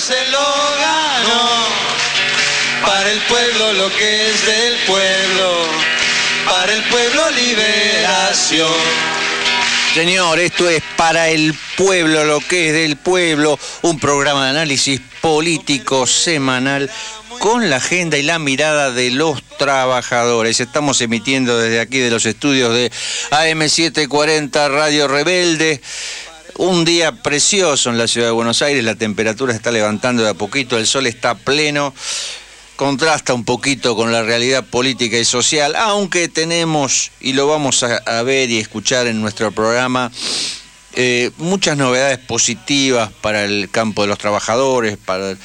se lo ganó. Para el pueblo lo que es del pueblo, para el pueblo liberación. Señor, esto es para el pueblo, lo que es del pueblo, un programa de análisis político semanal con la agenda y la mirada de los trabajadores. Estamos emitiendo desde aquí de los estudios de AM740 Radio Rebelde. Un día precioso en la ciudad de Buenos Aires, la temperatura está levantando de a poquito, el sol está pleno contrasta un poquito con la realidad política y social, aunque tenemos, y lo vamos a, ver y escuchar en nuestro programa, eh, muchas novedades positivas para el campo de los trabajadores, para el,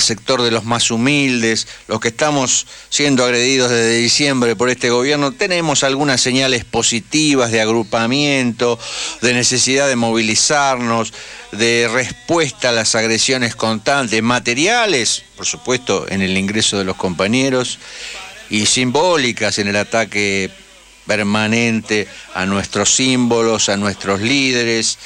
sector de los más humildes, los que estamos siendo agredidos desde diciembre por este gobierno, tenemos algunas señales positivas de agrupamiento, de necesidad de movilizarnos, de respuesta a las agresiones constantes, materiales, por supuesto, en el ingreso de los compañeros, y simbólicas en el ataque permanente a nuestros símbolos, a nuestros líderes,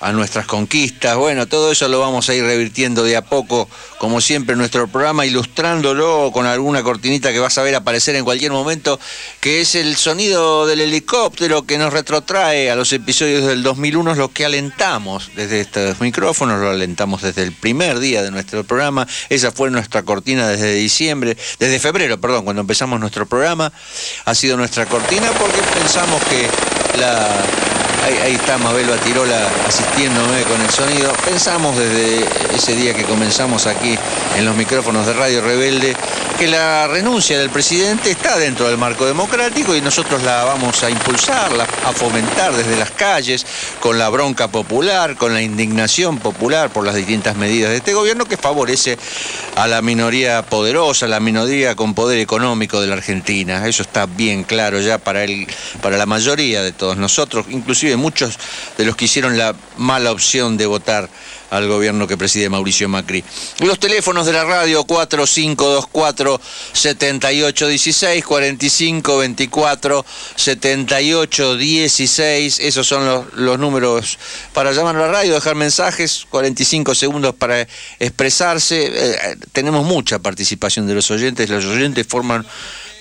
a nuestras conquistas. Bueno, todo eso lo vamos a ir revirtiendo de a poco, como siempre en nuestro programa, ilustrándolo con alguna cortinita que vas a ver aparecer en cualquier momento, que es el sonido del helicóptero que nos retrotrae a los episodios del 2001, es lo que alentamos desde estos micrófonos, lo alentamos desde el primer día de nuestro programa. Esa fue nuestra cortina desde diciembre, desde febrero, perdón, cuando empezamos nuestro programa. Ha sido nuestra cortina porque pensamos que la Ahí, está Mabel Batirola asistiéndome con el sonido. Pensamos desde ese día que comenzamos aquí en los micrófonos de Radio Rebelde que la renuncia del presidente está dentro del marco democrático y nosotros la vamos a impulsar, a fomentar desde las calles, con la bronca popular, con la indignación popular por las distintas medidas de este gobierno que favorece a la minoría poderosa, a la minoría con poder económico de la Argentina. Eso está bien claro ya para, el, para la mayoría de todos nosotros, inclusive muchos de los que hicieron la mala opción de votar al gobierno que preside Mauricio Macri. Los teléfonos de la radio 4524-7816, 4524-7816, esos son los, los, números para llamar a la radio, dejar mensajes, 45 segundos para expresarse. Eh, tenemos mucha participación de los oyentes, los oyentes forman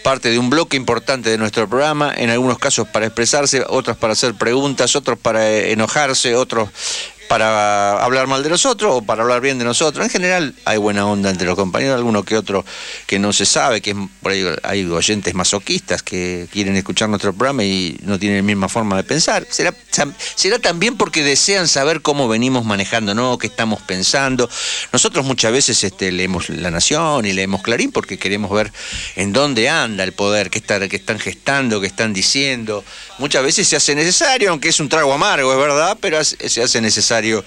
parte de un bloque importante de nuestro programa, en algunos casos para expresarse, otros para hacer preguntas, otros para enojarse, otros para hablar mal de nosotros o para hablar bien de nosotros. En general hay buena onda entre los compañeros, alguno que otro que no se sabe, que por ahí hay oyentes masoquistas que quieren escuchar nuestro programa y no tienen la misma forma de pensar. Será, será también porque desean saber cómo venimos manejando, ¿no? ¿Qué estamos pensando? Nosotros muchas veces este, leemos La Nación y leemos Clarín porque queremos ver en dónde anda el poder, qué, está, qué están gestando, qué están diciendo. Muchas veces se hace necesario, aunque es un trago amargo, es verdad, pero se hace necesario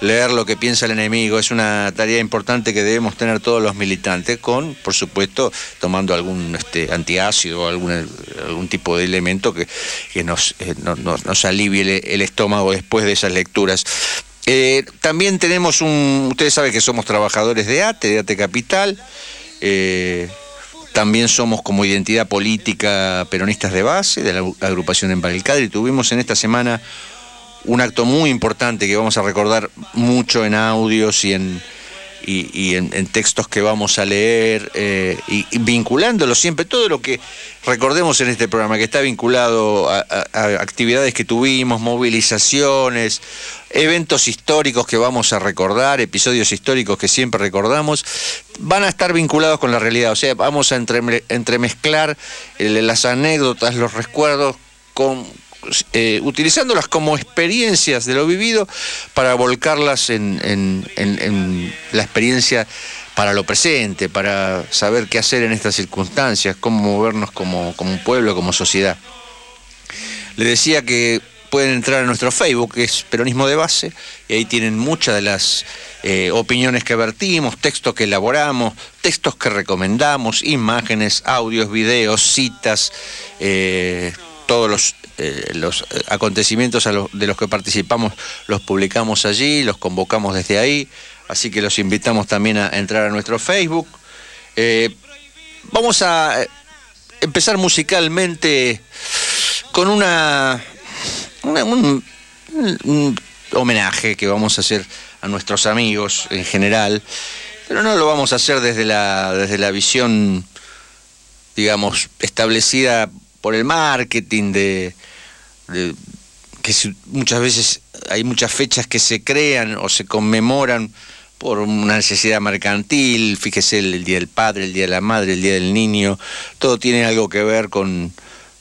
leer lo que piensa el enemigo. Es una tarea importante que debemos tener todos los militantes, con, por supuesto, tomando algún este, antiácido o algún, algún tipo de elemento que, nos, eh, nos alivie el, estómago después de esas lecturas. Eh, también tenemos un, ustedes saben que somos trabajadores de ATE, de ATE Capital. También somos como identidad política peronistas de base de la agrupación en y Tuvimos en esta semana un acto muy importante que vamos a recordar mucho en audios y en, y, en, textos que vamos a leer eh, y, vinculándolo siempre, todo lo que recordemos en este programa, que está vinculado a, actividades que tuvimos, movilizaciones, eventos históricos que vamos a recordar, episodios históricos que siempre recordamos, van a estar vinculados con la realidad, o sea, vamos a entremezclar las anécdotas, los recuerdos con, eh, utilizándolas como experiencias de lo vivido para volcarlas en, la experiencia para lo presente, para saber qué hacer en estas circunstancias, cómo movernos como, un pueblo, como sociedad. Le decía que pueden entrar a nuestro Facebook, que es Peronismo de Base, y ahí tienen muchas de las eh, opiniones que vertimos, textos que elaboramos, textos que recomendamos, imágenes, audios, videos, citas, eh, todos los eh, los eh, acontecimientos de los que participamos los publicamos allí, los convocamos desde ahí, así que los invitamos también a entrar a nuestro Facebook. Eh, vamos a empezar musicalmente con una, un, homenaje que vamos a hacer a nuestros amigos en general, pero no lo vamos a hacer desde la, desde la visión, digamos, establecida por el marketing de, que muchas veces hay muchas fechas que se crean o se conmemoran por una necesidad mercantil, fíjese el, Día del Padre, el Día de la Madre, el Día del Niño, todo tiene algo que ver con,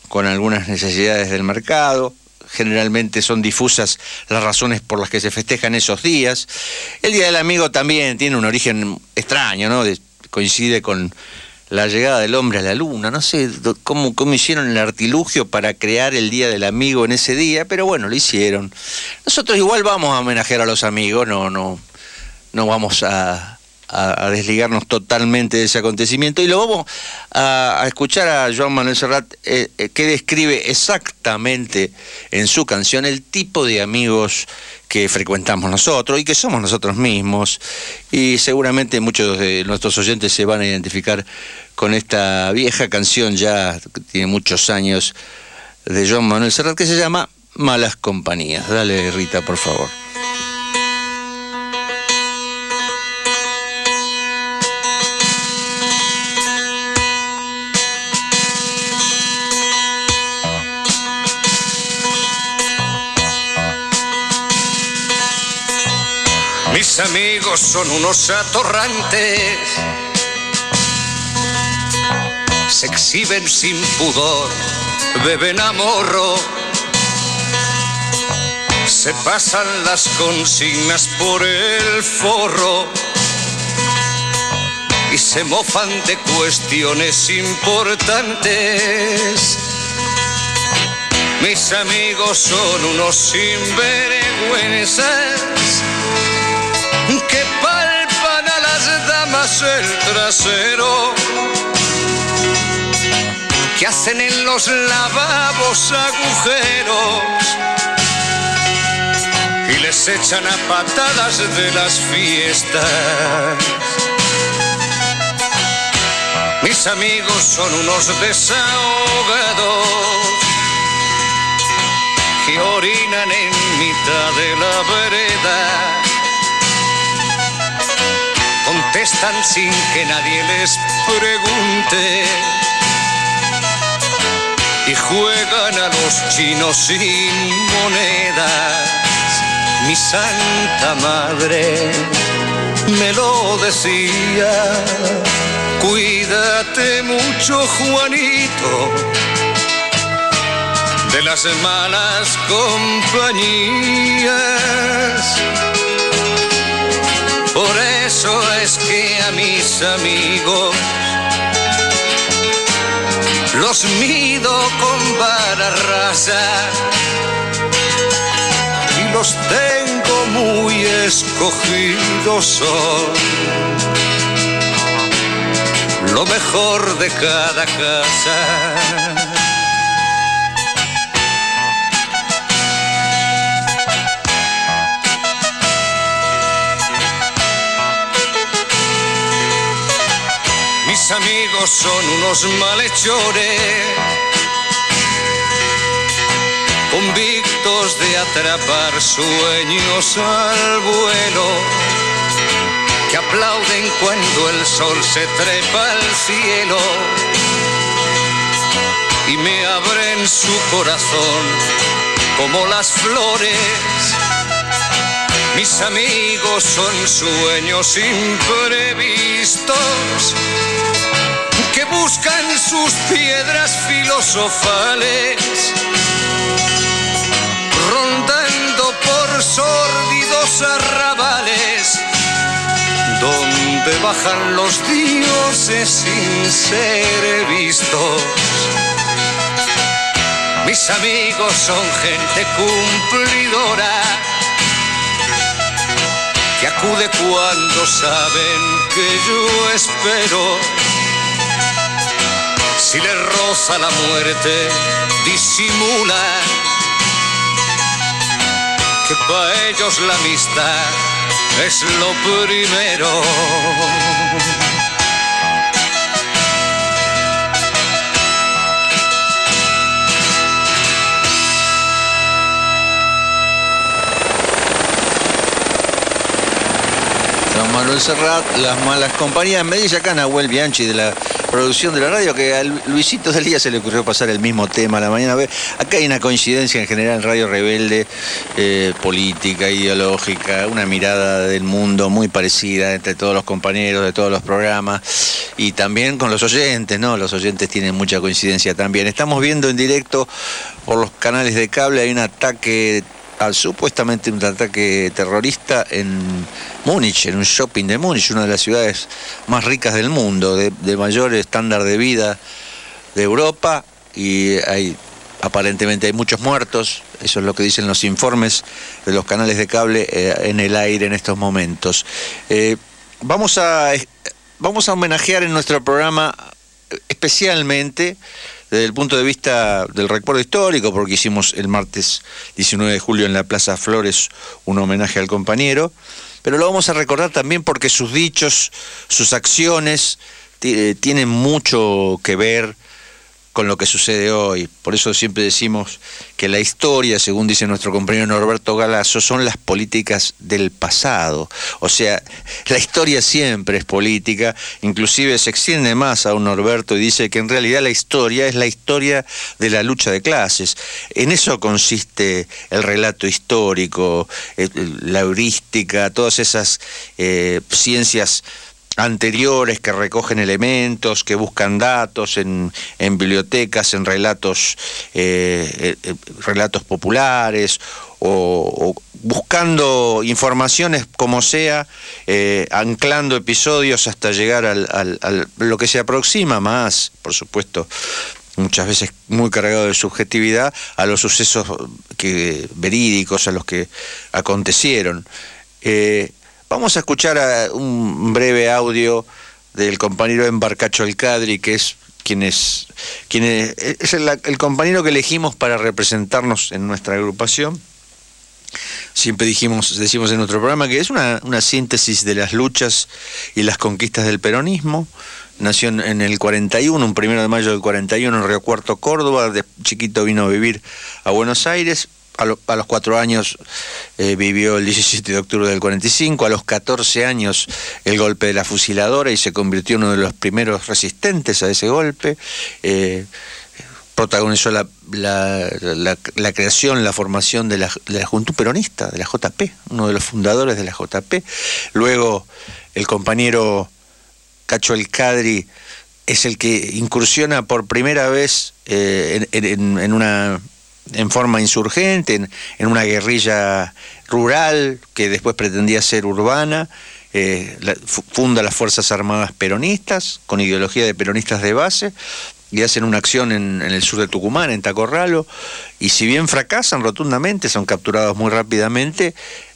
con algunas necesidades del mercado generalmente son difusas las razones por las que se festejan esos días. El Día del Amigo también tiene un origen extraño, ¿no? coincide con la llegada del hombre a la luna. No sé cómo, cómo hicieron el artilugio para crear el Día del Amigo en ese día, pero bueno, lo hicieron. Nosotros igual vamos a homenajear a los amigos, no, no, no vamos a, a, desligarnos totalmente de ese acontecimiento y lo vamos a, escuchar a Joan Manuel Serrat eh, eh, que describe exactamente en su canción el tipo de amigos que frecuentamos nosotros y que somos nosotros mismos y seguramente muchos de nuestros oyentes se van a identificar con esta vieja canción ya que tiene muchos años de Joan Manuel Serrat que se llama Malas Compañías. Dale Rita, por favor. Mis amigos son unos atorrantes, se exhiben sin pudor, beben a morro, se pasan las consignas por el forro. Y se mofan de cuestiones importantes. Mis amigos son unos sinvergüenzas el trasero, que hacen en los lavabos agujeros. Y les echan a patadas de las fiestas. Mis amigos son unos desahogados que orinan en mitad de la vereda contestan sin que nadie les pregunte. Y juegan a los chinos sin monedas. Mi santa madre me lo decía, cuídate mucho Juanito de las malas compañías. Por eso es que a mis amigos los mido con vara y los tengo muy escogidos son lo mejor de cada casa. Amigos son unos malhechores, convictos de atrapar sueños al vuelo, que aplauden cuando el sol se trepa al cielo y me abren su corazón como las flores. Mis amigos son sueños imprevistos buscan sus piedras filosofales, rondando por sórdidos arrabales, donde bajan los dioses sin ser vistos. Mis amigos son gente cumplidora que acude cuando saben que yo espero si le roza la muerte, disimula que para ellos la amistad es lo primero. Manuel Serrat, Las Malas Compañías. Me dice acá Nahuel Bianchi de la producción de la radio que a Luisito Delía se le ocurrió pasar el mismo tema a la mañana. Acá hay una coincidencia en general en Radio Rebelde, eh, política, ideológica, una mirada del mundo muy parecida entre todos los compañeros de todos los programas y también con los oyentes, ¿no? Los oyentes tienen mucha coincidencia también. Estamos viendo en directo por los canales de cable, hay un ataque al supuestamente un ataque terrorista en Múnich, en un shopping de Múnich, una de las ciudades más ricas del mundo, de, mayor estándar de vida de Europa, y aparentemente hay muchos muertos, eso es lo que dicen los informes de los canales de cable eh, en el aire en estos momentos. Eh, vamos, a, vamos a homenajear en nuestro programa especialmente desde el punto de vista del recuerdo histórico, porque hicimos el martes 19 de julio en la Plaza Flores un homenaje al compañero, pero lo vamos a recordar también porque sus dichos, sus acciones eh, tienen mucho que ver con lo que sucede hoy. Por eso siempre decimos que la historia, según dice nuestro compañero Norberto Galazo, son las políticas del pasado. O sea, la historia siempre es política, inclusive se extiende más a un Norberto y dice que en realidad la historia es la historia de la lucha de clases. En eso consiste el relato histórico, eh, la heurística, todas esas eh, ciencias anteriores que recogen elementos, que buscan datos en, bibliotecas, en relatos, eh, eh, relatos populares o, buscando informaciones como sea, eh, anclando episodios hasta llegar al, lo que se aproxima más, por supuesto, muchas veces muy cargado de subjetividad, a los sucesos que, verídicos, a los que acontecieron. Vamos a escuchar un breve audio del compañero Embarcacho El Cadri, que es quien es, quien es, el, compañero que elegimos para representarnos en nuestra agrupación. Siempre dijimos, decimos en nuestro programa que es una, síntesis de las luchas y las conquistas del peronismo. Nació en, el 41, un primero de mayo del 41 en Río Cuarto, Córdoba. De chiquito vino a vivir a Buenos Aires a, los cuatro años eh, vivió el 17 de octubre del 45, a los 14 años el golpe de la fusiladora y se convirtió en uno de los primeros resistentes a ese golpe. Eh, protagonizó la, la, creación, la formación de la, de la Peronista, de la JP, uno de los fundadores de la JP. Luego el compañero Cacho El Cadri es el que incursiona por primera vez eh, en, una en forma insurgente, en, una guerrilla rural que después pretendía ser urbana, eh, funda las Fuerzas Armadas Peronistas, con ideología de peronistas de base, y hacen una acción en, en, el sur de Tucumán, en Tacorralo, y si bien fracasan rotundamente, son capturados muy rápidamente,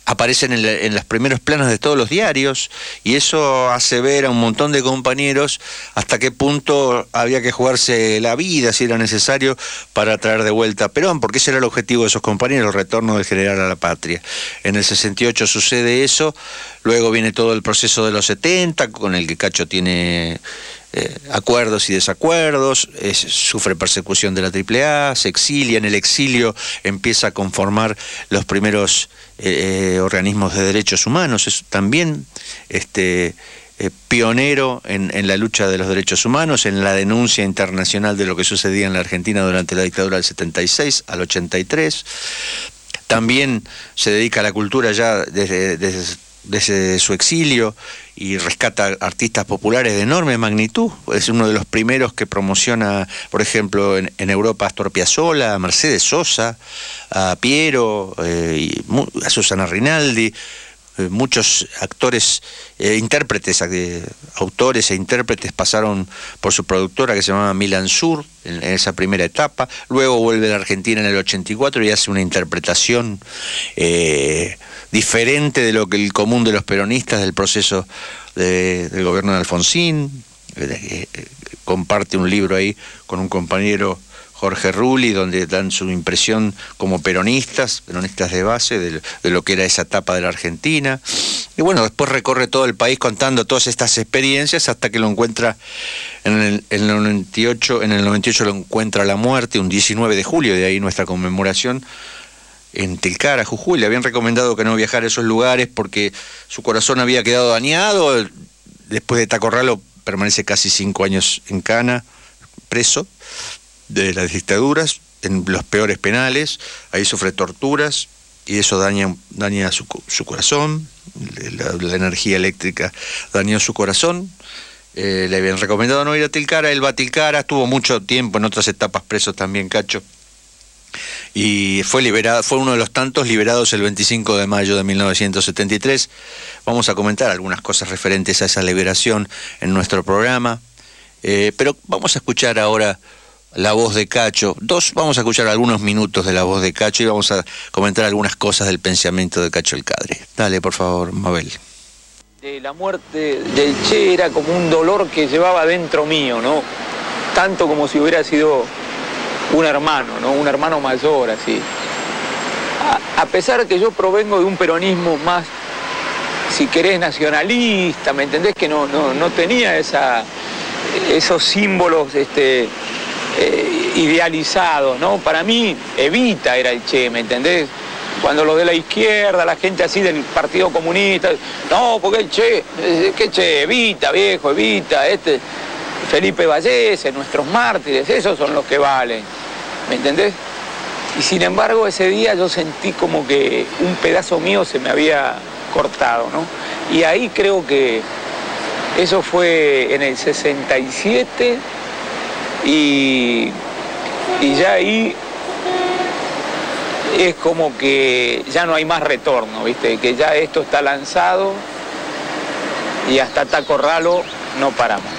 aparecen en, los primeros planos de todos los diarios y eso hace ver a un montón de compañeros hasta qué punto había que jugarse la vida si era necesario para traer de vuelta a Perón, porque ese era el objetivo de esos compañeros, el retorno del general a la patria. En el 68 sucede eso, luego viene todo el proceso de los 70, con el que Cacho tiene eh, acuerdos y desacuerdos, sufre persecución de la AAA, se exilia, en el exilio empieza a conformar los primeros eh, eh, organismos de derechos humanos, es también este, pionero en, la lucha de los derechos humanos, en la denuncia internacional de lo que sucedía en la Argentina durante la dictadura del 76 al 83. También se dedica a la cultura ya desde, desde desde su exilio y rescata artistas populares de enorme magnitud. Es uno de los primeros que promociona, por ejemplo, en, Europa a Astor Piazzolla, a Mercedes Sosa, a Piero, eh, a Susana Rinaldi. Eh, muchos actores, eh, intérpretes, autores e intérpretes pasaron por su productora que se llamaba Milan Sur en, esa primera etapa. Luego vuelve a la Argentina en el 84 y hace una interpretación diferente de lo que el común de los peronistas del proceso del gobierno de Alfonsín. Eh, eh, comparte un libro ahí con un compañero Jorge Rulli, donde dan su impresión como peronistas, peronistas de base, de, lo que era esa etapa de la Argentina. Y bueno, después recorre todo el país contando todas estas experiencias hasta que lo encuentra en el, en el 98, en el 98 lo encuentra la muerte, un 19 de julio, de ahí nuestra conmemoración en Tilcara, Jujuy. Le habían recomendado que no viajara a esos lugares porque su corazón había quedado dañado. Después de Tacorralo permanece casi cinco años en Cana, preso de las dictaduras, en los peores penales. Ahí sufre torturas y eso daña, daña su, corazón. La, energía eléctrica dañó su corazón. Eh, le habían recomendado no ir a Tilcara, él va a Tilcara, estuvo mucho tiempo en otras etapas preso también, Cacho y fue liberado, fue uno de los tantos liberados el 25 de mayo de 1973. Vamos a comentar algunas cosas referentes a esa liberación en nuestro programa, eh, pero vamos a escuchar ahora la voz de Cacho. Dos, vamos a escuchar algunos minutos de la voz de Cacho y vamos a comentar algunas cosas del pensamiento de Cacho el Cadre. Dale, por favor, Mabel. La muerte del Che era como un dolor que llevaba dentro mío, ¿no? Tanto como si hubiera sido un hermano, ¿no? Un hermano mayor, así. A, pesar que yo provengo de un peronismo más, si querés, nacionalista, ¿me entendés? Que no, no, tenía esa, esos símbolos este, eh, idealizados, ¿no? Para mí, Evita era el Che, ¿me entendés? Cuando lo de la izquierda, la gente así del Partido Comunista, no, porque el Che, eh, ¿qué Che? Evita, viejo, Evita, este... Felipe Vallese, nuestros mártires, esos son los que valen. ¿me entendés? Y sin embargo ese día yo sentí como que un pedazo mío se me había cortado, ¿no? Y ahí creo que eso fue en el 67 y, y ya ahí es como que ya no hay más retorno, ¿viste? Que ya esto está lanzado y hasta Tacorralo no paramos.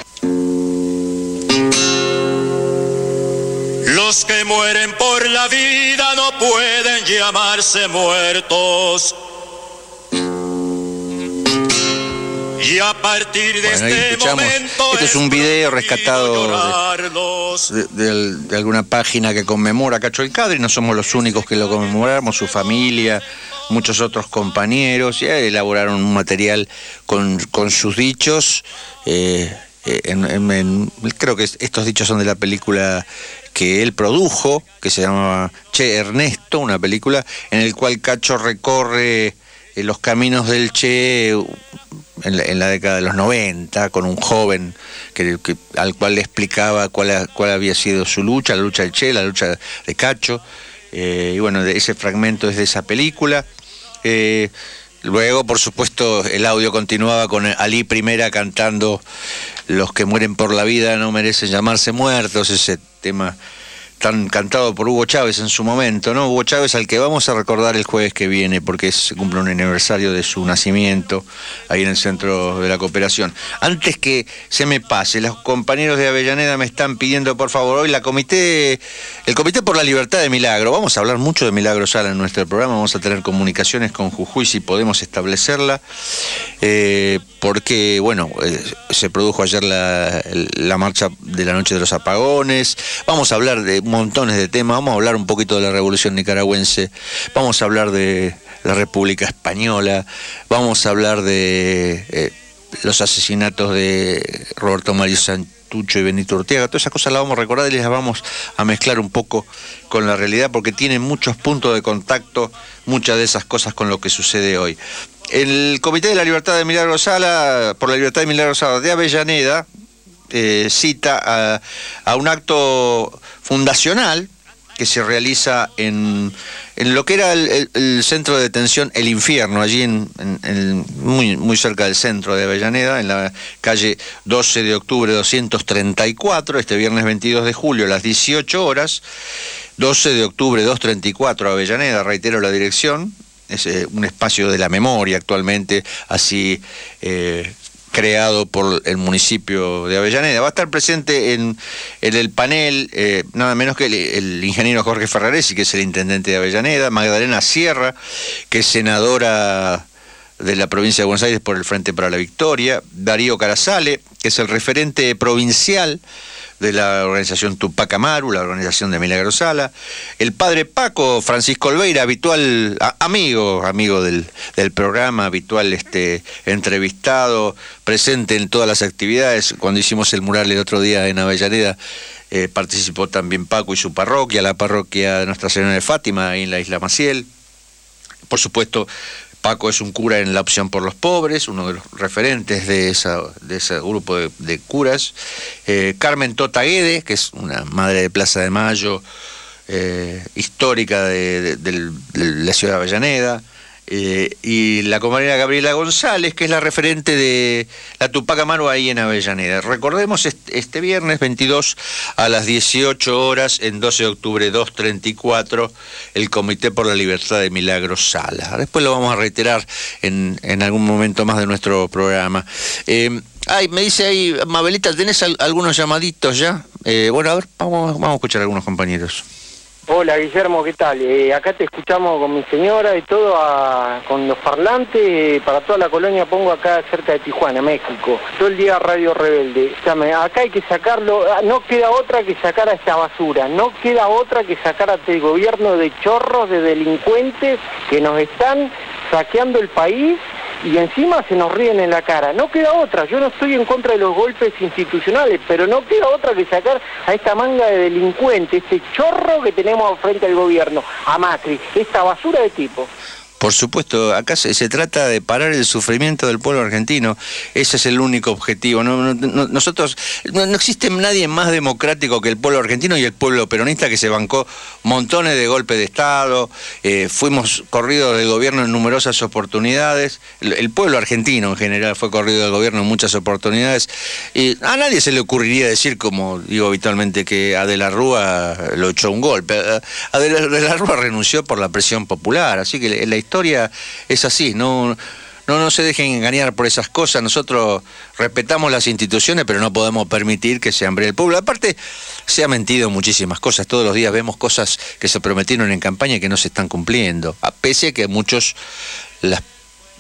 Los que mueren por la vida no pueden llamarse muertos. Y a partir de este momento. Este es un video rescatado de, alguna página que conmemora a Cacho el Cadre. No somos los únicos que lo conmemoramos, su familia, muchos otros compañeros. Ya elaboraron un material con, sus dichos. Eh, eh, creo que estos dichos son de la película que él produjo, que se llama Che Ernesto, una película en el cual Cacho recorre eh, los caminos del Che en la, década de los 90 con un joven que, al cual le explicaba cuál, cuál había sido su lucha, la lucha del Che, la lucha de Cacho. Eh, y bueno, ese fragmento es de esa película. Eh, luego, por supuesto, el audio continuaba con Ali Primera cantando Los que mueren por la vida no merecen llamarse muertos, ese tema tan cantado por Hugo Chávez en su momento, ¿no? Hugo Chávez al que vamos a recordar el jueves que viene porque se cumple un aniversario de su nacimiento ahí en el centro de la cooperación. Antes que se me pase, los compañeros de Avellaneda me están pidiendo por favor hoy la comité, el Comité por la Libertad de Milagro. Vamos a hablar mucho de Milagro Sala en nuestro programa, vamos a tener comunicaciones con Jujuy si podemos establecerla, eh, porque bueno, eh, se produjo ayer la, la marcha de la noche de los apagones, vamos a hablar de montones de temas. Vamos a hablar un poquito de la revolución nicaragüense, vamos a hablar de la República Española, vamos a hablar de eh, los asesinatos de Roberto Mario Santucho y Benito Ortega. Todas esas cosas las vamos a recordar y las vamos a mezclar un poco con la realidad porque tienen muchos puntos de contacto, muchas de esas cosas con lo que sucede hoy. El Comité de la Libertad de Milagro Sala, por la Libertad de Milagro Sala de Avellaneda, eh, cita a, un acto fundacional que se realiza en, lo que era el, centro de detención El Infierno, allí en, muy, muy cerca del centro de Avellaneda, en la calle 12 de octubre 234, este viernes 22 de julio a las 18 horas, 12 de octubre 234 Avellaneda, reitero la dirección, es eh, un espacio de la memoria actualmente, así eh, creado por el municipio de Avellaneda. Va a estar presente en, el panel eh, nada menos que el, ingeniero Jorge Ferraresi, que es el intendente de Avellaneda, Magdalena Sierra, que es senadora de la provincia de Buenos Aires por el Frente para la Victoria, Darío Carazale, que es el referente provincial de la organización Tupac Amaru, la organización de Milagro Sala, el padre Paco Francisco Olveira, habitual amigo, amigo del, programa, habitual este entrevistado, presente en todas las actividades. Cuando hicimos el mural el otro día en Avellaneda, eh, participó también Paco y su parroquia, la parroquia de Nuestra Señora de Fátima, ahí en la isla Maciel. por supuesto, Paco es un cura en la opción por los pobres, uno de los referentes de, ese grupo de, curas. Eh, Carmen Tota Guede, que es una madre de Plaza de Mayo, eh, histórica de, de, la ciudad de Avellaneda. Eh, y la compañera Gabriela González, que es la referente de la Tupac Amaru ahí en Avellaneda. Recordemos este, viernes 22 a las 18 horas, en 12 de octubre 234, el Comité por la Libertad de Milagros Sala. Después lo vamos a reiterar en, algún momento más de nuestro programa. Eh, ay, me dice ahí, Mabelita, ¿tenés algunos llamaditos ya? Eh, bueno, a ver, vamos, vamos a escuchar a algunos compañeros. Hola Guillermo, ¿qué tal? Eh, acá te escuchamos con mi señora y todo con los parlantes para toda la colonia, pongo acá cerca de Tijuana, México. Todo el día Radio Rebelde. acá hay que sacarlo, ah, no queda otra que sacar a esta basura, no queda otra que sacar a este gobierno de chorros, de delincuentes que nos están saqueando el país y encima se nos ríen en la cara. No queda otra, yo no estoy en contra de los golpes institucionales, pero no queda otra que sacar a esta manga de delincuentes, este chorro que tenemos frente al gobierno, a Macri, esta basura de tipo. Por supuesto, acá se, trata de parar el sufrimiento del pueblo argentino. Ese es el único objetivo. No, nosotros, no, existe nadie más democrático que el pueblo argentino y el pueblo peronista que se bancó montones de golpes de Estado. Eh, fuimos corridos del gobierno en numerosas oportunidades. El, pueblo argentino en general fue corrido del gobierno en muchas oportunidades. Y a nadie se le ocurriría decir, como digo habitualmente, que Adela Rúa lo echó un golpe. Rúa renunció por la presión popular. Así que la historia es así, no, no, no se dejen engañar por esas cosas. Nosotros respetamos las instituciones, pero no podemos permitir que se hambre el pueblo. Aparte, se ha mentido muchísimas cosas. Todos los días vemos cosas que se prometieron en campaña y que no se están cumpliendo. A pese a que muchos las,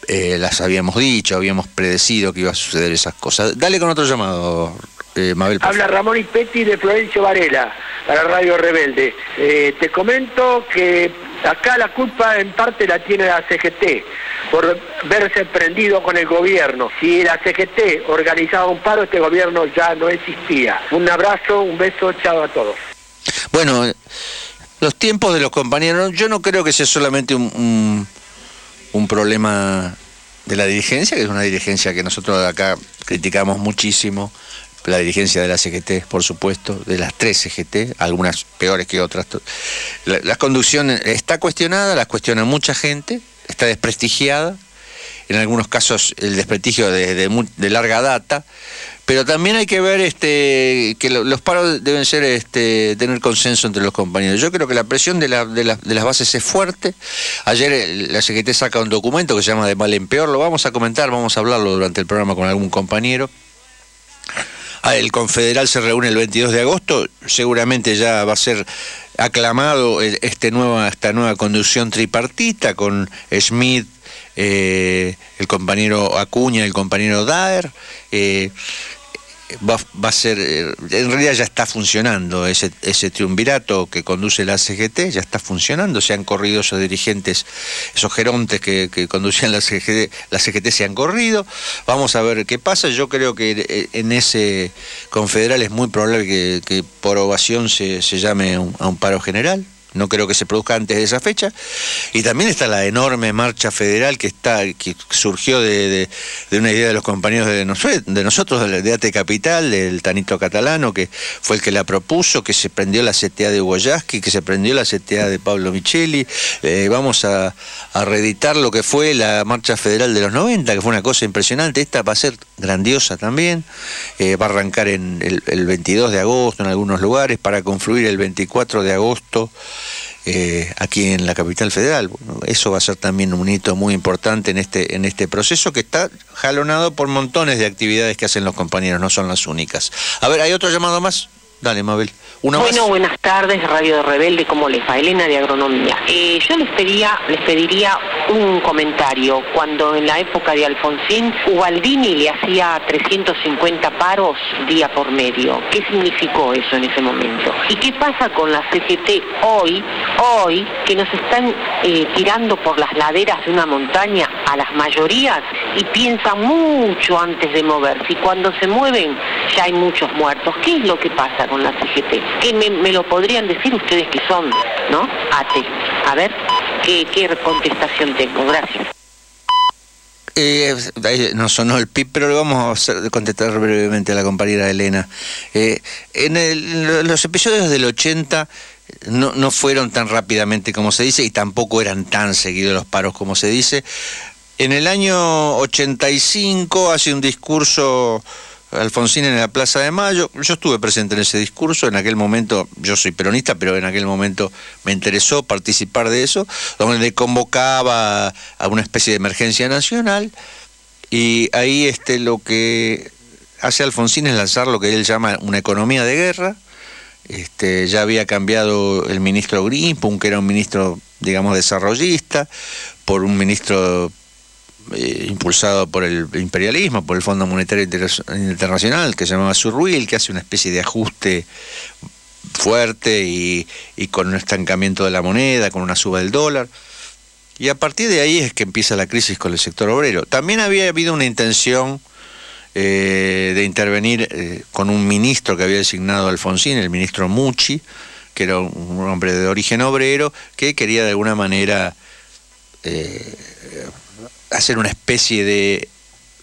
eh, las habíamos dicho, habíamos predecido que iba a suceder esas cosas. Dale con otro llamado, eh, Mabel. Habla Ramón Ipetti de Florencio Varela, para Radio Rebelde. Eh, te comento que Acá la culpa en parte la tiene la CGT por verse prendido con el gobierno. Si la CGT organizaba un paro, este gobierno ya no existía. Un abrazo, un beso, chao a todos. Bueno, los tiempos de los compañeros, yo no creo que sea solamente un, un, problema de la dirigencia, que es una dirigencia que nosotros acá criticamos muchísimo, la dirigencia de la CGT, por supuesto, de las tres CGT, algunas peores que otras. La, conducción está cuestionada, la cuestiona mucha gente, está desprestigiada, en algunos casos el desprestigio de, larga data, pero también hay que ver este, que los paros deben ser este, tener consenso entre los compañeros. Yo creo que la presión de, de, las bases es fuerte. Ayer eh, la CGT saca un documento que se llama De mal en peor, lo vamos a comentar, vamos a hablarlo durante el programa con algún compañero el Confederal se reúne el 22 de agosto, seguramente ya va a ser aclamado este nueva, esta nueva conducción tripartita con Schmidt, eh, el compañero Acuña, el compañero Daer. Eh, va, a ser, eh, en realidad ya está funcionando ese, ese triunvirato que conduce la CGT, ya está funcionando, se han corrido esos dirigentes, esos gerontes que, conducían la CGT, la CGT se han corrido, vamos a ver qué pasa, yo creo que eh, en ese confederal es muy probable que, por ovación se, llame a un paro general no creo que se produzca antes de esa fecha. Y también está la enorme marcha federal que está que surgió de, una idea de los compañeros de, de nosotros, de Capital, del Tanito Catalano, que fue el que la propuso, que se prendió la CTA de Guayaski, que se prendió la CTA de Pablo Micheli. Eh, vamos a, reeditar lo que fue la marcha federal de los 90, que fue una cosa impresionante. Esta va a ser grandiosa también. Eh, va a arrancar en el, el 22 de agosto en algunos lugares para confluir el 24 de agosto eh, aquí en la capital federal. Eso va a ser también un hito muy importante en este, en este proceso que está jalonado por montones de actividades que hacen los compañeros, no son las únicas. A ver, ¿hay otro llamado más? Dale, Mabel. Bueno, buenas tardes, Radio de Rebelde, ¿cómo les va? Elena de Agronomía. Eh, yo les, pedía, les pediría un comentario. Cuando en la época de Alfonsín, Ubaldini le hacía 350 paros día por medio. ¿Qué significó eso en ese momento? ¿Y qué pasa con la CGT hoy, hoy, que nos están eh, tirando por las laderas de una montaña a las mayorías y piensan mucho antes de moverse? Y cuando se mueven ya hay muchos muertos. ¿Qué es lo que pasa? con la CGT. Que me, lo podrían decir ustedes que son, ¿no? ATE. A ver, ¿Qué, qué contestación tengo? Gracias. Eh, ahí nos sonó el pip, pero le vamos a contestar brevemente a la compañera Elena. Eh, en el- los episodios del 80 no, no fueron tan rápidamente como se dice y tampoco eran tan seguidos los paros como se dice. En el año 85 hace un discurso Alfonsín en la Plaza de Mayo. Yo estuve presente en ese discurso. En aquel momento, yo soy peronista, pero en aquel momento me interesó participar de eso, donde convocaba a una especie de emergencia nacional. Y ahí este, lo que hace Alfonsín es lanzar lo que él llama una economía de guerra. Este, ya había cambiado el ministro Grimpun, que era un ministro, digamos, desarrollista, por un ministro eh, impulsado por el imperialismo, por el Fondo Monetario Inter- Internacional, que se llamaba Surruil, que hace una especie de ajuste fuerte y, con un estancamiento de la moneda, con una suba del dólar. Y a partir de ahí es que empieza la crisis con el sector obrero. También había habido una intención eh, de intervenir eh, con un ministro que había designado Alfonsín, el ministro Mucci, que era un, hombre de origen obrero, que quería de alguna manera hacer una especie de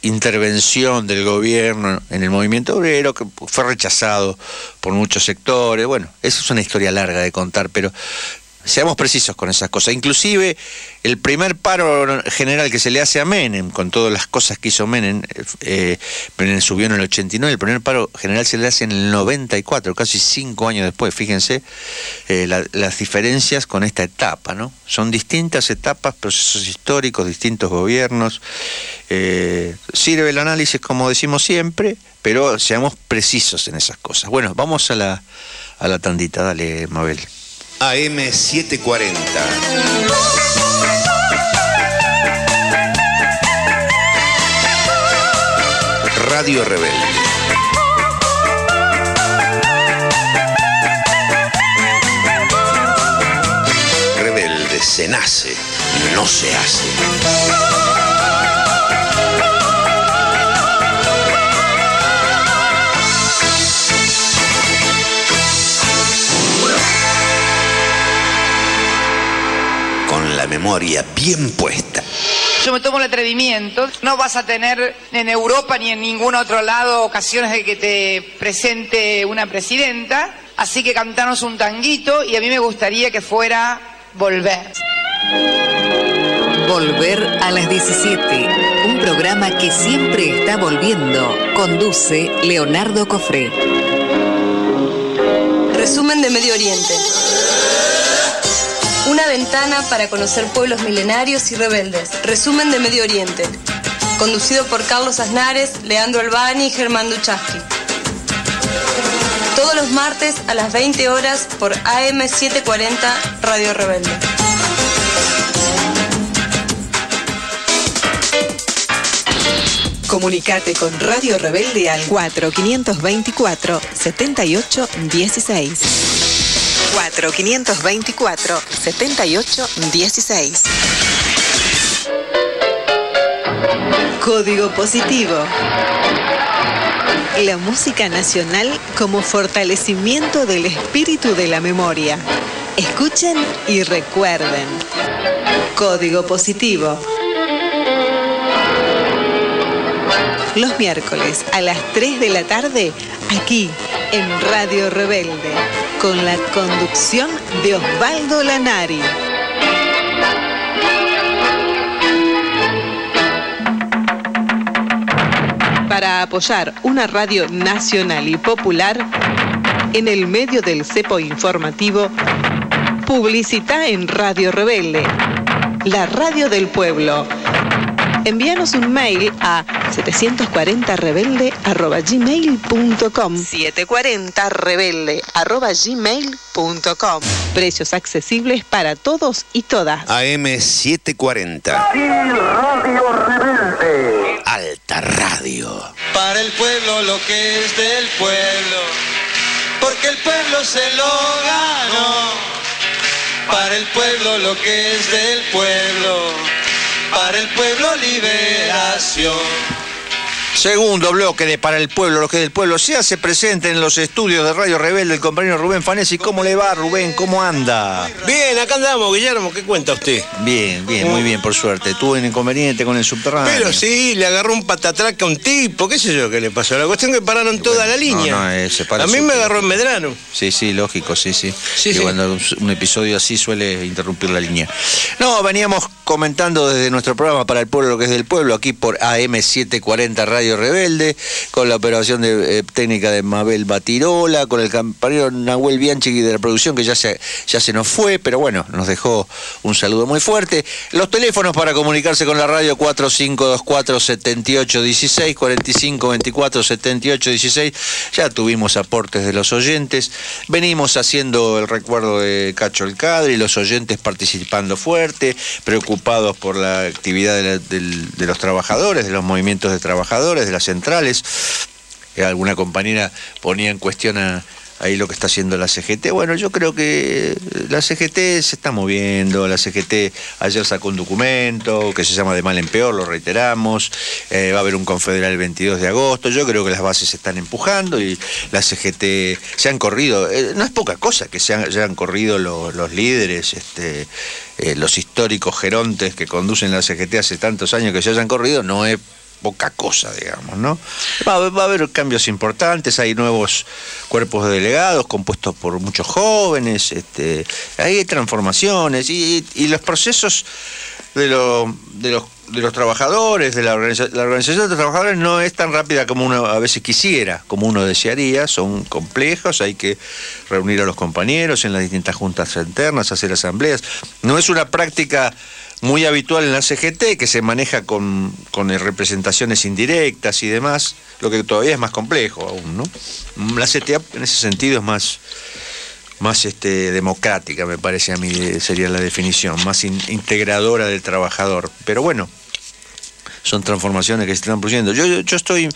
intervención del gobierno en el movimiento obrero que fue rechazado por muchos sectores. Bueno, esa es una historia larga de contar, pero seamos precisos con esas cosas. Inclusive el primer paro general que se le hace a Menem, con todas las cosas que hizo Menem, eh, Menem subió en el 89, el primer paro general se le hace en el 94, casi cinco años después. Fíjense eh, la- las diferencias con esta etapa, ¿no? Son distintas etapas, procesos históricos, distintos gobiernos. Eh, sirve el análisis, como decimos siempre, pero seamos precisos en esas cosas. Bueno, vamos a la, a la tandita, dale, Mabel. AM740. Radio Rebelde. Rebelde se nace, no se hace. Memoria bien puesta. Yo me tomo el atrevimiento. No vas a tener en Europa ni en ningún otro lado ocasiones de que te presente una presidenta. Así que cantanos un tanguito y a mí me gustaría que fuera Volver. Volver a las 17. Un programa que siempre está volviendo. Conduce Leonardo Cofré. Resumen de Medio Oriente. Una ventana para conocer pueblos milenarios y rebeldes. Resumen de Medio Oriente. Conducido por Carlos Aznares, Leandro Albani y Germán Duchaski. Todos los martes a las 20 horas por AM740 Radio Rebelde. Comunicate con Radio Rebelde al 4524 7816. 4524 7816. Código positivo. La música nacional como fortalecimiento del espíritu de la memoria. Escuchen y recuerden. Código positivo. Los miércoles a las 3 de la tarde, aquí en Radio Rebelde, con la conducción de Osvaldo Lanari. Para apoyar una radio nacional y popular, en el medio del cepo informativo, publicita en Radio Rebelde, la radio del pueblo. Envíanos un mail a 740rebelde.gmail.com 740rebelde.gmail.com Precios accesibles para todos y todas. AM740. Radio Rebelde. Alta Radio. Para el pueblo lo que es del pueblo, porque el pueblo se lo ganó. Para el pueblo lo que es del pueblo, para el pueblo liberación. Segundo bloque de Para el Pueblo, lo que del pueblo se hace presente en los estudios de Radio Rebelde el compañero Rubén Fanesi. ¿Cómo le va, Rubén? ¿Cómo anda? Bien, acá andamos, Guillermo, ¿qué cuenta usted? Bien, bien, muy bien, por suerte. Tuve un inconveniente con el subterráneo. Pero sí, le agarró un patatraca a un tipo, qué sé yo qué le pasó. La cuestión es que pararon toda la línea. No, no, eh, se para a mí me agarró en Medrano. Sí, sí, lógico, sí, sí. Sí, Y sí. cuando un- un episodio así suele interrumpir la línea. No, veníamos comentando desde nuestro programa para el pueblo lo que es del pueblo, aquí por AM740 Radio Rebelde, con la operación de, eh, técnica de Mabel Batirola, con el compañero Nahuel Bianchi de la producción, que ya se, ya se nos fue, pero bueno, nos dejó un saludo muy fuerte. Los teléfonos para comunicarse con la radio 4524-7816, 4524-7816, ya tuvimos aportes de los oyentes, venimos haciendo el recuerdo de Cacho El Cadre y los oyentes participando fuerte, preocupados por la actividad de, de los trabajadores, de los movimientos de trabajadores, de las centrales. Eh, alguna compañera ponía en cuestión a- ahí lo que está haciendo la CGT. Bueno, yo creo que la CGT se está moviendo, la CGT ayer sacó un documento que se llama de mal en peor, lo reiteramos, Eh, va a haber un confederal el 22 de agosto, yo creo que las bases se están empujando y la CGT se han corrido, eh, no es poca cosa que se han, corrido lo- los líderes, este, eh, los históricos gerontes que conducen la CGT hace tantos años que se hayan corrido, no es poca cosa, digamos, ¿no? Va, a- haber cambios importantes, hay nuevos cuerpos de delegados compuestos por muchos jóvenes, este, hay transformaciones y, y los procesos de, lo- de los de los trabajadores, de la, organiza- la organización de los trabajadores no es tan rápida como uno a veces quisiera, como uno desearía, son complejos, hay que reunir a los compañeros en las distintas juntas internas, hacer asambleas. No es una práctica muy habitual en la CGT, que se maneja con, con eh, representaciones indirectas y demás, lo que todavía es más complejo aún, ¿no? La CTA en ese sentido es más, más este, democrática, me parece a mí, eh, sería la definición, más in- integradora del trabajador. Pero bueno, son transformaciones que se están produciendo. Yo, yo, estoy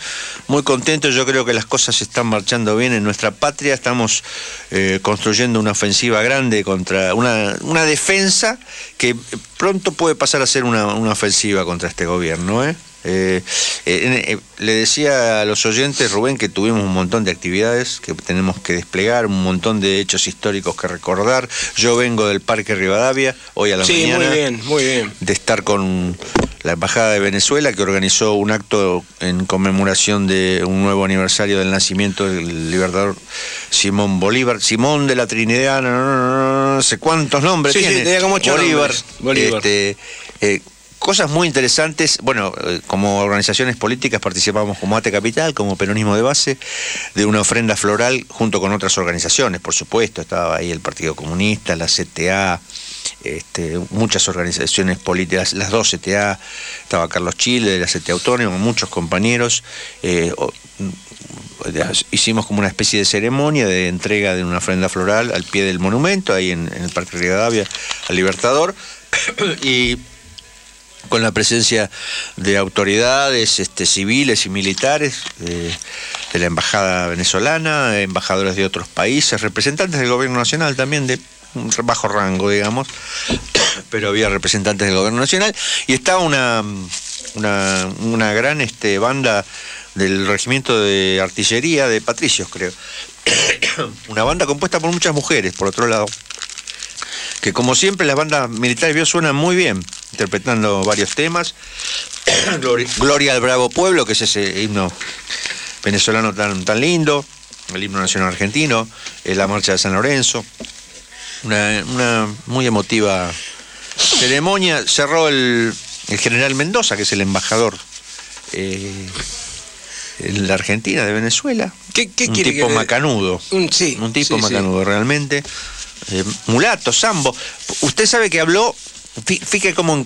muy contento, yo creo que las cosas están marchando bien en nuestra patria, estamos eh, construyendo una ofensiva grande contra una, una defensa que pronto puede pasar a ser una, una ofensiva contra este gobierno. ¿eh? Eh, eh, eh, le decía a los oyentes, Rubén, que tuvimos un montón de actividades que tenemos que desplegar, un montón de hechos históricos que recordar. Yo vengo del Parque Rivadavia, hoy a la Sí, mañana muy bien, muy bien. de estar con la Embajada de Venezuela, que organizó un acto en conmemoración de un nuevo aniversario del nacimiento del libertador Simón Bolívar. Simón de la Trinidad, no, no, no, no sé cuántos nombres Sí, tenía como ocho Bolívar. nombres. Bolívar. Este, eh, cosas muy interesantes. Bueno, eh, como organizaciones políticas participamos como ATE Capital, como Peronismo de Base, de una ofrenda floral junto con otras organizaciones, por supuesto. Estaba ahí el Partido Comunista, la CTA, este, muchas organizaciones políticas, las dos CTA, estaba Carlos Chile la CTA Autónoma, muchos compañeros. eh, o- hicimos como una especie de ceremonia de entrega de una ofrenda floral al pie del monumento, ahí en, el Parque Rivadavia, al Libertador. y con la presencia de autoridades este, civiles y militares de, de la embajada venezolana, embajadores de otros países, representantes del gobierno nacional también de un bajo rango, digamos, pero había representantes del gobierno nacional y estaba una, una, gran este, banda del regimiento de artillería de Patricios, creo. una banda compuesta por muchas mujeres, por otro lado que como siempre las bandas militares vio suenan muy bien, interpretando varios temas. Gloria, Gloria al Bravo Pueblo, que es ese himno venezolano tan, tan lindo, el himno nacional argentino, eh, la marcha de San Lorenzo, una, una muy emotiva ceremonia. Cerró el, el general Mendoza, que es el embajador eh, en la Argentina de Venezuela. ¿Qué, qué un quiere tipo que- macanudo. Un, sí, Un tipo sí, sí. macanudo, realmente. Eh, mulato, sambo. Usted sabe que habló, fí- fíjese cómo,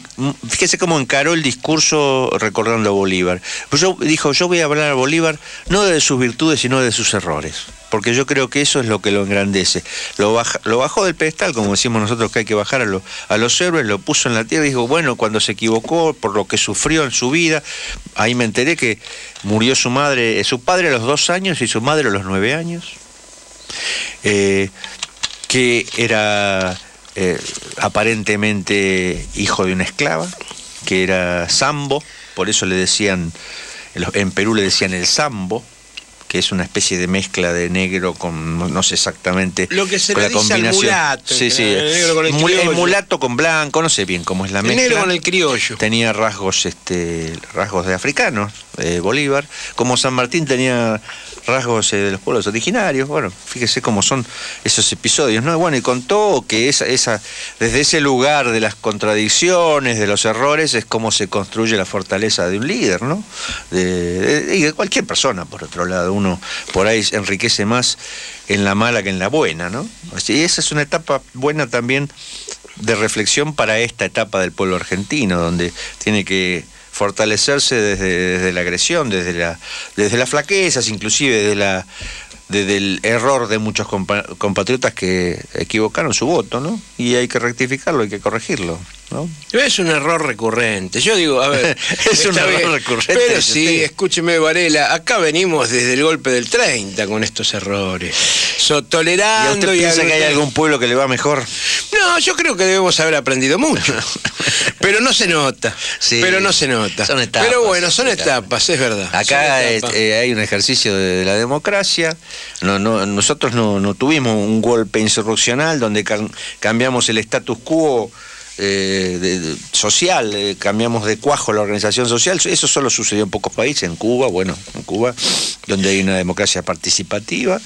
fíjese cómo encaró el discurso recordando a Bolívar. Yo, dijo, yo voy a hablar a Bolívar no de sus virtudes, sino de sus errores. Porque yo creo que eso es lo que lo engrandece. Lo, baja- lo bajó del pedestal, como decimos nosotros que hay que bajar a, lo- a los héroes, lo puso en la tierra y dijo, bueno, cuando se equivocó por lo que sufrió en su vida, ahí me enteré que murió su madre, eh, su padre a los dos años y su madre a los nueve años. Eh, que era eh, aparentemente hijo de una esclava, que era sambo, por eso le decían en Perú le decían el sambo, que es una especie de mezcla de negro con, no- no sé exactamente, Lo que se con le dice al mulato, Sí, sí, general, el negro con el Mul- criollo. mulato con blanco, no sé bien cómo es la El mezcla. negro con el criollo. Tenía rasgos, este, rasgos de africanos, eh, Bolívar, como San Martín tenía rasgos eh, de los pueblos originarios. Bueno, fíjese cómo son esos episodios, ¿no? Bueno, y contó que esa, esa, desde ese lugar de las contradicciones, de los errores, es como se construye la fortaleza de un líder, ¿no? De- de- y de cualquier persona, por otro lado. Uno por ahí enriquece más en la mala que en la buena, ¿no? Así, esa es una etapa buena también de reflexión para esta etapa del pueblo argentino, donde tiene que fortalecerse desde, la agresión, desde, la, desde las flaquezas, inclusive desde, la, desde el error de muchos compa- compatriotas que equivocaron su voto, ¿no? Y hay que rectificarlo, hay que corregirlo, ¿no? Es un error recurrente. Yo digo, a ver. Es un error recurrente, Pero sí. escúcheme, Varela, acá venimos desde el golpe del 30 con estos errores. So, ¿Y a tolerando piensa que hay algún pueblo que le va mejor? No, yo creo que debemos haber aprendido mucho. pero no se nota. Sí. pero no se nota. Son etapas, pero bueno, son etapas, es verdad. Acá eh, etapas. eh, hay un ejercicio de, la democracia. No, no, nosotros no, no tuvimos un golpe insurreccional donde cam- cambiamos el status quo eh, de- de- social, eh, cambiamos de cuajo la organización social. Eso solo sucedió en pocos países, en Cuba, bueno, en Cuba, donde hay una democracia participativa,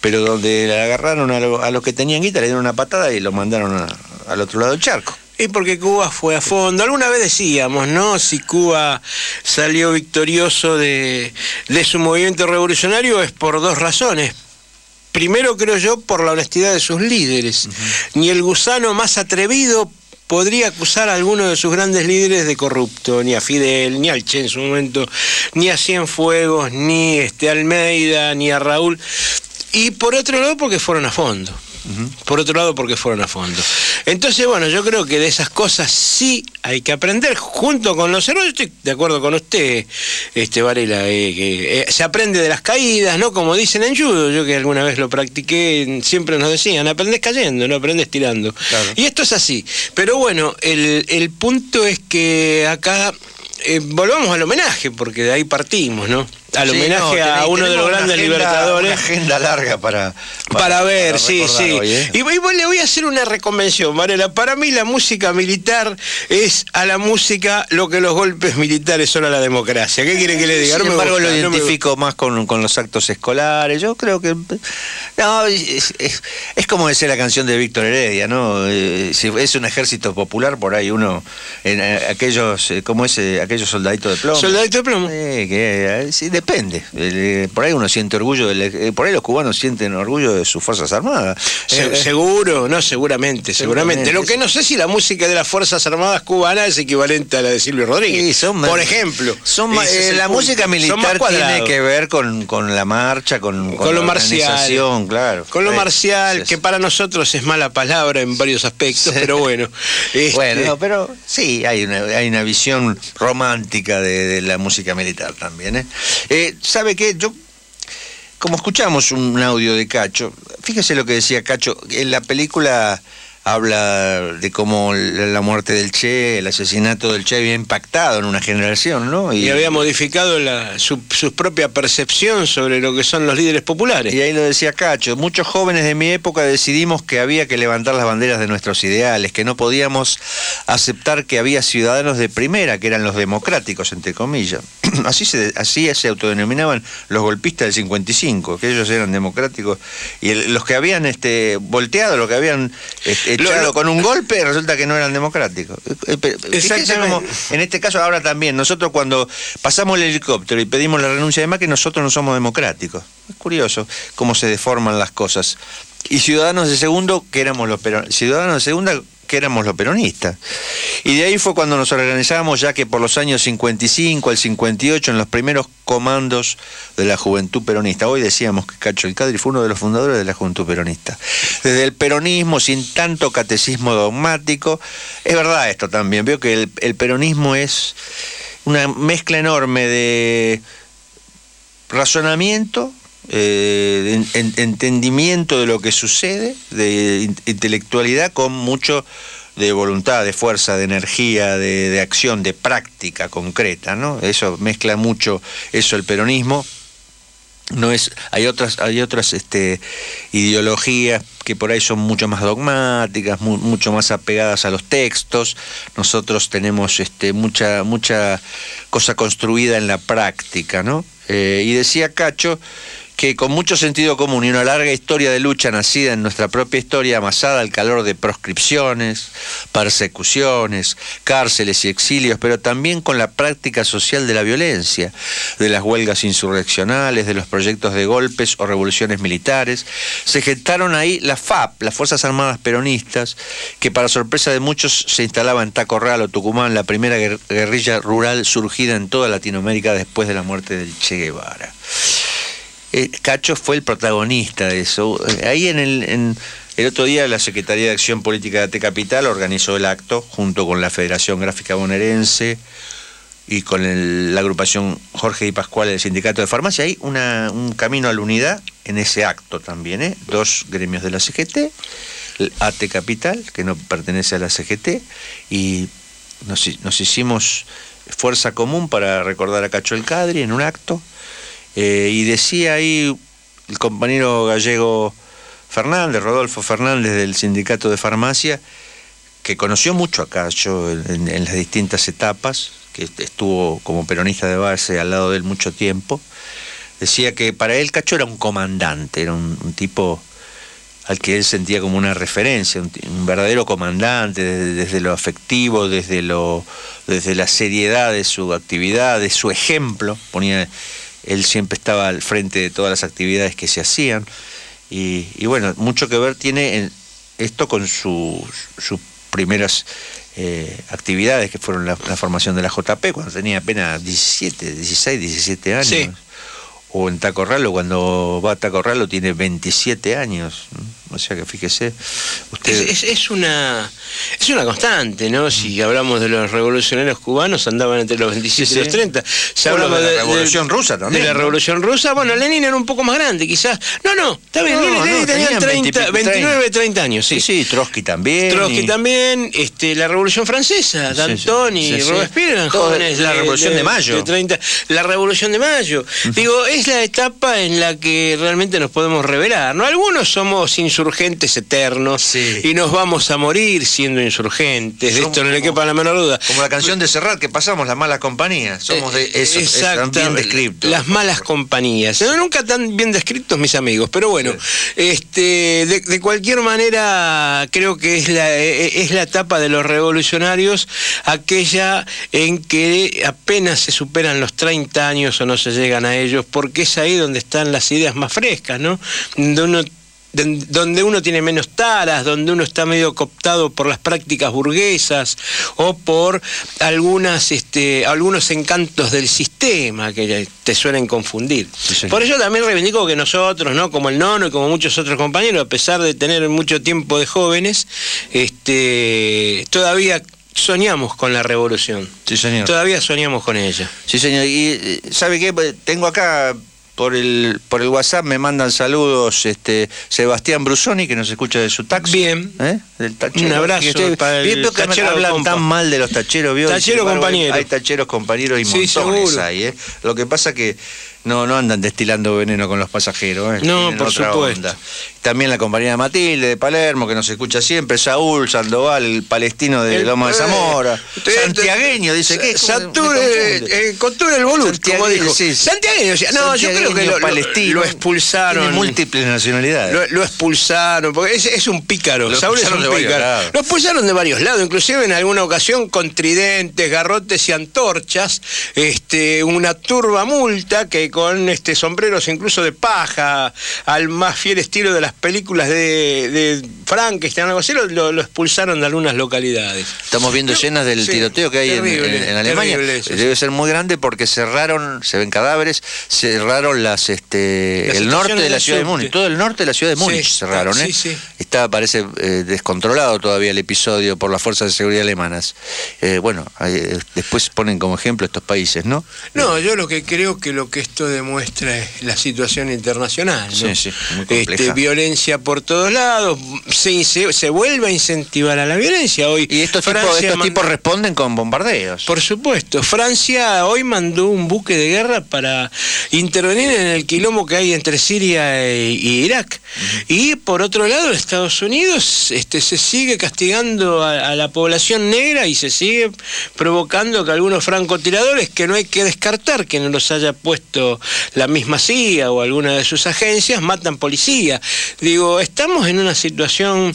pero donde le agarraron a, lo- a los que tenían guita, le dieron una patada y lo mandaron a- al otro lado del charco. Y porque Cuba fue a fondo. Alguna vez decíamos, ¿no? Si Cuba salió victorioso de, de su movimiento revolucionario es por dos razones. Primero, creo yo, por la honestidad de sus líderes. Ni el gusano más atrevido podría acusar a alguno de sus grandes líderes de corrupto, ni a Fidel, ni al Che en su momento, ni a Cienfuegos, ni este Almeida, ni a Raúl. Y por otro lado, porque fueron a fondo. Por otro lado, porque fueron a fondo. Entonces, bueno, yo creo que de esas cosas sí hay que aprender junto con los errores. Estoy de acuerdo con usted, este Varela, eh, que eh, se aprende de las caídas, ¿no? Como dicen en judo, yo que alguna vez lo practiqué, siempre nos decían, aprendes cayendo, no aprendes tirando. Y esto es así. Pero bueno, el, el punto es que acá eh, volvamos al homenaje, porque de ahí partimos, ¿no? Al Sí, homenaje no, a uno de los grandes agenda- libertadores. Una agenda larga para, Para, ver, para sí, sí. hoy, ¿eh? Y, le voy a hacer una reconvención, Varela. Para mí la música militar es a la música lo que los golpes militares son a la democracia. ¿Qué quiere que le diga? Sin embargo, gusta, lo no identifico más con, con los actos escolares. Yo creo que. No, es, es- es como decía la canción de Víctor Heredia, ¿no? Eh, si es un ejército popular, por ahí uno. En, eh, aquellos. ¿Cómo es? aquellos soldaditos de plomo. Soldadito de plomo. Eh, que, sí, depende. Eh, por ahí uno siente orgullo. del- eh, por ahí los cubanos sienten orgullo de sus Fuerzas Armadas. Se- Eh, seguro, no, seguramente, seguramente. Lo que no sé si la música de las Fuerzas Armadas cubanas es equivalente a la de Silvio Rodríguez. Son más- por ejemplo. Son el la música más militar tiene que ver con, con la marcha, con, Con la lo marcial. organización, claro. Con lo marcial, que para nosotros es mala palabra en varios aspectos, pero bueno. este, Bueno, no, pero sí, hay una, hay una visión romántica de, de la música militar también. ¿eh? Eh, ¿Sabe qué? Yo, como escuchamos un audio de Cacho, fíjese lo que decía Cacho, en la película habla de cómo la muerte del Che, el asesinato del Che había impactado en una generación, ¿no? y había modificado la- su, su propia percepción sobre lo que son los líderes populares. Y ahí lo decía Cacho, muchos jóvenes de mi época decidimos que había que levantar las banderas de nuestros ideales, que no podíamos aceptar que había ciudadanos de primera, que eran los democráticos, entre comillas. Así se, así se autodenominaban los golpistas del 55, que ellos eran democráticos. Y el- los que habían este, volteado, los que habían este, echado lo- con un golpe, resulta que no eran democráticos. Eh, eh, Exactamente. cómo, en este caso ahora también, nosotros cuando pasamos el helicóptero y pedimos la renuncia de Macri, nosotros no somos democráticos. Es curioso cómo se deforman las cosas. Y ciudadanos de segundo, que éramos los ciudadanos de segunda, que éramos los peronistas. Y de ahí fue cuando nos organizamos, ya que por los años 55 al 58, en los primeros comandos de la juventud peronista. Hoy decíamos que Cacho El Cadri fue uno de los fundadores de la juventud peronista. Desde el peronismo, sin tanto catecismo dogmático, es verdad esto también. Veo que el, el peronismo es una mezcla enorme de razonamiento, eh, entendimiento de lo que sucede, de in- intelectualidad con mucho de voluntad, de fuerza, de energía, de, acción, de práctica concreta, ¿no? Eso mezcla mucho eso el peronismo. No es hay otras hay otras este, ideologías que por ahí son mucho más dogmáticas mu- mucho más apegadas a los textos. Nosotros tenemos este, mucha mucha cosa construida en la práctica no Eh, y decía Cacho que con mucho sentido común y una larga historia de lucha nacida en nuestra propia historia, amasada al calor de proscripciones, persecuciones, cárceles y exilios, pero también con la práctica social de la violencia, de las huelgas insurreccionales, de los proyectos de golpes o revoluciones militares, se gestaron ahí la FAP, las Fuerzas Armadas Peronistas, que para sorpresa de muchos se instalaba en Taco Real o Tucumán, la primera guer- guerrilla rural surgida en toda Latinoamérica después de la muerte del Che Guevara. Eh, Cacho fue el protagonista de eso. Eh, Ahí en el, en- el otro día la Secretaría de Acción Política de AT Capital organizó el acto junto con la Federación Gráfica Bonaerense y con el- la agrupación Jorge y Pascual del Sindicato de Farmacia. Hay una, un camino a la unidad en ese acto también, ¿eh? Dos gremios de la CGT, el AT Capital, que no pertenece a la CGT, y nos, nos hicimos fuerza común para recordar a Cacho el Cadri en un acto. Eh, y decía ahí el compañero gallego Fernández, Rodolfo Fernández del Sindicato de Farmacia, que conoció mucho a Cacho en, las distintas etapas, que estuvo como peronista de base al lado de él mucho tiempo, decía que para él Cacho era un comandante, era un, tipo al que él sentía como una referencia, un verdadero comandante desde, desde lo afectivo, desde lo desde la seriedad de su actividad, de su ejemplo, ponía él siempre estaba al frente de todas las actividades que se hacían y, y bueno, mucho que ver tiene en- esto con sus primeras eh, actividades que fueron la, la formación de la JP cuando tenía apenas 17, 16, 17 años. Sí. O en Tacorralo, cuando va a Tacorralo tiene 27 años. ¿no? O sea que fíjese, usted... Es, es- es una es una constante, ¿no? Si hablamos de los revolucionarios cubanos, andaban entre los 27 Sí, y los sí. 30. Si Bueno, hablamos de la Revolución Rusa también, De la. Revolución Rusa, bueno, Lenin era un poco más grande, quizás. No, no, está bien, No, Lenin, no, tenía tenían 30, 20, 29, 30 años, sí. Sí, sí, Trotsky también. Trotsky y- también, este, la Revolución Francesa, Danton y. Robespierre eran jóvenes. la Revolución de Mayo. 30, la Revolución de Mayo. Digo, es la etapa en la que realmente nos podemos revelar, ¿no? Algunos somos insurgentes eternos y nos vamos a morir siendo insurgentes, de esto no le quepa la menor duda. Como la canción de Serrat que pasamos, las malas compañías. Somos de eso, Exacto, bien descriptos. Las malas compañías. No, nunca tan bien descritos mis amigos, pero bueno, este, de, de cualquier manera creo que es la, eh, es la etapa de los revolucionarios, aquella en que apenas se superan los 30 años o no se llegan a ellos, porque es ahí donde están las ideas más frescas, ¿no? Donde uno don- donde uno tiene menos taras, donde uno está medio cooptado por las prácticas burguesas o por algunas, este, algunos encantos del sistema que te suelen confundir. Por ello también reivindico que nosotros, ¿no? como el nono y como muchos otros compañeros, a pesar de tener mucho tiempo de jóvenes, este, todavía soñamos con la revolución. Sí, señor. Todavía soñamos con ella. Sí, señor. Y eh, ¿sabe qué? Pues, Tengo acá por el por el WhatsApp me mandan saludos este Sebastián Brusoni que nos escucha de su taxi. Bien. ¿Eh? Del tachero. Un abrazo Fíjate, para el que tachero hablan compa. tan mal de los tacheros, ¿vio? Tachero embargo, compañero. Hay tacheros compañeros y Sí, montones seguro. hay, ¿eh? Lo que pasa que no, no andan destilando veneno con los pasajeros, ¿eh? No, Tienen por supuesto. onda. También la compañía Matilde de Palermo, que nos escucha siempre, Saúl Sandoval, el palestino de El- Loma de Zamora, santiagueño, dice que eh, Conture el Bolut, como dijo. Santiagueño, o sea, no, yo creo que lo, palestino, lo expulsaron. Tiene múltiples nacionalidades. Lo, lo expulsaron, porque es, es un pícaro. Lo Saúl es un pícaro. Lo expulsaron de varios lados, inclusive en alguna ocasión con tridentes, garrotes y antorchas, este, una turba multa que con este sombreros incluso de paja, al más fiel estilo de las películas de, de Frankenstein, algo así, lo, expulsaron de algunas localidades. Estamos viendo escenas del Sí, tiroteo que hay en- terrible, en, en Alemania. sí. Debe ser muy grande porque cerraron, se ven cadáveres, cerraron las este Las el norte de la ciudad de. Múnich, todo el norte de la ciudad de Sí, Múnich cerraron, sí, ¿eh? sí. Está parece eh, descontrolado todavía el episodio por las fuerzas de seguridad alemanas. Eh, bueno, eh, después ponen como ejemplo estos países, ¿no? No, yo lo que creo que lo que esto demuestra la situación internacional. ¿no? Sí, sí, muy Este, compleja. Violencia por todos lados, se, se, se vuelve a incentivar a la violencia. Hoy Y estos, tipos, estos tipos responden con bombardeos. Por supuesto, Francia hoy mandó un buque de guerra para intervenir en el quilombo que hay entre Siria e- y Irak. Y por otro lado, Estados Unidos este, se sigue castigando a, a la población negra y se sigue provocando que algunos francotiradores que no hay que descartar que no los haya puesto la misma CIA o alguna de sus agencias matan policía. Digo, estamos en una situación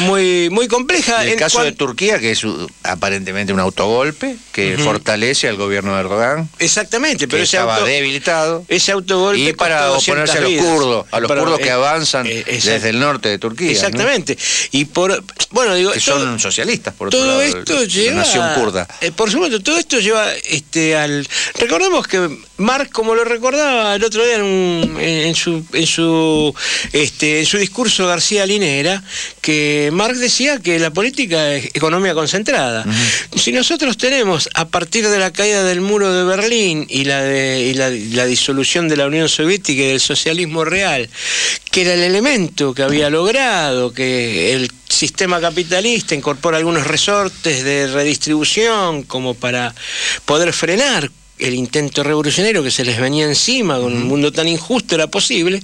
muy muy compleja. En el En caso de Turquía, que es uh, aparentemente un autogolpe que fortalece al gobierno de Erdogan, Exactamente, pero que ese estaba auto- debilitado. Ese autogolpe Y para oponerse a 200 los vidas. kurdos, a los kurdos que eh, avanzan eh, desde el norte de Turquía. ¿no? Exactamente. Y por bueno, digo, Que todo- son socialistas, por otro todo lado, esto la lleva nación kurda. eh, por supuesto todo esto lleva este al recordemos que Marx como lo recordaba el otro día en, un- en- en su en su este en su discurso García Linera que Marx decía que la política es economía concentrada. Si nosotros tenemos a partir de la caída del muro de Berlín y la de y la, la disolución de la Unión Soviética y del socialismo real que era el elemento que había logrado que el sistema capitalista incorpora algunos resortes de redistribución como para poder frenar el intento revolucionario que se les venía encima con un mundo tan injusto era posible.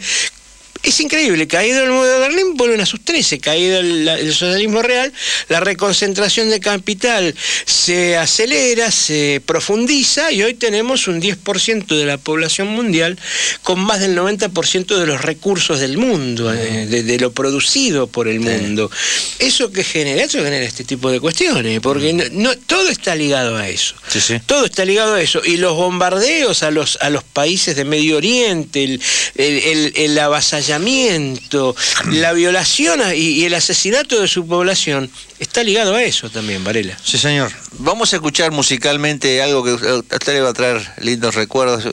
Es increíble, caído el muro de Berlín vuelven a sus 13, caído el, socialismo real, la reconcentración de capital se acelera, se profundiza y hoy tenemos un 10% de la población mundial con más del 90% de los recursos del mundo, eh, de, de lo producido por el mundo. ¿Eso que genera? Eso genera este tipo de cuestiones, porque no, no- todo está ligado a eso. Sí, sí. Todo está ligado a eso. Y los bombardeos a los, a los países de Medio Oriente, el, el- el- el avasallamiento, la violación y, y el asesinato de su población, está ligado a eso también, Varela. Sí, señor. Vamos a escuchar musicalmente algo que a usted le va a traer lindos recuerdos.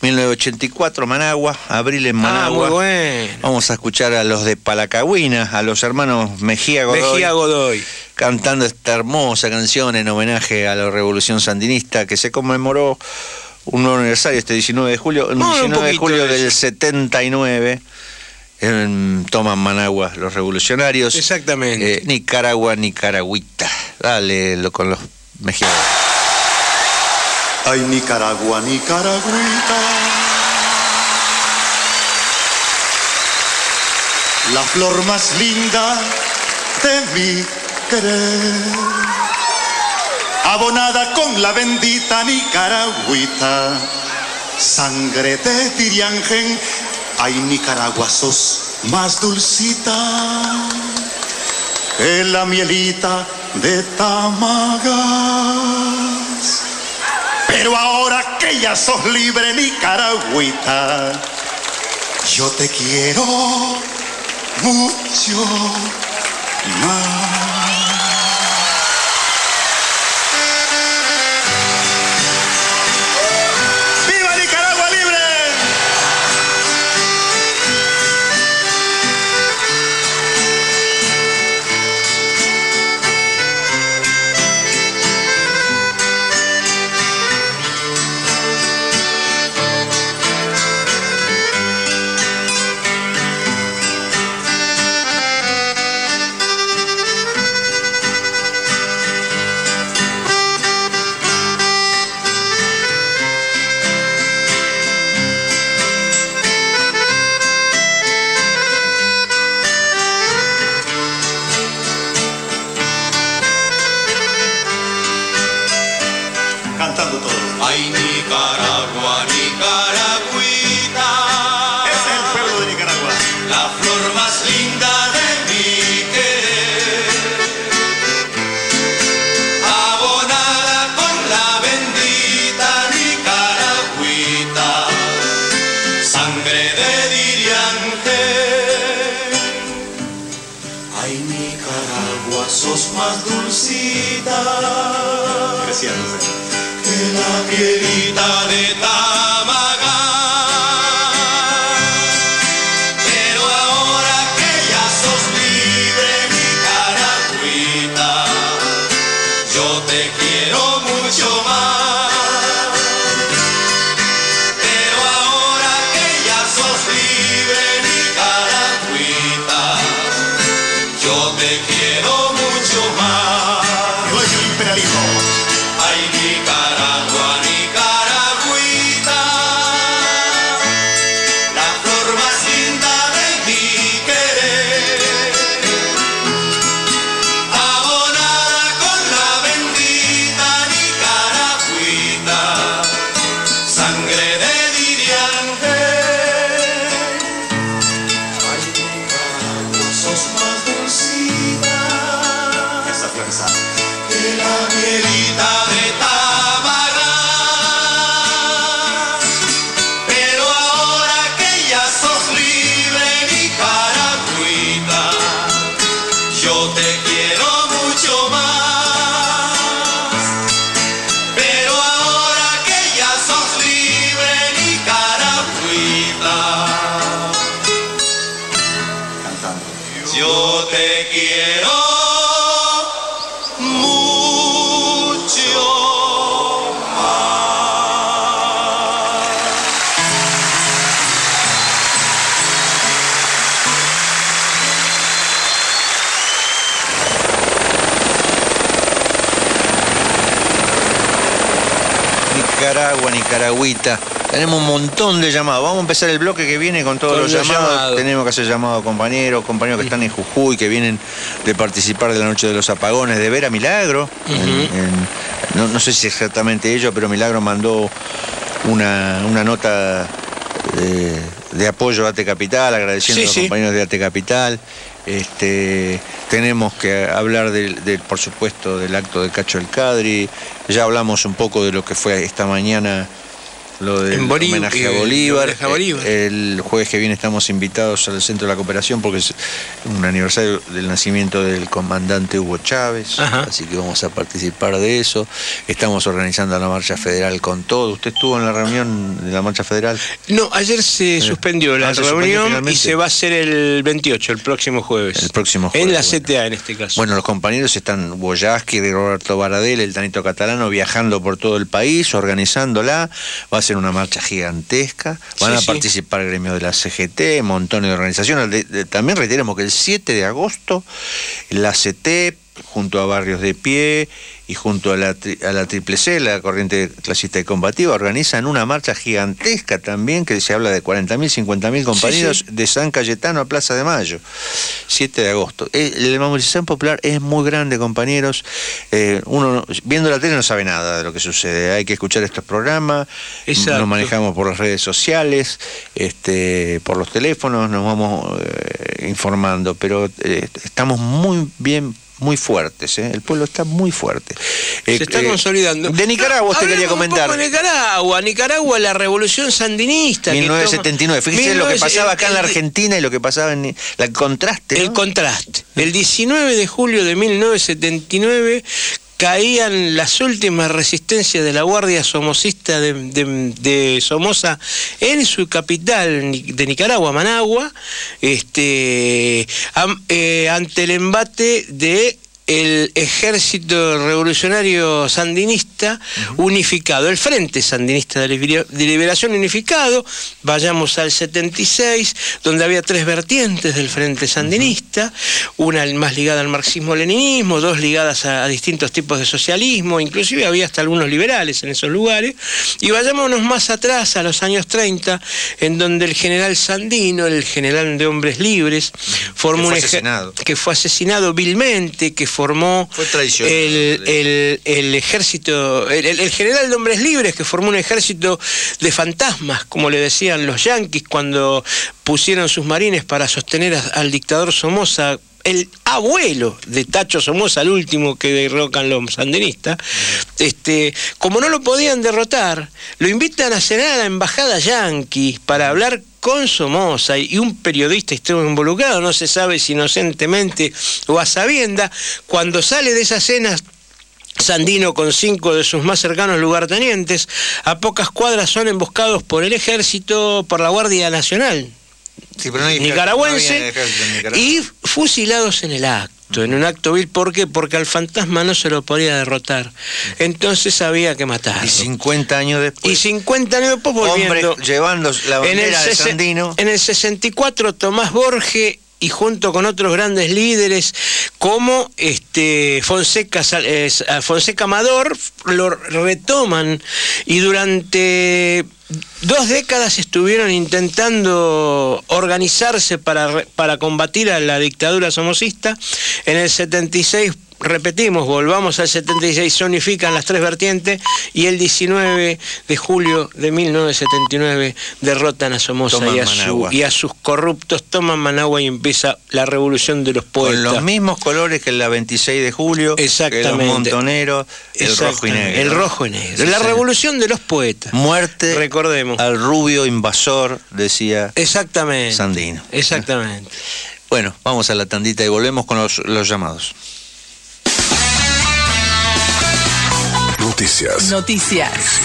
1984, Managua, abril en Managua. Ah, muy bueno. Vamos a escuchar a los de Palacagüina, a los hermanos Mejía Godoy. Mejía Godoy. Cantando esta hermosa canción en homenaje a la Revolución Sandinista que se conmemoró un nuevo aniversario este 19 de julio. El Vamos a ver un 19 de julio de del eso. 79. En- toman Managua los revolucionarios. Exactamente. Eh, Nicaragua, Nicaragüita. Dale lo, con los Godoy. Ay, Nicaragua, Nicaragüita. La flor más linda de mi querer. Abonada con la bendita Nicaragüita. Sangre de Tiriangen. Ay, Nicaragua, sos más dulcita que la mielita de Tamagas. Pero ahora que ya sos libre, Nicaragüita, yo te quiero mucho más. Tenemos un montón de llamados. Vamos a empezar el bloque que viene con todos Con los, los llamados. llamados. Tenemos que hacer llamados a compañeros, compañeros que están en Jujuy, que vienen de participar de la noche de los apagones, de ver a Milagro. En- en- no, no sé si exactamente ellos, pero Milagro mandó una, una nota eh, de apoyo a AT Capital, agradeciendo Sí, a los sí. compañeros de AT Capital. Este, tenemos que hablar del, del, por supuesto, del acto de Cacho El Cadri. Ya hablamos un poco de lo que fue esta mañana lo del En Bolí- homenaje a eh, Bolívar. homenaje a Bolívar. Eh, El jueves que viene estamos invitados al Centro de la Cooperación porque es un aniversario del nacimiento del comandante Hugo Chávez. Así que vamos a participar de eso. Estamos organizando la marcha federal con todo. ¿Usted estuvo en la reunión de la marcha federal? No, ayer se suspendió la Ah, suspendió reunión y se va a hacer el 28, el próximo jueves. El próximo En la jueves, CTA en este caso. Bueno, los compañeros están Boyaski, Roberto Baradel, el Tanito Catalano, viajando por todo el país, organizándola. Va a ser una marcha gigantesca. Van Sí, a sí. participar el gremio de la CGT, montones de organizaciones. También reiteremos que el 7 de agosto la CT, junto a Barrios de Pie y junto a la, tri- a la Triple C, la Corriente Clasista y Combativa, organizan una marcha gigantesca también, que se habla de 40.000, 50.000 compañeros, de San Cayetano a Plaza de Mayo, 7 de agosto. Eh, La movilización popular es muy grande, compañeros. Eh, uno no- viendo la tele no sabe nada de lo que sucede. Hay que escuchar estos programas, Exacto. nos manejamos por las redes sociales, este, por los teléfonos, nos vamos eh, informando, pero eh, estamos muy bien. Muy fuertes, ¿eh? el pueblo está muy fuerte. Eh, se está eh, consolidando. De Nicaragua, usted quería un comentar. poco Nicaragua, Nicaragua, la revolución sandinista. que 1979. toma- Fíjese lo que 19- pasaba acá en la Argentina y lo que pasaba en la- el contraste. El contraste. El 19 de julio de 1979 caían las últimas resistencias de la Guardia Somocista de, Somoza en su capital de Nicaragua, Managua, este, eh, ante el embate de el ejército revolucionario sandinista unificado, el Frente Sandinista de Libera- de Liberación Unificado, vayamos al 76, donde había tres vertientes del Frente Sandinista, una más ligada al marxismo-leninismo, dos ligadas a, a distintos tipos de socialismo, inclusive había hasta algunos liberales en esos lugares, y vayámonos más atrás, a los años 30, en donde el general Sandino, el general de hombres libres, formó Que fue un asesinado. que fue asesinado vilmente, que formó Fue el, el- el ejército, el, el- el general de hombres libres, que formó un ejército de fantasmas, como le decían los yanquis cuando pusieron sus marines para sostener a- al dictador Somoza. El abuelo de Tacho Somoza, el último que derrocan los sandinistas, este, como no lo podían derrotar, lo invitan a cenar a la embajada yanqui para hablar con Somoza y un periodista estuvo involucrado, no se sabe si inocentemente o a sabienda, cuando sale de esa cena Sandino con cinco de sus más cercanos lugartenientes, a pocas cuadras son emboscados por el ejército, por la Guardia Nacional Sí, pero no hay- nicaragüense no Nicaragua. y fusilados en el acto, en un acto vil. ¿Por qué? Porque al fantasma no se lo podía derrotar. Entonces había que matarlo. Y 50 años después. Y 50 años después volviendo. Hombre llevando la en, el bandera de Sandino. en el 64 Tomás Borge y junto con otros grandes líderes como este Fonseca, Sal- eh, Fonseca Amador lo retoman y durante dos décadas estuvieron intentando organizarse para, para combatir a la dictadura somocista. En el 76 repetimos, volvamos al 76, se unifican las tres vertientes y el 19 de julio de 1979 derrotan a Somoza y a, su- Managua. y a sus corruptos, toman Managua y empieza la revolución de los poetas. Con los mismos colores que la 26 de julio, que los Exactamente. montoneros, el rojo y Exactamente, negro. El rojo y negro. La revolución de los poetas. Muerte Recordemos. al rubio invasor, decía Exactamente. Sandino. Exactamente. Bueno, vamos a la tandita y volvemos con los, los llamados. Noticias. Noticias.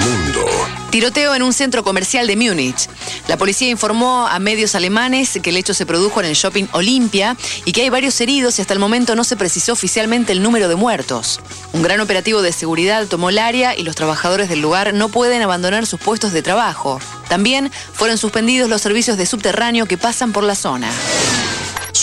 Mundo. Tiroteo en un centro comercial de Múnich. La policía informó a medios alemanes que el hecho se produjo en el shopping Olimpia y que hay varios heridos y hasta el momento no se precisó oficialmente el número de muertos. Un gran operativo de seguridad tomó el área y los trabajadores del lugar no pueden abandonar sus puestos de trabajo. También fueron suspendidos los servicios de subterráneo que pasan por la zona.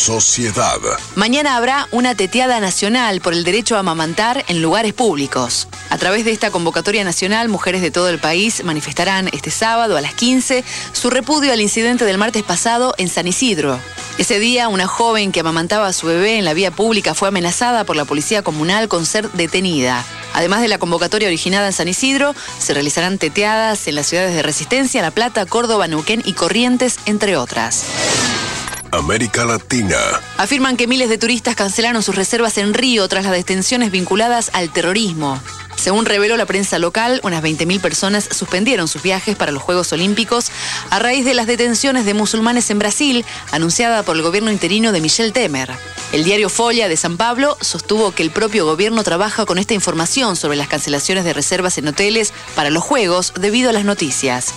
Sociedad. Mañana habrá una teteada nacional por el derecho a amamantar en lugares públicos. A través de esta convocatoria nacional, mujeres de todo el país manifestarán este sábado a las 15 su repudio al incidente del martes pasado en San Isidro. Ese día, una joven que amamantaba a su bebé en la vía pública fue amenazada por la policía comunal con ser detenida. Además de la convocatoria originada en San Isidro, se realizarán teteadas en las ciudades de Resistencia, La Plata, Córdoba, Neuquén y Corrientes, entre otras. América Latina. Afirman que miles de turistas cancelaron sus reservas en Río tras las detenciones vinculadas al terrorismo. Según reveló la prensa local, unas 20.000 personas suspendieron sus viajes para los Juegos Olímpicos a raíz de las detenciones de musulmanes en Brasil, anunciada por el gobierno interino de Michel Temer. El diario Folla de San Pablo sostuvo que el propio gobierno trabaja con esta información sobre las cancelaciones de reservas en hoteles para los Juegos debido a las noticias.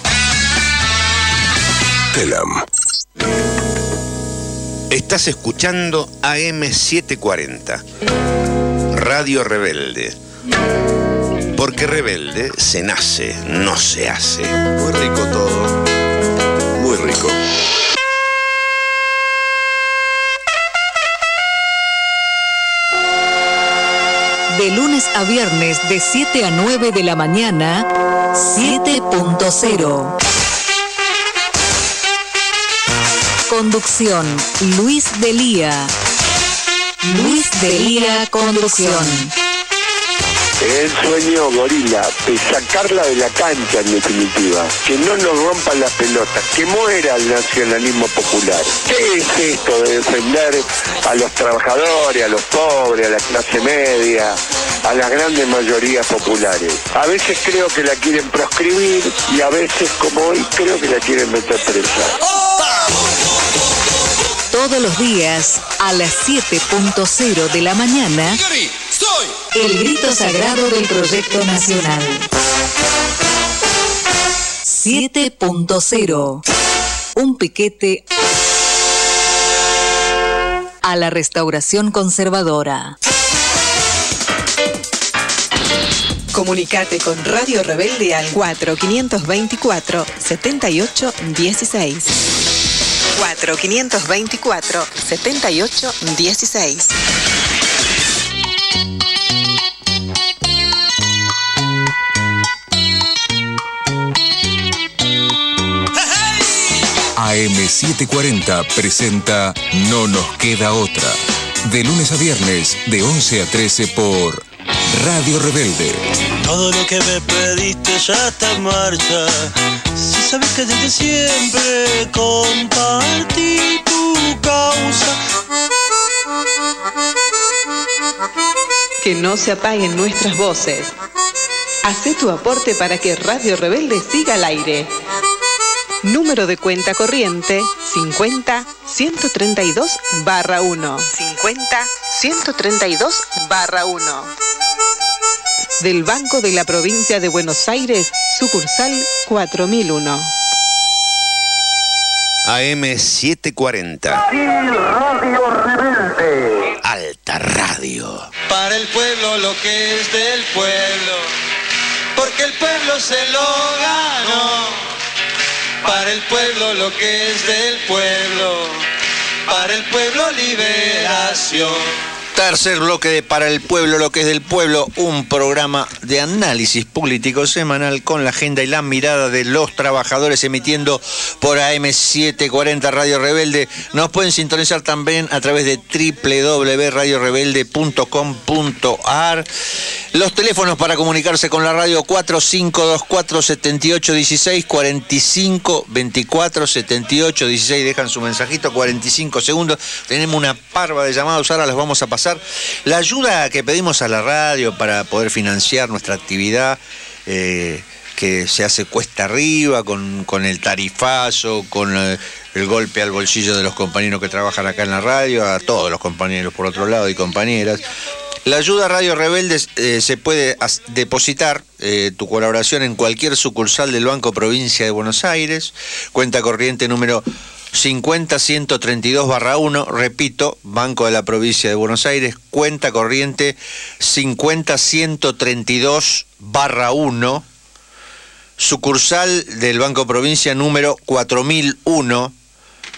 Telam. Estás escuchando AM740, Radio Rebelde. Porque rebelde se nace, no se hace. Muy rico todo. Muy rico. De lunes a viernes de 7 a 9 de la mañana, 7.0. Conducción, Luis Delía. Luis Delía, conducción. El sueño gorila, de sacarla de la cancha en definitiva, que no nos rompan las pelotas, que muera el nacionalismo popular. ¿Qué es esto de defender a los trabajadores, a los pobres, a la clase media, a las grandes mayorías populares? A veces creo que la quieren proscribir y a veces, como hoy, creo que la quieren meter presa. Todos los días a las 7.0 de la mañana, el grito sagrado del proyecto nacional. 7.0. Un piquete a la restauración conservadora. Comunicate con Radio Rebelde al 4524 78 16. 4524 78 16. AM740 presenta No nos queda otra. De lunes a viernes, de 11 a 13 por Radio Rebelde. Todo lo que me pediste ya está en marcha. Sabes que desde siempre compartí tu causa. Que no se apaguen nuestras voces. Hacé tu aporte para que Radio Rebelde siga al aire. Número de cuenta corriente 50 132 barra 1. 50 132 barra 1. Del Banco de la Provincia de Buenos Aires, sucursal 4001. AM740. Radio Rebelde. Alta Radio. Para el pueblo lo que es del pueblo. Porque el pueblo se lo ganó. Para el pueblo lo que es del pueblo. Para el pueblo liberación. Tercer bloque de Para el Pueblo, lo que es del pueblo, un programa de análisis político semanal con la agenda y la mirada de los trabajadores emitiendo por AM740 Radio Rebelde. Nos pueden sintonizar también a través de www.radiorebelde.com.ar. Los teléfonos para comunicarse con la radio 4524 7816 45 24 78 16. Dejan su mensajito, 45 segundos. Tenemos una parva de llamados, ahora las vamos a pasar. La ayuda que pedimos a la radio para poder financiar nuestra actividad. eh, que se hace cuesta arriba con, con el tarifazo, con eh, el golpe al bolsillo de los compañeros que trabajan acá en la radio, a todos los compañeros por otro lado y compañeras. La ayuda a Radio Rebeldes eh, se puede depositar tu colaboración en cualquier sucursal del Banco Provincia de Buenos Aires, cuenta corriente número 50-132 barra 1, repito, Banco de la Provincia de Buenos Aires, cuenta corriente 50-132 barra 1, sucursal del Banco Provincia número 4001,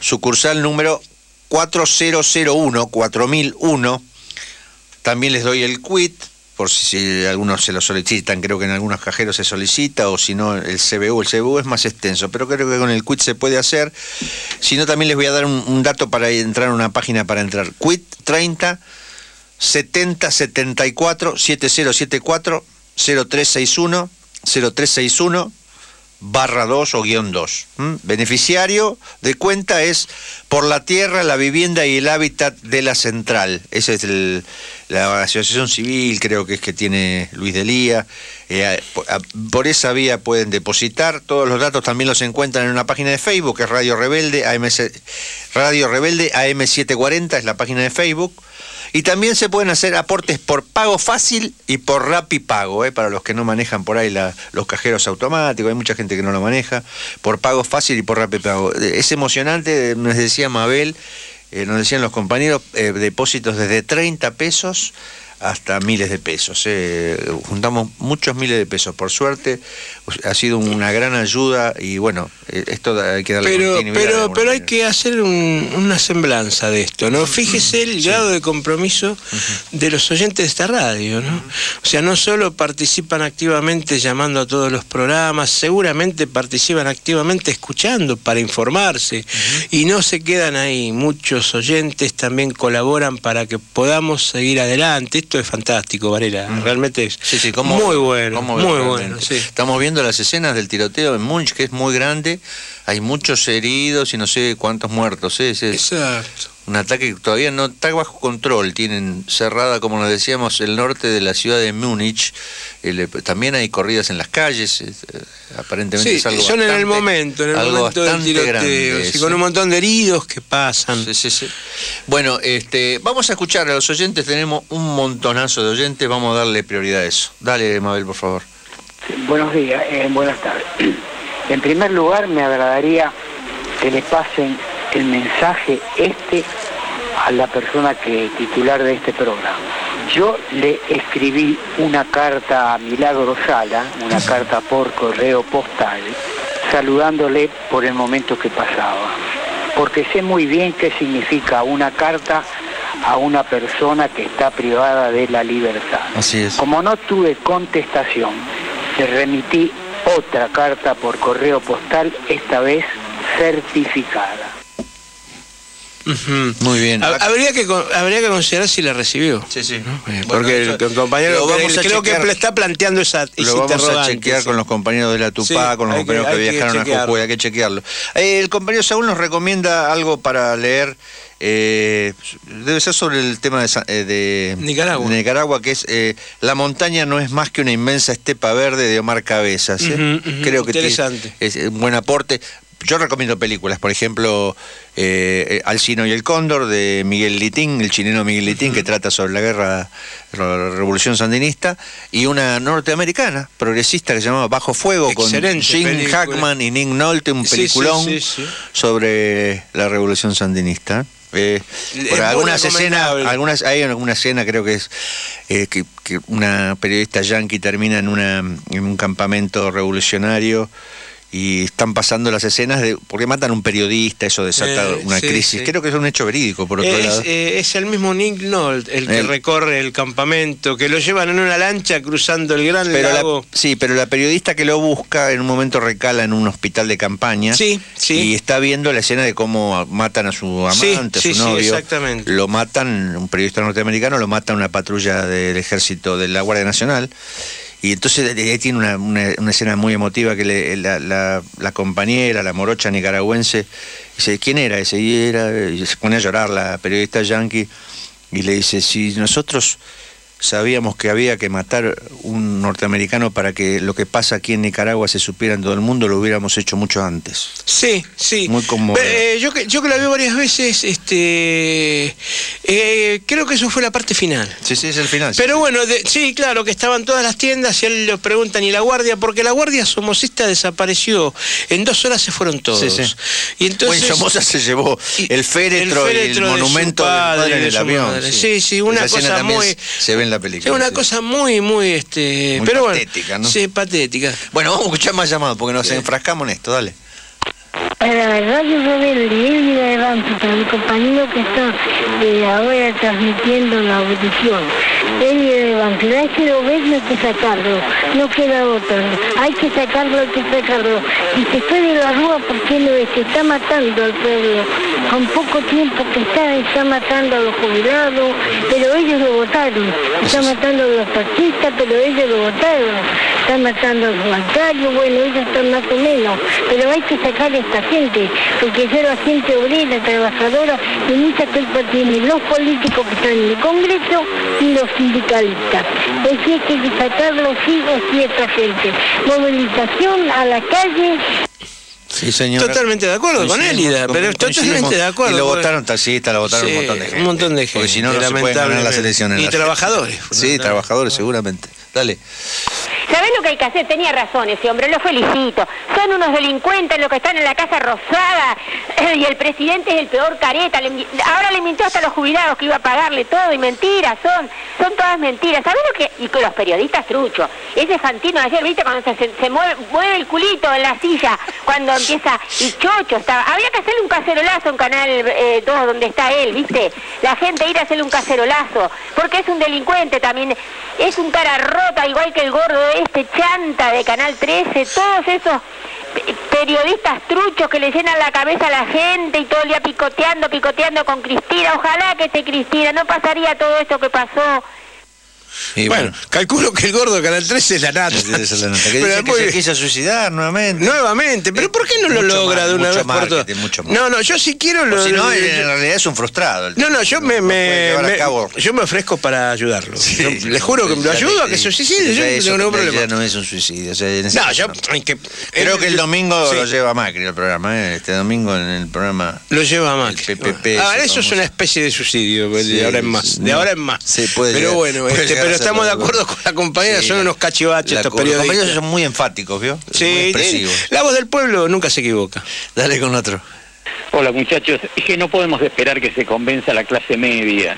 sucursal número 4001, 4001. También les doy el quit, por si, algunos se lo solicitan, creo que en algunos cajeros se solicita, o si no, el CBU. El CBU es más extenso, pero creo que con el quit se puede hacer. Si no, también les voy a dar un, un dato para entrar a una página para entrar. Quit 30 70 74 7074 0361 0361 barra 2 o guion 2. ¿m? Beneficiario de cuenta es por la tierra, la vivienda y el hábitat de la central. Esa es el- la asociación civil, creo que es que tiene Luis Delía. Eh, por, esa vía pueden depositar. Todos los datos también los encuentran en una página de Facebook, que es Radio Rebelde, AMC, Radio Rebelde AM740, es la página de Facebook. Y también se pueden hacer aportes por pago fácil y por Rapipago, ¿eh? para los que no manejan por ahí los cajeros automáticos, hay mucha gente que no lo maneja, por pago fácil y por Rapipago. Eh, Es emocionante, nos decía Mabel, eh, nos decían los compañeros, eh, depósitos desde 30 pesos hasta miles de pesos. eh. Juntamos muchos miles de pesos, por suerte, ha sido una gran ayuda y bueno, eh, esto hay que darle Pero, pero, pero hay manera. que hacer un- una semblanza de esto, ¿no? Fíjese el grado de compromiso de los oyentes de esta radio, ¿no? O sea, no solo participan activamente llamando a todos los programas, seguramente participan activamente escuchando para informarse y no se quedan ahí. Muchos oyentes también colaboran para que podamos seguir adelante. Esto es fantástico, Varela. Realmente es Sí, sí, cómo- muy bueno, cómo muy realmente. bueno. Sí. Estamos viendo las escenas del tiroteo en Munch, que es muy grande. Hay muchos heridos y no sé cuántos muertos. ¿eh? Es, es Exacto. Un ataque que todavía no está bajo control. Tienen cerrada, como nos decíamos, el norte de la ciudad de Múnich. El- también hay corridas en las calles. es, eh, aparentemente Sí, es algo son en el momento, en el algo momento del bastante tiroteo, grande sí, eso. con un montón de heridos que pasan. Sí, sí, sí. Bueno, este, vamos a escuchar a los oyentes, tenemos un montonazo de oyentes, vamos a darle prioridad a eso. Dale, Mabel, por favor. Buenos días, eh, buenas tardes. En primer lugar, me agradaría que le pasen el mensaje este a la persona que titular de este programa. Yo le escribí una carta a Milagro Sala, una carta por correo postal, saludándole por el momento que pasaba, porque sé muy bien qué significa una carta a una persona que está privada de la libertad. Así es. Como no tuve contestación, le remití otra carta por correo postal, esta vez certificada. Muy bien. Ha- Habría que, habría que considerar si la recibió. Sí, sí. Porque el, eso- el compañero vamos a creo que chequear. está planteando esa, Lo vamos a chequear sí. con los compañeros de la Tupá, Sí, con los hay que- compañeros que, viajaron a chequearlo. Jujuy, hay que chequearlo. Eh, el compañero Saúl nos recomienda algo para leer, eh, debe ser sobre el tema de, eh, de Nicaragua. de Nicaragua, que es eh, La montaña no es más que una inmensa estepa verde de Omar Cabezas. ¿eh? Creo que tiene- interesante. es un buen aporte. Yo recomiendo películas, por ejemplo, eh, eh, Alcino y el Cóndor de Miguel Litín, el chileno Miguel Litín, que trata sobre la guerra, la revolución sandinista, y una norteamericana, progresista, que se llamaba Bajo Fuego, Excelente con Jim película. Hackman y Nick Nolte, un sí, peliculón sí, sí. sobre la revolución sandinista. Eh, por algunas escenas, algunas, hay alguna escena creo que es eh, que, que una periodista yanqui termina en una en un campamento revolucionario y están pasando las escenas de porque matan a un periodista, eso desata Eh, una sí, crisis. sí. Creo que es un hecho verídico, por otro Es, lado. eh, es el mismo Nick Nolte el que El- recorre el campamento, que lo llevan en una lancha cruzando el gran Pero la- lago. sí, pero la periodista que lo busca en un momento recala en un hospital de campaña Sí, sí. y está viendo la escena de cómo matan a su amante, a su sí, novio. exactamente. Lo matan, un periodista norteamericano, lo mata una patrulla del ejército de la Guardia Nacional. Y entonces ahí tiene una, una- escena muy emotiva que le- la, la- la compañera, la morocha nicaragüense, dice, ¿quién era ese? Y, era, y se pone a llorar la periodista yankee y le dice, si nosotros sabíamos que había que matar un norteamericano para que lo que pasa aquí en Nicaragua se supiera en todo el mundo, lo hubiéramos hecho mucho antes. Sí, sí. Muy conmovedor. Eh, yo, que, yo que la veo varias veces, este, eh, creo que eso fue la parte final. Sí, sí, es el final. sí. Pero bueno, de- sí, claro, que estaban todas las tiendas y él le preguntan, ¿y la guardia? Porque la guardia somocista desapareció. En dos horas se fueron todos. Sí, sí. Y entonces... Bueno, Somoza se llevó el féretro, y el féretro de su monumento del padre padre y en de el su avión. madre. Sí, sí, una cosa muy- se- en la Es película. una sí. cosa muy, muy, este... Muy pero patética, bueno, ¿no? Sí, patética. Bueno, vamos a escuchar más llamados porque nos enfrascamos en esto, dale. Para Radio Rebelde, Elvira de Banco, para mi compañero que está eh, ahora transmitiendo la audición. Elvira de Banco, hay que lo ves, no hay que sacarlo, no queda otro. Hay que sacarlo, hay que sacarlo. Si se fue de la rúa, ¿por qué no es? Está matando al pueblo. Con poco tiempo que está, está matando a los jubilados, pero ellos lo votaron. Está matando a los artistas, pero ellos lo votaron. Está matando a los bancarios, bueno, ellos están más o menos. Pero hay que sacar a esta gente, porque es la gente obrera, trabajadora, y mucha culpa tienen los políticos que están en el Congreso y los sindicalistas. Es que hay que sacarlo sí o sí a esta gente. Movilización a la calle, Sí, señor. Totalmente de acuerdo con Elida, pero totalmente de acuerdo. Y lo porque- votaron taxistas, lo votaron Sí, un montón de gente. un montón de Porque gente, si no, no se pueden ganar las elecciones. Y Las- trabajadores. Sí, trabajadores, seguramente. Dale. ¿Sabés lo que hay que hacer? Tenía razón ese hombre, lo felicito. Son unos delincuentes los que están en la Casa Rosada y el presidente es el peor careta. Ahora le mintió hasta los jubilados que iba a pagarle todo y mentiras, son son todas mentiras. ¿Sabés lo que...? Y con los periodistas truchos. Ese Fantino ayer, ¿viste? Cuando se, mueve, el culito en la silla, cuando empieza... Y Chocho estaba... Había que hacerle un cacerolazo en Canal eh, 2 donde está él, ¿viste? La gente ir a hacerle un cacerolazo, porque es un delincuente también. Es un cara rota, igual que el gordo este chanta de Canal 13, todos esos pe- periodistas truchos que le llenan la cabeza a la gente y todo el día picoteando, picoteando con Cristina. Ojalá que esté Cristina, no pasaría todo esto que pasó. Bueno, calculo que el gordo de Canal 13 es la nata. Es la. Que Pero dice que se quiso suicidar nuevamente. Nuevamente, pero ¿por qué no lo logra de una vez por todas? No, no, yo sí quiero lo si no, en realidad es un frustrado. el No, no, yo me, me- yo me ofrezco para ayudarlo. Yo le juro que lo ayudo a que se suicide, yo ya no eso tengo problema. no es un suicidio. o sea, No, yo que Creo que el domingo Sí. lo lleva Macri el programa, ¿eh? Este domingo en el programa. Lo lleva. El PPP. Ah, ese eso es una especie de suicidio, pues, Sí, de ahora en más. De ahora en más. Sí, puede pero bueno, este, pero estamos de acuerdo con la compañera, Sí, son unos cachivaches La- estos los compañeros periodistas. son muy enfáticos, ¿vio? Sí, muy expresivos. la voz del pueblo nunca se equivoca. Dale con otro. Hola muchachos, es que no podemos esperar que se convenza la clase media.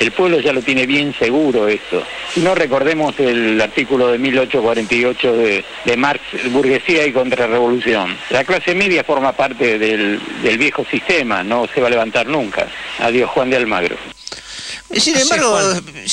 El pueblo ya lo tiene bien seguro esto. Si no recordemos el artículo de 1848 de, de Marx, Burguesía y Contrarrevolución. La clase media forma parte del, del viejo sistema, no se va a levantar nunca. Adiós Juan de Almagro. Sin embargo,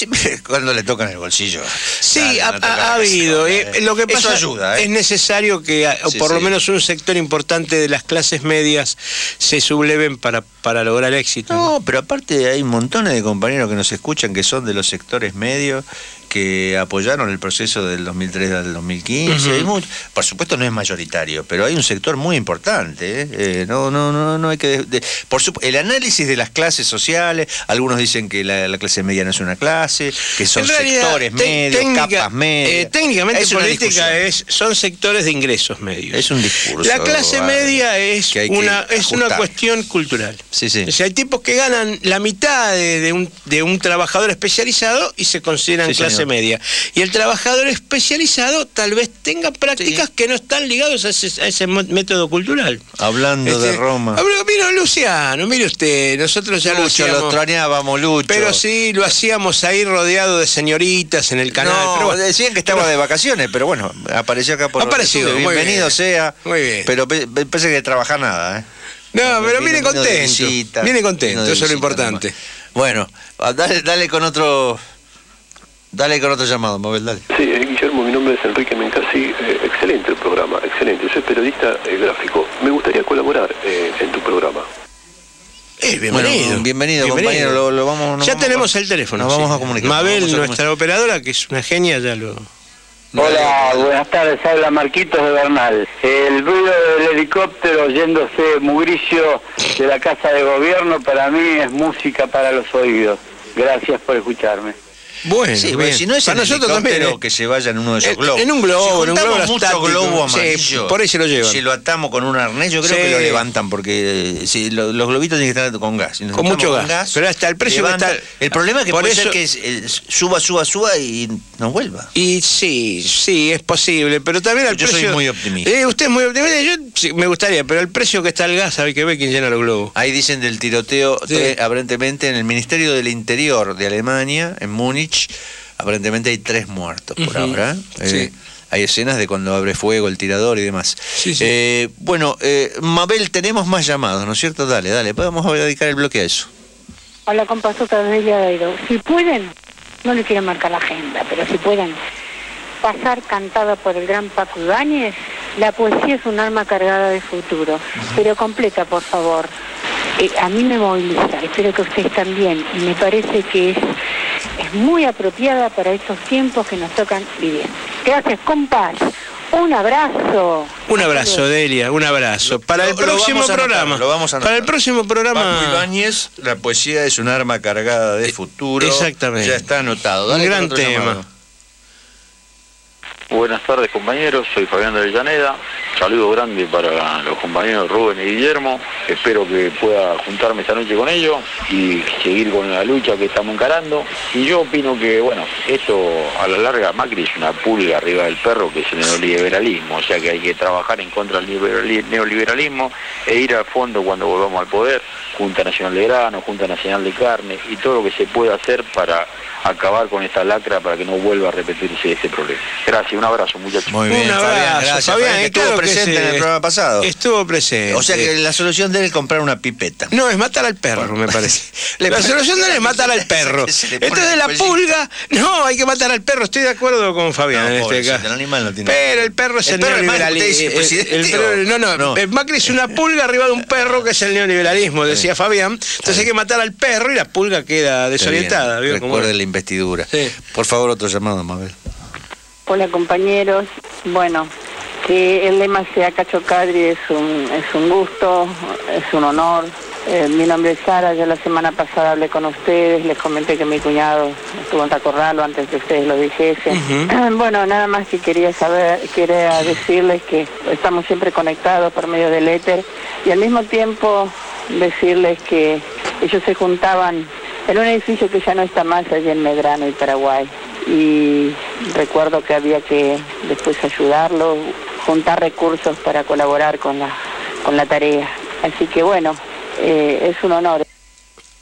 cuando le tocan el bolsillo. Sí, ha, no toca ha- ha la habido. eh, lo que Eso pasa ayuda, ¿eh? es necesario que, a- o Sí, por lo sí. menos un sector importante de las clases medias se subleven para, para lograr éxito. ¿no? No, pero aparte hay montones de compañeros que nos escuchan que son de los sectores medios que apoyaron el proceso del 2003 al 2015. Ujú. Hay mucho- por supuesto no es mayoritario, pero hay un sector muy importante. ¿eh? Eh, no, no, no, no hay que. de- de- por supu- el análisis de las clases sociales. Algunos dicen que la, la clase media no es una clase, que son realidad, sectores medios, técnica- capas medias. eh, técnicamente Es política es, son sectores de ingresos medios. Es un discurso. La clase ah, media es que hay que una, es una cuestión cultural. Sí, sí. O sea, hay tipos que ganan la mitad de, de un, de un trabajador especializado y se consideran Sí, clase clase media. Y el trabajador especializado tal vez tenga prácticas que no están ligadas a ese, a ese mo- método cultural. Hablando de Este, Roma. hablo- mira, Luciano, mire usted, nosotros ya lo Lucho, lo hacíamos. extrañábamos, Lucho. Pero sí, lo hacíamos ahí rodeado de señoritas en el canal. No, pero bueno. decían que estaba de vacaciones, pero bueno, apareció acá por Apareció, estudio. muy Bienvenido bien. sea. Muy bien. Pero pe- pe- pensé que trabajar nada, ¿eh? No, pero viene contento. visita, Viene contento, eso es lo importante. nomás. Bueno, ah, dale, dale con otro. Dale con otro llamado, Mabel, dale. Sí, eh, Guillermo, mi nombre es Enrique Mencasi. Eh, excelente el programa, excelente. Soy periodista eh, gráfico. Me gustaría colaborar eh, en tu programa. Eh, bienvenido. Bueno, bienvenido, compañero. Lo, lo vamos, nos ya vamos tenemos a- el teléfono. Nos vamos a comunicar. Mabel, nos vamos a nuestra operadora, que es una genia, ya lo. Hola, buenas tardes, habla Marquitos de Bernal. El ruido del helicóptero yéndose mugricio de la casa de gobierno para mí es música para los oídos. Gracias por escucharme. Bueno, Sí, bien. si no es Para en nosotros también, ¿eh? que se vaya en uno de esos En- globos. en un globo, si en un globo mucho globo sí, amarillo, por ahí se lo llevan. Si lo atamos con un arnés, yo creo Sí. que lo levantan, porque eh, si lo- los globitos tienen que estar con gas. Si Con mucho gas. Pero hasta el precio levanta- está- El problema es que por puede eso- ser que es- eh, suba, suba, suba y no vuelva. Y sí, sí, es posible, pero también al Yo soy precio... muy optimista. Eh, usted es muy optimista, yo sí, me gustaría, pero el precio que está el gas, hay que ver quién llena los globos. Ahí dicen del tiroteo, Sí. aparentemente en el Ministerio del Interior de Alemania, en Múnich, aparentemente hay tres muertos por ahora. Eh, Sí. Hay escenas de cuando abre fuego el tirador y demás. Eh, bueno, eh, Mabel, tenemos más llamados, ¿no es cierto? Dale, dale, vamos a dedicar el bloque a eso. Hola, compas, Delia Dairo. Si pueden, no le quiero marcar la agenda, pero si pueden pasar cantada por el gran Paco Ibáñez, la poesía es un arma cargada de futuro, pero completa, por favor. Eh, a mí me moviliza, espero que ustedes también, y me parece que es, es muy apropiada para estos tiempos que nos tocan vivir. Gracias, compas. Un abrazo. Un abrazo, Delia, un abrazo. Para el Lo- lo próximo programa. lo vamos a anotar. para el próximo programa. Paco Ibáñez, la poesía es un arma cargada de futuro. exactamente. Ya está anotado. Dale Un gran tema. llamado. Buenas tardes compañeros, soy Fabián de Avellaneda. Saludo grande para los compañeros Rubén y Guillermo. Espero que pueda juntarme esta noche con ellos y seguir con la lucha que estamos encarando. Y yo opino que, bueno, esto a la larga Macri es una pulga arriba del perro que es el neoliberalismo. O sea que hay que trabajar en contra del liberali- neoliberalismo e ir a fondo cuando volvamos al poder. Junta Nacional de Grano, Junta Nacional de Carne y todo lo que se pueda hacer para acabar con esta lacra para que no vuelva a repetirse este problema. Gracias, abrazo muchachos. Muy bien, Un abrazo, Fabián, gracias. Fabián, Fabián, que estuvo claro que presente en el programa pasado. Estuvo presente. O sea que la solución de él es comprar una pipeta. No, es matar al perro, me parece. La solución de él es matar al perro. Pone Entonces el la pulga, no, hay que matar al perro, estoy de acuerdo con Fabián No, en este caso. el animal no tiene- Pero el perro es el, El perro es neoliberalismo. El perro- no, no, no. Macri es una pulga arriba de un perro que es el neoliberalismo, decía Fabián. Entonces hay que matar al perro y la pulga queda desorientada. ¿vio cómo Recuerde es? la investidura. Por favor, otro llamado, Mabel. Hola compañeros, bueno, que el lema sea Cacho Cadri es un, es un gusto, es un honor. Eh, mi nombre es Sara, yo la semana pasada hablé con ustedes, les comenté que mi cuñado estuvo en Tacorralo antes que ustedes lo dijesen. Bueno, nada más que quería saber, quería decirles que estamos siempre conectados por medio del éter y al mismo tiempo decirles que ellos se juntaban en un edificio que ya no está más allí en Medrano y Paraguay y recuerdo que había que después ayudarlo, juntar recursos para colaborar con la, con la tarea. Así que bueno, eh, es un honor.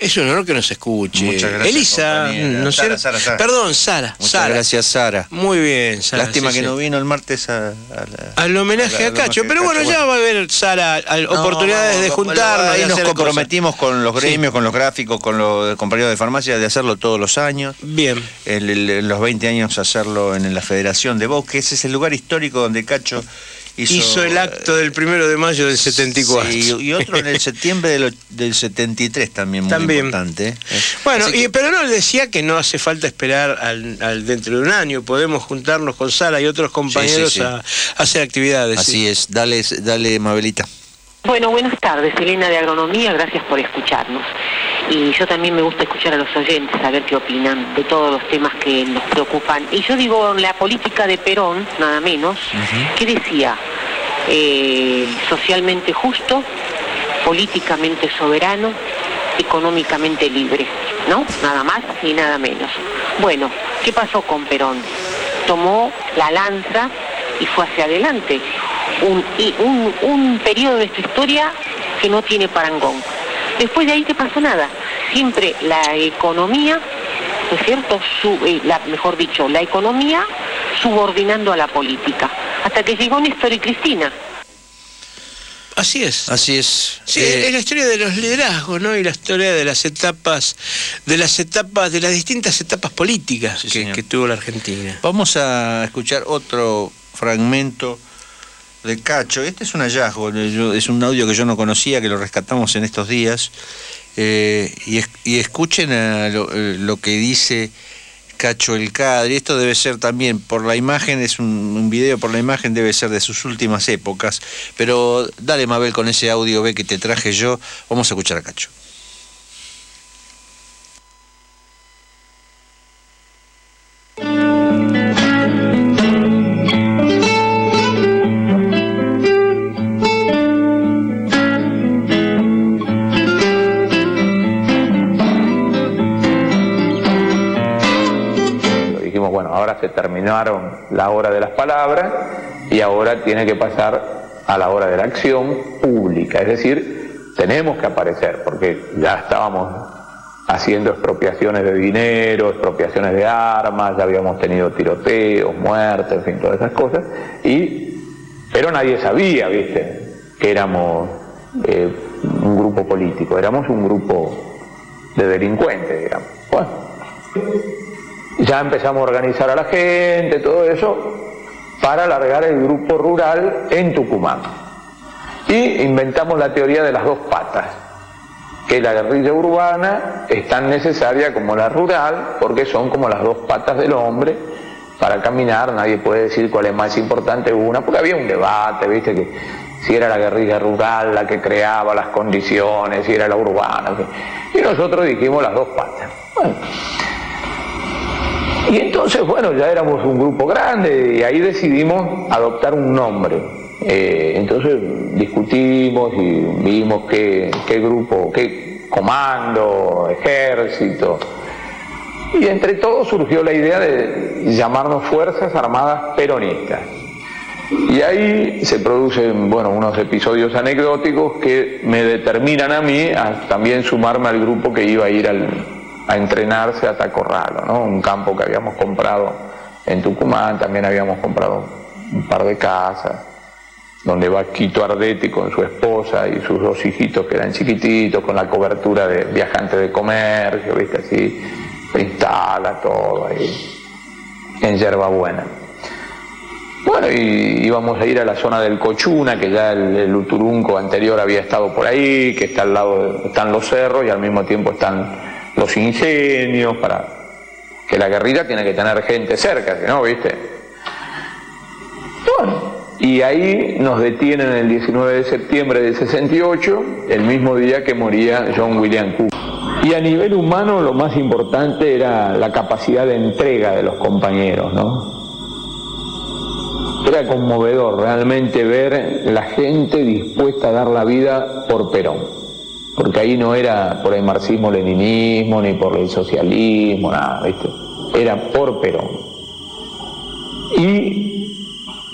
Es un honor que nos escuche. Muchas gracias, Elisa. ¿no es Sara? Sara, Sara. Perdón, Sara. Muchas Sara. gracias, Sara. Muy bien, Sara. Lástima sí, que sí. no vino el martes a, a la- Al homenaje a Cacho, pero bueno, Cacho. ya va a haber, Sara, al- No, oportunidades de no, juntarnos. Ahí nos comprometimos con los Sí. gremios, con los gráficos, con los compañeros de farmacia de hacerlo todos los años. Bien. En los 20 años hacerlo en la Federación de Bosques. Ese es el lugar histórico donde Cacho hizo, Hizo, el acto del primero de mayo del 74. Sí, y otro en el septiembre del, del 73 también muy También. importante. ¿eh? Bueno, y- pero no, decía que no hace falta esperar al, al dentro de un año. Podemos juntarnos con Sara y otros compañeros Sí, sí, sí. A, a hacer actividades. Así sí. es, dale, dale Mabelita. Bueno, buenas tardes, Elena de Agronomía, gracias por escucharnos. Y yo también me gusta escuchar a los oyentes, a ver qué opinan de todos los temas que nos preocupan. Y yo digo, la política de Perón, nada menos, que decía, eh, socialmente justo, políticamente soberano, económicamente libre, ¿no? Nada más y nada menos. Bueno, ¿Qué pasó con Perón? Tomó la lanza y fue hacia adelante. Un, y un, un periodo de esta historia que no tiene parangón. Después de ahí no pasó nada. Siempre la economía, ¿no es cierto? Su- eh, la, mejor dicho, la economía subordinando a la política. Hasta que llegó Néstor y Cristina. Así es. Así es. Sí, Eh, es la historia de los liderazgos, ¿no? Y la historia de las etapas, de las etapas, de las distintas etapas políticas que tuvo la Argentina. Vamos a escuchar otro fragmento de Cacho. Este es un hallazgo, es un audio que yo no conocía, que lo rescatamos en estos días. Eh, y, es- y escuchen a lo, eh, lo que dice Cacho el Cadre. Esto debe ser también, por la imagen, es un, un video por la imagen, debe ser de sus últimas épocas. Pero dale, Mabel, con ese audio, ve que te traje yo. Vamos a escuchar a Cacho. Se terminaron la hora de las palabras y ahora tiene que pasar a la hora de la acción pública. Es decir, tenemos que aparecer porque ya estábamos haciendo expropiaciones de dinero, expropiaciones de armas, ya habíamos tenido tiroteos, muertes, en fin, todas esas cosas. Y, pero nadie sabía, viste, que éramos eh, un grupo político, éramos un grupo de delincuentes, digamos. Bueno, ya empezamos a organizar a la gente, todo eso, para alargar el grupo rural en Tucumán. Y inventamos la teoría de las dos patas, que la guerrilla urbana es tan necesaria como la rural, porque son como las dos patas del hombre para caminar, nadie puede decir cuál es más importante una, porque había un debate, viste, que si era la guerrilla rural la que creaba las condiciones, si era la urbana, y nosotros dijimos las dos patas. Bueno, y entonces, bueno, ya éramos un grupo grande y ahí decidimos adoptar un nombre. Eh, entonces discutimos y vimos qué, qué grupo, qué comando, ejército. Y entre todos surgió la idea de llamarnos Fuerzas Armadas Peronistas. Y ahí se producen, bueno, unos episodios anecdóticos que me determinan a mí a también sumarme al grupo que iba a ir al, a entrenarse a Tacorralo, ¿no? Un campo que habíamos comprado en Tucumán, también habíamos comprado un par de casas, donde va Quito Ardetti con su esposa y sus dos hijitos que eran chiquititos, con la cobertura de viajantes de comercio, ¿viste? Así, instala todo ahí, en Yerba Buena. Bueno, y íbamos a ir a la zona del Cochuna, que ya el, el Uturunco anterior había estado por ahí, que está al lado, de- están los cerros y al mismo tiempo están los ingenios, para que la guerrilla tiene que tener gente cerca, no, ¿viste? Bueno, y ahí nos detienen el 19 de septiembre del 68, el mismo día que moría John William Cook. Y a nivel humano lo más importante era la capacidad de entrega de los compañeros, ¿no? Era conmovedor realmente ver la gente dispuesta a dar la vida por Perón. Porque ahí no era por el marxismo-leninismo, ni por el socialismo, nada, ¿viste? Era por Perón. Y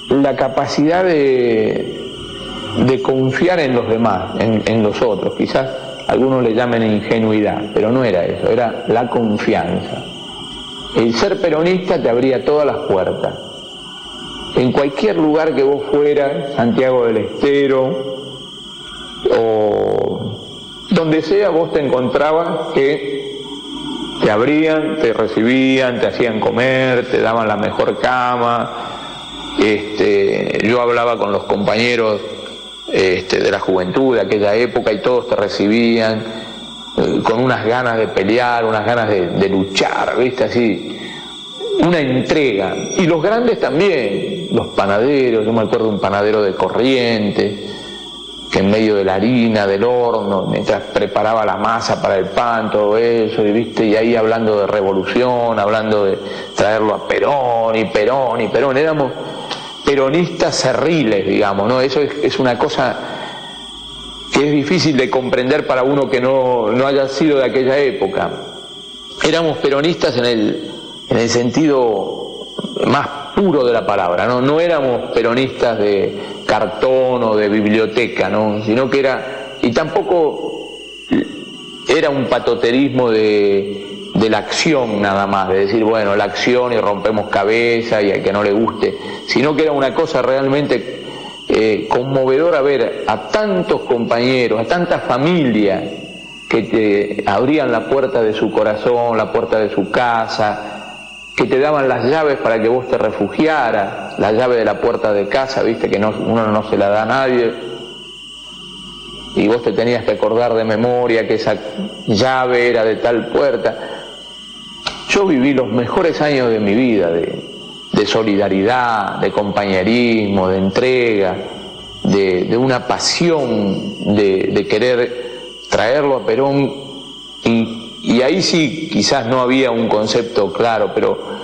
la capacidad de, de confiar en los demás, en, en los otros. Quizás algunos le llamen ingenuidad, pero no era eso, era la confianza. El ser peronista te abría todas las puertas. En cualquier lugar que vos fueras, Santiago del Estero, o donde sea, vos te encontrabas que te abrían, te recibían, te hacían comer, te daban la mejor cama. Este, yo hablaba con los compañeros este, de la juventud de aquella época y todos te recibían eh, con unas ganas de pelear, unas ganas de, de luchar, ¿viste? Así, una entrega. Y los grandes también, los panaderos, yo me acuerdo un panadero de corriente, que en medio de la harina, del horno, mientras preparaba la masa para el pan, todo eso, y viste, y ahí hablando de revolución, hablando de traerlo a Perón y Perón y Perón, éramos peronistas cerriles, digamos, ¿no? Eso es, es una cosa que es difícil de comprender para uno que no, no haya sido de aquella época. Éramos peronistas en el, en el sentido más puro de la palabra, ¿no? No éramos peronistas de cartón o de biblioteca, ¿no? Sino que era, y tampoco era un patoterismo de, de la acción nada más, de decir, bueno, la acción y rompemos cabeza y al que no le guste, sino que era una cosa realmente eh, conmovedora ver a tantos compañeros, a tanta familia que te abrían la puerta de su corazón, la puerta de su casa, que te daban las llaves para que vos te refugiaras, la llave de la puerta de casa, viste que no, uno no se la da a nadie, y vos te tenías que acordar de memoria que esa llave era de tal puerta. Yo viví los mejores años de mi vida, de, solidaridad, de compañerismo, de entrega, de, de una pasión de, de querer traerlo a Perón y y ahí sí quizás no había un concepto claro, pero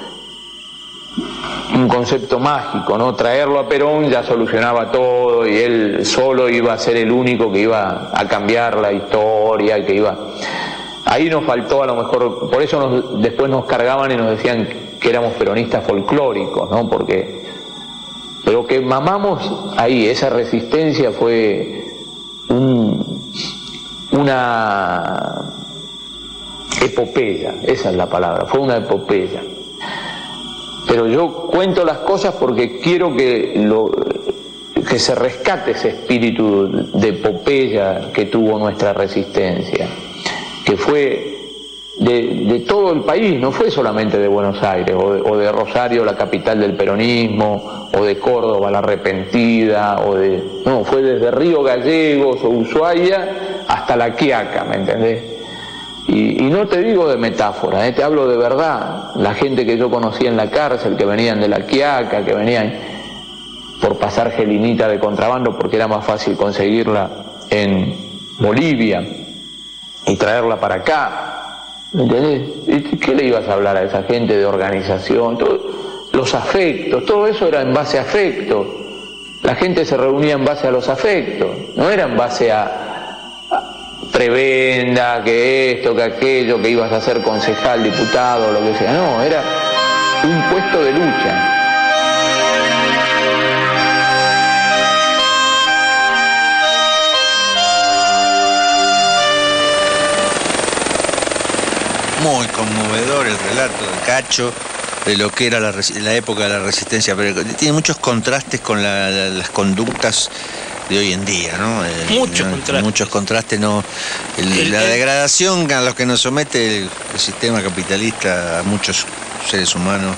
un concepto mágico, ¿no? Traerlo a Perón ya solucionaba todo y él solo iba a ser el único que iba a cambiar la historia, que iba... Ahí nos faltó a lo mejor, por eso después nos cargaban y nos decían que éramos peronistas folclóricos, ¿no? Porque... Pero que mamamos ahí, esa resistencia fue un, una epopeya, esa es la palabra, fue una epopeya. Pero yo cuento las cosas porque quiero que, que se rescate ese espíritu de epopeya que tuvo nuestra resistencia, que fue de, todo el país, no fue solamente de Buenos Aires o de, o de, Rosario, la capital del peronismo, o de Córdoba, la arrepentida, o de. No, fue desde Río Gallegos o Ushuaia hasta La Quiaca, ¿me entendés? Y, no te digo de metáfora, ¿eh? te hablo de verdad. La gente que yo conocía en la cárcel, que venían de la Quiaca, que venían por pasar gelinita de contrabando porque era más fácil conseguirla en Bolivia y traerla para acá. ¿Entendés? ¿Qué le ibas a hablar a esa gente de organización? los afectos, todo eso era en base a afectos. La gente se reunía en base a los afectos, no era en base a, prebenda, que esto, que aquello, que ibas a ser concejal, diputado, lo que sea. No, era un puesto de lucha. Muy conmovedor el relato de Cacho de lo que era la, época de la resistencia, pero tiene muchos contrastes con las conductas de hoy en día, ¿no? Eh, muchos contrastes. Muchos contrastes, no. la degradación a los que nos somete el, sistema capitalista a muchos seres humanos.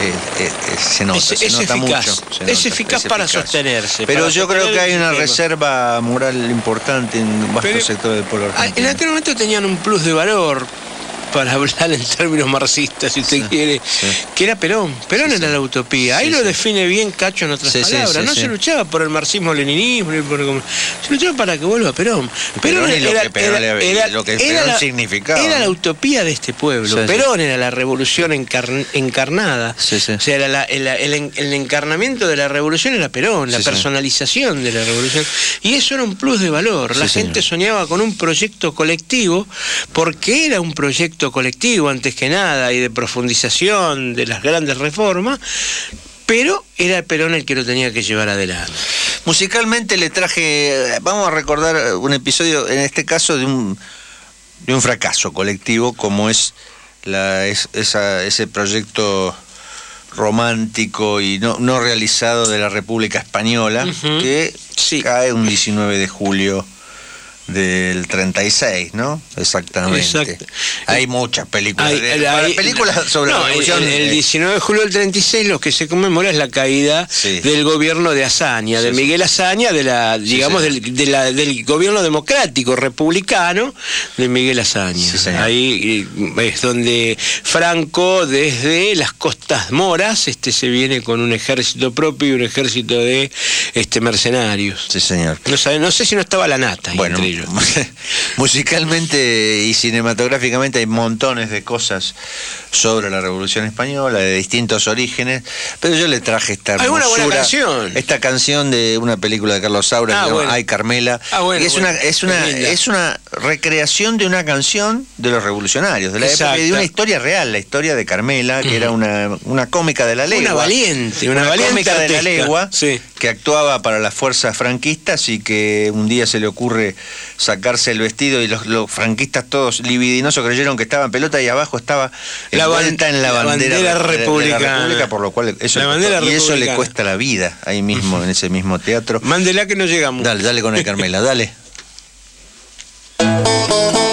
Eh, eh, se nota, es, se nota eficaz, mucho. es eficaz para sostenerse. Pero yo creo que hay una reserva moral importante en un vasto sector del pueblo ah, En aquel momento tenían un plus de valor, para hablar en términos marxistas, si usted quiere, que era Perón. Perón era la utopía. Ahí lo define bien Cacho en otras palabras. no se luchaba por el marxismo-leninismo, se luchaba para que vuelva Perón. Perón, era, lo que Perón, significaba. Era la utopía de este pueblo. Perón era la revolución encarnada. O sea, el, encarnamiento de la revolución era Perón, la personalización de la revolución. Y eso era un plus de valor. La gente soñaba con un proyecto colectivo porque era un proyecto colectivo antes que nada y de profundización de las grandes reformas, pero era Perón el que lo tenía que llevar adelante. Musicalmente le traje, vamos a recordar un episodio, en este caso, de un, de un fracaso colectivo como es, la, ese proyecto romántico y no, no realizado de la República Española, que cae un 19 de julio del 36, ¿no? Exactamente. Hay muchas películas. películas sobre la revolución. El, 19 de julio del 36 lo que se conmemora es la caída del gobierno de Azaña, de Miguel Azaña, de la, digamos, del, del, gobierno democrático republicano de Miguel Azaña. Ahí eh, es donde Franco, desde las costas moras, este se viene con un ejército propio y un ejército de este mercenarios. Sí, señor. No, no sé si no estaba la nata. Bueno, Musicalmente y cinematográficamente hay montones de cosas sobre la Revolución Española, de distintos orígenes, pero yo le traje esta canción. esta canción de una película de Carlos Saura ah, que se llama Ay Carmela. Ah, es una, es una, es una recreación de una canción de los revolucionarios, de la época de una historia real, la historia de Carmela, que era una, una cómica de la legua. Una valiente, una valiente cómica de la legua, que actuaba para las fuerzas franquistas y que un día se le ocurre sacarse el vestido y los, los franquistas todos libidinosos creyeron que estaba en pelota y abajo estaba La envuelta en la la bandera, bandera de- de la republicana. República, por lo cual eso, La bandera y eso le republicana. cuesta la vida ahí mismo, en ese mismo teatro. Mándela que no llegamos. Dale, dale con el Carmela, dale.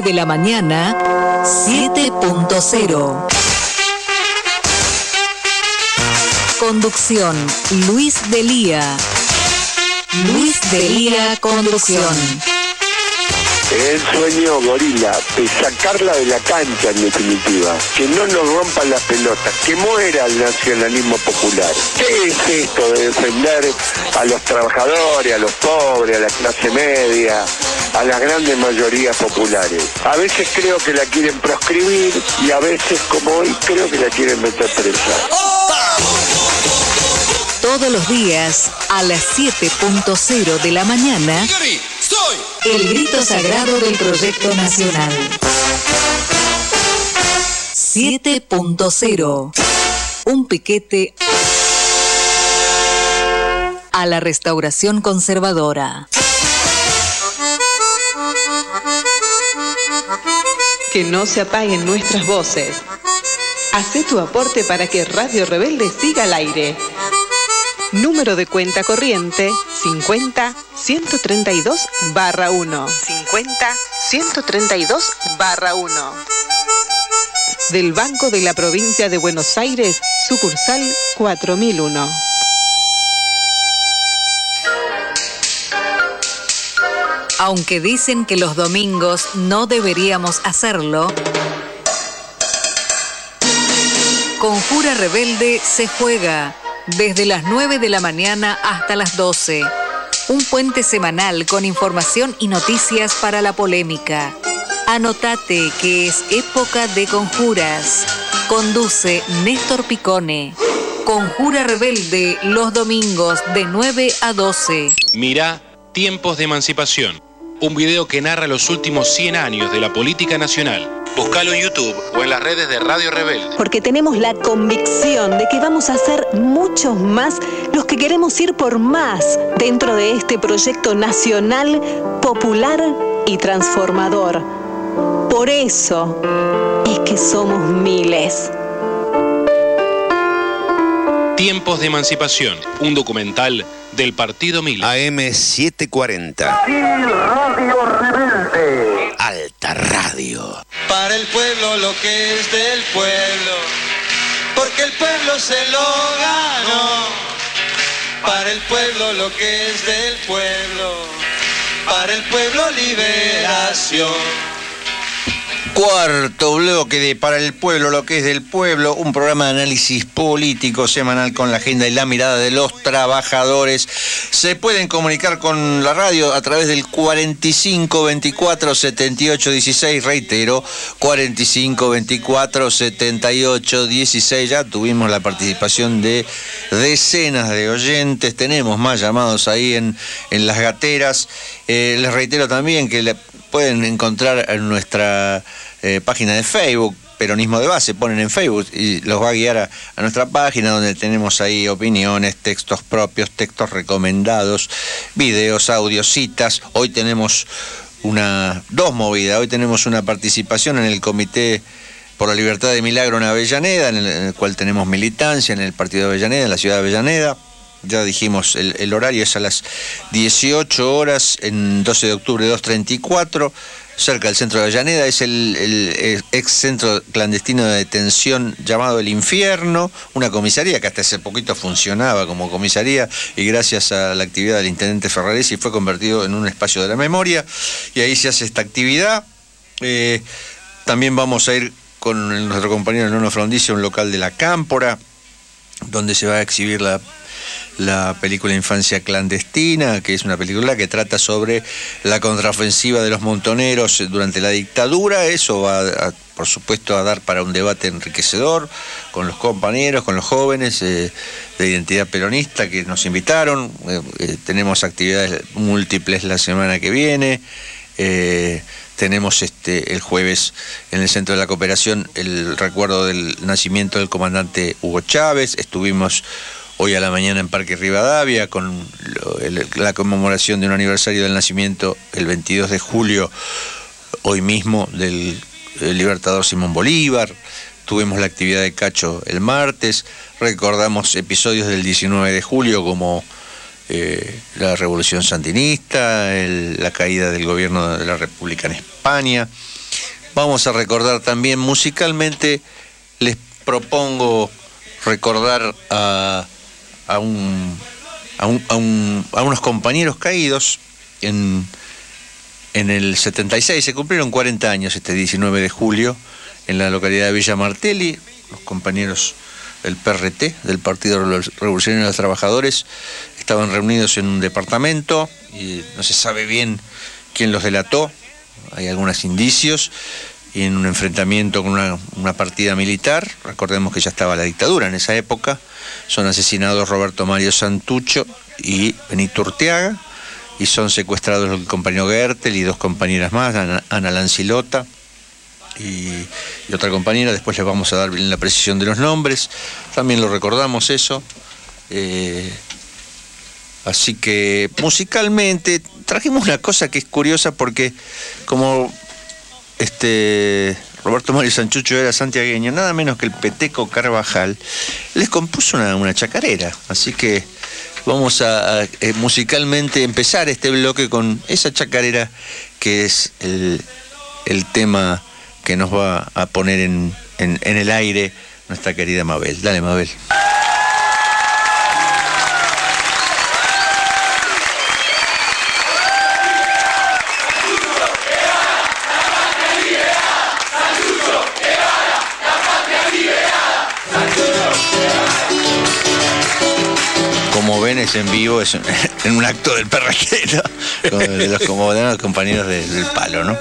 9 de la mañana, 7.0. Conducción, Luis Delía. Luis Delía, conducción. El sueño gorila, de sacarla de la cancha en definitiva, que no nos rompan las pelotas, que muera el nacionalismo popular. ¿Qué es esto de defender a los trabajadores, a los pobres, a la clase media, a las grandes mayorías populares? A veces creo que la quieren proscribir y a veces, como hoy, creo que la quieren meter presa. Todos los días a las 7.0 de la mañana, el grito sagrado del proyecto nacional. 7.0. Un piquete a la restauración conservadora. Que no se apaguen nuestras voces. Hacé tu aporte para que Radio Rebelde siga al aire. Número de cuenta corriente 50 132 barra 1. 50 132 barra 1. Del Banco de la Provincia de Buenos Aires, sucursal 4001. Aunque dicen que los domingos no deberíamos hacerlo, Conjura Rebelde se juega desde las 9 de la mañana hasta las 12. Un puente semanal con información y noticias para la polémica. Anotate que es época de conjuras. Conduce Néstor Picone. Conjura Rebelde los domingos de 9 a 12. Mirá Tiempos de Emancipación, un video que narra los últimos 100 años de la política nacional. Búscalo en YouTube o en las redes de Radio Rebelde. Porque tenemos la convicción de que vamos a ser muchos más los que queremos ir por más dentro de este proyecto nacional, popular y transformador. Por eso es que somos miles. Tiempos de Emancipación, un documental del Partido Mil. AM740. Radio Rebelde. Alta Radio. Para el pueblo lo que es del pueblo, porque el pueblo se lo ganó. Para el pueblo lo que es del pueblo, para el pueblo liberación. Cuarto bloque de Para el Pueblo, lo que es del pueblo, un programa de análisis político semanal con la agenda y la mirada de los trabajadores. Se pueden comunicar con la radio a través del 45 24 78 16, reitero, 45 24 78 16. Ya tuvimos la participación de decenas de oyentes, tenemos más llamados ahí en, en las gateras. Eh, les reitero también que pueden encontrar en nuestra eh, página de Facebook, Peronismo de Base, ponen en Facebook y los va a guiar a, nuestra página donde tenemos ahí opiniones, textos propios, textos recomendados, videos, audios, citas. Hoy tenemos una, dos movidas, hoy tenemos una participación en el Comité por la Libertad de Milagro en Avellaneda, en el, en el cual tenemos militancia en el Partido de Avellaneda, en la ciudad de Avellaneda ya dijimos, el, horario es a las 18 horas en 12 de octubre 234, cerca del centro de Avellaneda, es el, el, ex centro clandestino de detención llamado El Infierno, una comisaría que hasta hace poquito funcionaba como comisaría y gracias a la actividad del intendente Ferraresi fue convertido en un espacio de la memoria y ahí se hace esta actividad. Eh, también vamos a ir con nuestro compañero Nono Frondicio a un local de la Cámpora, donde se va a exhibir la la película Infancia Clandestina, que es una película que trata sobre la contraofensiva de los montoneros durante la dictadura. Eso va, por supuesto, a dar para un debate enriquecedor con los compañeros, con los jóvenes eh, de identidad peronista que nos invitaron. Eh, eh, tenemos actividades múltiples la semana que viene. tenemos este el jueves en el Centro de la Cooperación el recuerdo del nacimiento del comandante Hugo Chávez. Estuvimos hoy a la mañana en Parque Rivadavia, con la conmemoración de un aniversario del nacimiento el 22 de julio, hoy mismo, del, libertador Simón Bolívar. Tuvimos la actividad de Cacho el martes, recordamos episodios del 19 de julio como eh, la revolución sandinista, el, la caída del gobierno de la República en España. Vamos a recordar también musicalmente, les propongo recordar a a, un, a, un, a, un, a unos compañeros caídos en, en el 76. Se cumplieron 40 años este 19 de julio en la localidad de Villa Martelli. Los compañeros del PRT, del Partido Revolucionario de los Trabajadores, estaban reunidos en un departamento y no se sabe bien quién los delató. Hay algunos indicios y en un enfrentamiento con una, una, partida militar, recordemos que ya estaba la dictadura en esa época, son asesinados Roberto Mario Santucho y Benito Urteaga, y son secuestrados el compañero Gertel y dos compañeras más, Ana, Ana Lancilota. y, otra compañera. Después les vamos a dar bien la precisión de los nombres. También lo recordamos eso. Eh, así que musicalmente trajimos una cosa que es curiosa porque como este Roberto Mario Sanchucho era santiagueño, nada menos que el Peteco Carvajal, les compuso una, chacarera. Así que vamos a, a, eh, musicalmente empezar este bloque con esa chacarera que es el, el tema que nos va a poner en, en- en el aire nuestra querida Mabel. Dale, Mabel. Es en vivo, es un- en un acto del perrajero, de los, como de los compañeros de- del palo, ¿no?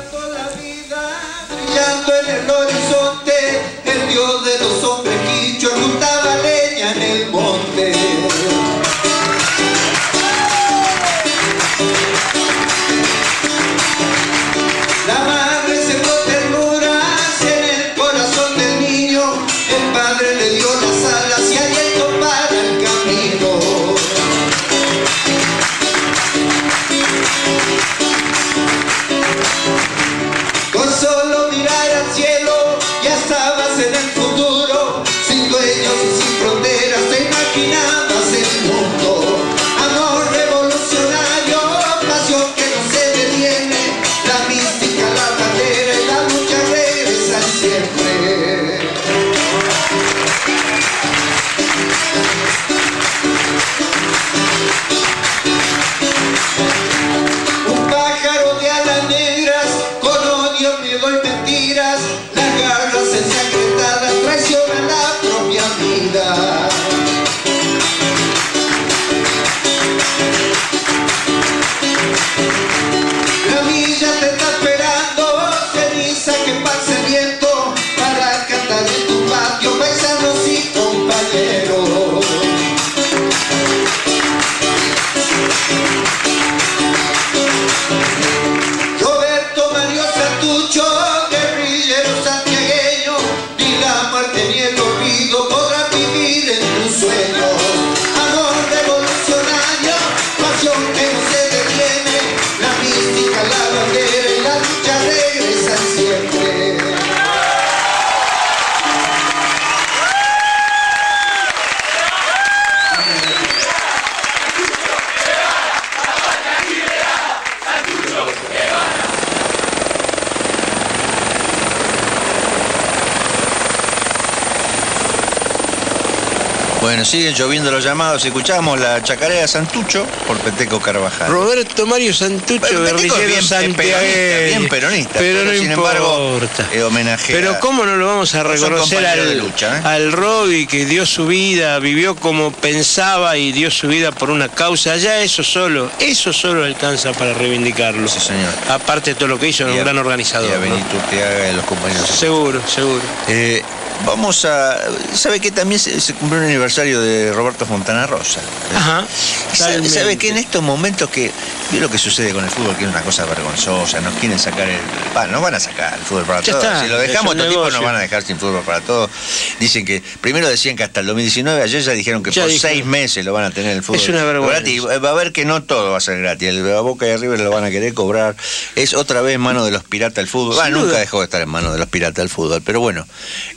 Lloviendo los llamados. Escuchamos la chacarera Santucho por Peteco Carvajal. Roberto Mario Santucho, guerrillero bien santiagueño. peronista, bien peronista, Pero, no sin importa. embargo, eh, Pero cómo no lo vamos a reconocer de al, lucha, ¿eh? al que dio su vida, vivió como pensaba y dio su vida por una causa? Ya eso solo, eso solo alcanza para reivindicarlo. Sí, señor. Aparte de todo lo que hizo, era un gran organizador. Y a ¿no? Benito y los compañeros. Seguro, seguro. Eh, vamos a. ¿Sabe que también se, se cumplió el aniversario de Roberto Fontana Rosa? Ajá. ¿Sabe, sabe que en estos momentos que. Vio lo que sucede con el fútbol, que es una cosa vergonzosa, nos quieren sacar el. Va, nos van a sacar el fútbol para Ya todos. está, si lo dejamos, estos tipos nos van a dejar sin fútbol para todos. Dicen que. Primero decían que hasta el 2019, ayer ya dijeron que Ya por seis meses lo van a tener el fútbol. Es una vergüenza. gratis. Va a ver que no todo va a ser gratis. El a Boca y arriba lo van a querer cobrar. Es otra vez en manos de los piratas el fútbol. Nunca dejó de estar en manos de los piratas del fútbol, pero bueno.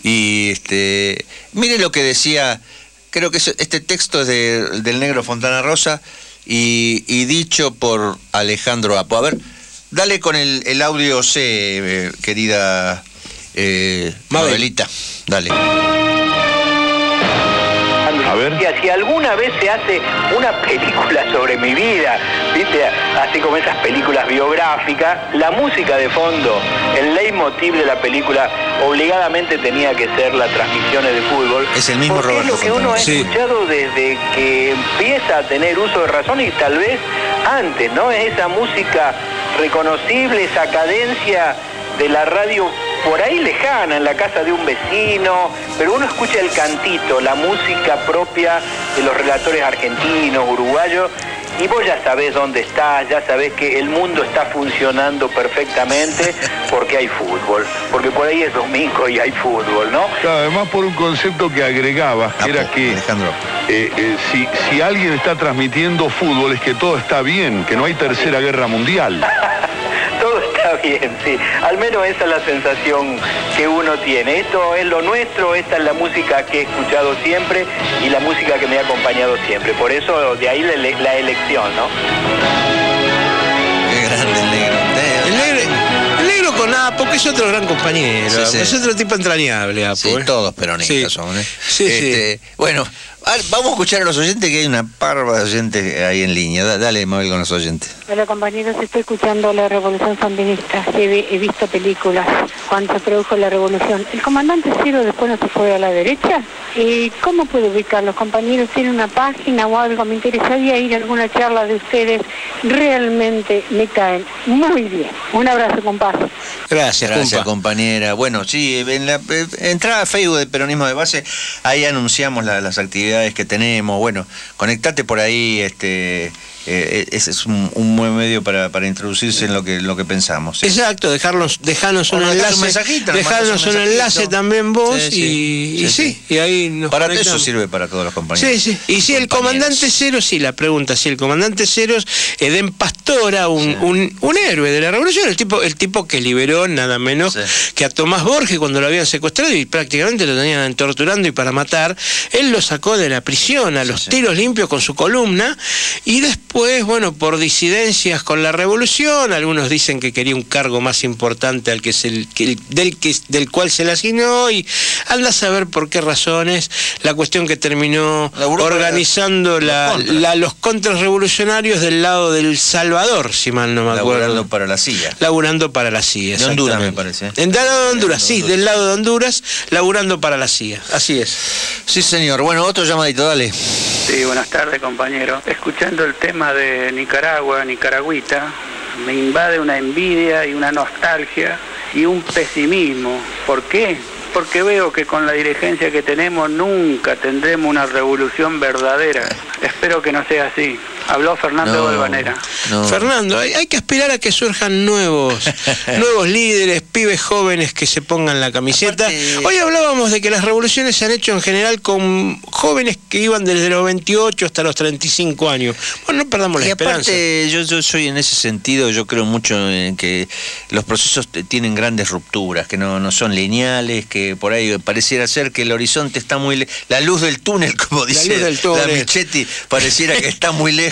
Y este, mire lo que decía, creo que es- este texto es de- del negro Fontana Rosa y, y dicho por Alejandro Apo. A ver, dale con el, el audio C, eh, querida eh, Mabel. Mabelita. Dale. A ver. Si alguna vez se hace una película sobre mi vida, ¿viste? Así como esas películas biográficas, la música de fondo, el leitmotiv de la película, obligadamente tenía que ser las transmisiones de fútbol. Es el mismo porque Roberto es lo que uno ha. Sí. escuchado desde que empieza a tener uso de razón y tal vez antes, ¿no? Es esa música reconocible, esa cadencia de la radio por ahí lejana, en la casa de un vecino, pero uno escucha el cantito, la música propia de los relatores argentinos, uruguayos, y vos ya sabés dónde estás, ya sabés que el mundo está funcionando perfectamente porque hay fútbol, porque por ahí es domingo y hay fútbol, ¿no? Claro, además por un concepto que agregaba, que era que eh, eh, si, si alguien está transmitiendo fútbol es que todo está bien, que no hay tercera guerra mundial. Todo está bien, sí. Al menos esa es la sensación que uno tiene. Esto es lo nuestro, esta es la música que he escuchado siempre y la música que me ha acompañado siempre. Por eso de ahí la, ele- la elección, ¿no? Qué grande el negro. El negro, el negro con Apo, que es otro gran compañero, Sí, sí. es otro tipo entrañable, Apo. Sí, ¿eh? todos peronistas Sí. son, ¿eh? Sí, sí. Este, Bueno, vamos a escuchar a los oyentes, que hay una parva de oyentes ahí en línea. Da- Dale, Mabel, con los oyentes. Hola compañeros, estoy escuchando la Revolución Sandinista. He, he visto películas cuando se produjo la revolución. ¿El comandante Ciro después no se fue a la derecha? ¿Y cómo puedo ubicar los compañeros? ¿Tiene una página o algo? Me interesaría ir a alguna charla de ustedes. Realmente me caen muy bien. Un abrazo, compadre. Gracias, Gracias, compa. compañera. Bueno, sí, en la eh, entrada a Facebook de Peronismo de Base, ahí anunciamos la- las actividades que tenemos. Bueno, conectate por ahí, este, eh, ese es un, un buen medio para, para introducirse en lo que, lo que pensamos. ¿sí? Exacto, dejarnos, dejarnos un enlace, un mensajito, nos dejarnos un, un enlace también vos Sí, y, sí. y Sí, sí, y ahí nos Para eso conectamos. sirve para todos los compañeros. Sí, sí. Y si el comandante Cero, sí, la pregunta, si el comandante Cero es Edén Pastora, un, un, un héroe de la revolución, el tipo, el tipo que liberó nada menos que a Tomás Borges cuando lo habían secuestrado y prácticamente lo tenían torturando y para matar, él lo sacó de la prisión a los tiros limpios con su columna y después, bueno, por disidencias con la revolución, algunos dicen que quería un cargo más importante al que se, que el- del, que, del cual se le asignó y anda a saber por qué razones, la cuestión que terminó organizando la, la- los contrarrevolucionarios del lado del Salvador, si mal no me acuerdo. Laburando para la CIA. Laburando para la CIA. De Honduras, me parece. ¿eh? En del lado de Honduras, sí, del lado de Honduras, laburando para la CIA. Así es. Sí, señor. Bueno, otro llamadito, dale. Sí, buenas tardes, compañero. Escuchando el tema de Nicaragua, Nicaragüita, me invade una envidia y una nostalgia y un pesimismo. ¿Por qué? Porque veo que con la dirigencia que tenemos nunca tendremos una revolución verdadera. Espero que no sea así. Habló Fernando No, Balvanera. Fernando, hay, hay que aspirar a que surjan nuevos, nuevos líderes, pibes jóvenes que se pongan la camiseta. Hoy hablábamos de que las revoluciones se han hecho en general con jóvenes que iban desde los 28 hasta los 35 años. Bueno, no perdamos la Y esperanza. aparte, yo, yo soy en ese sentido, yo creo mucho en que los procesos te- tienen grandes rupturas, que no, no son lineales, que por ahí pareciera ser que el horizonte está muy... le- La luz del túnel, como dice luz del túnel. la Michetti, pareciera que está muy lejos.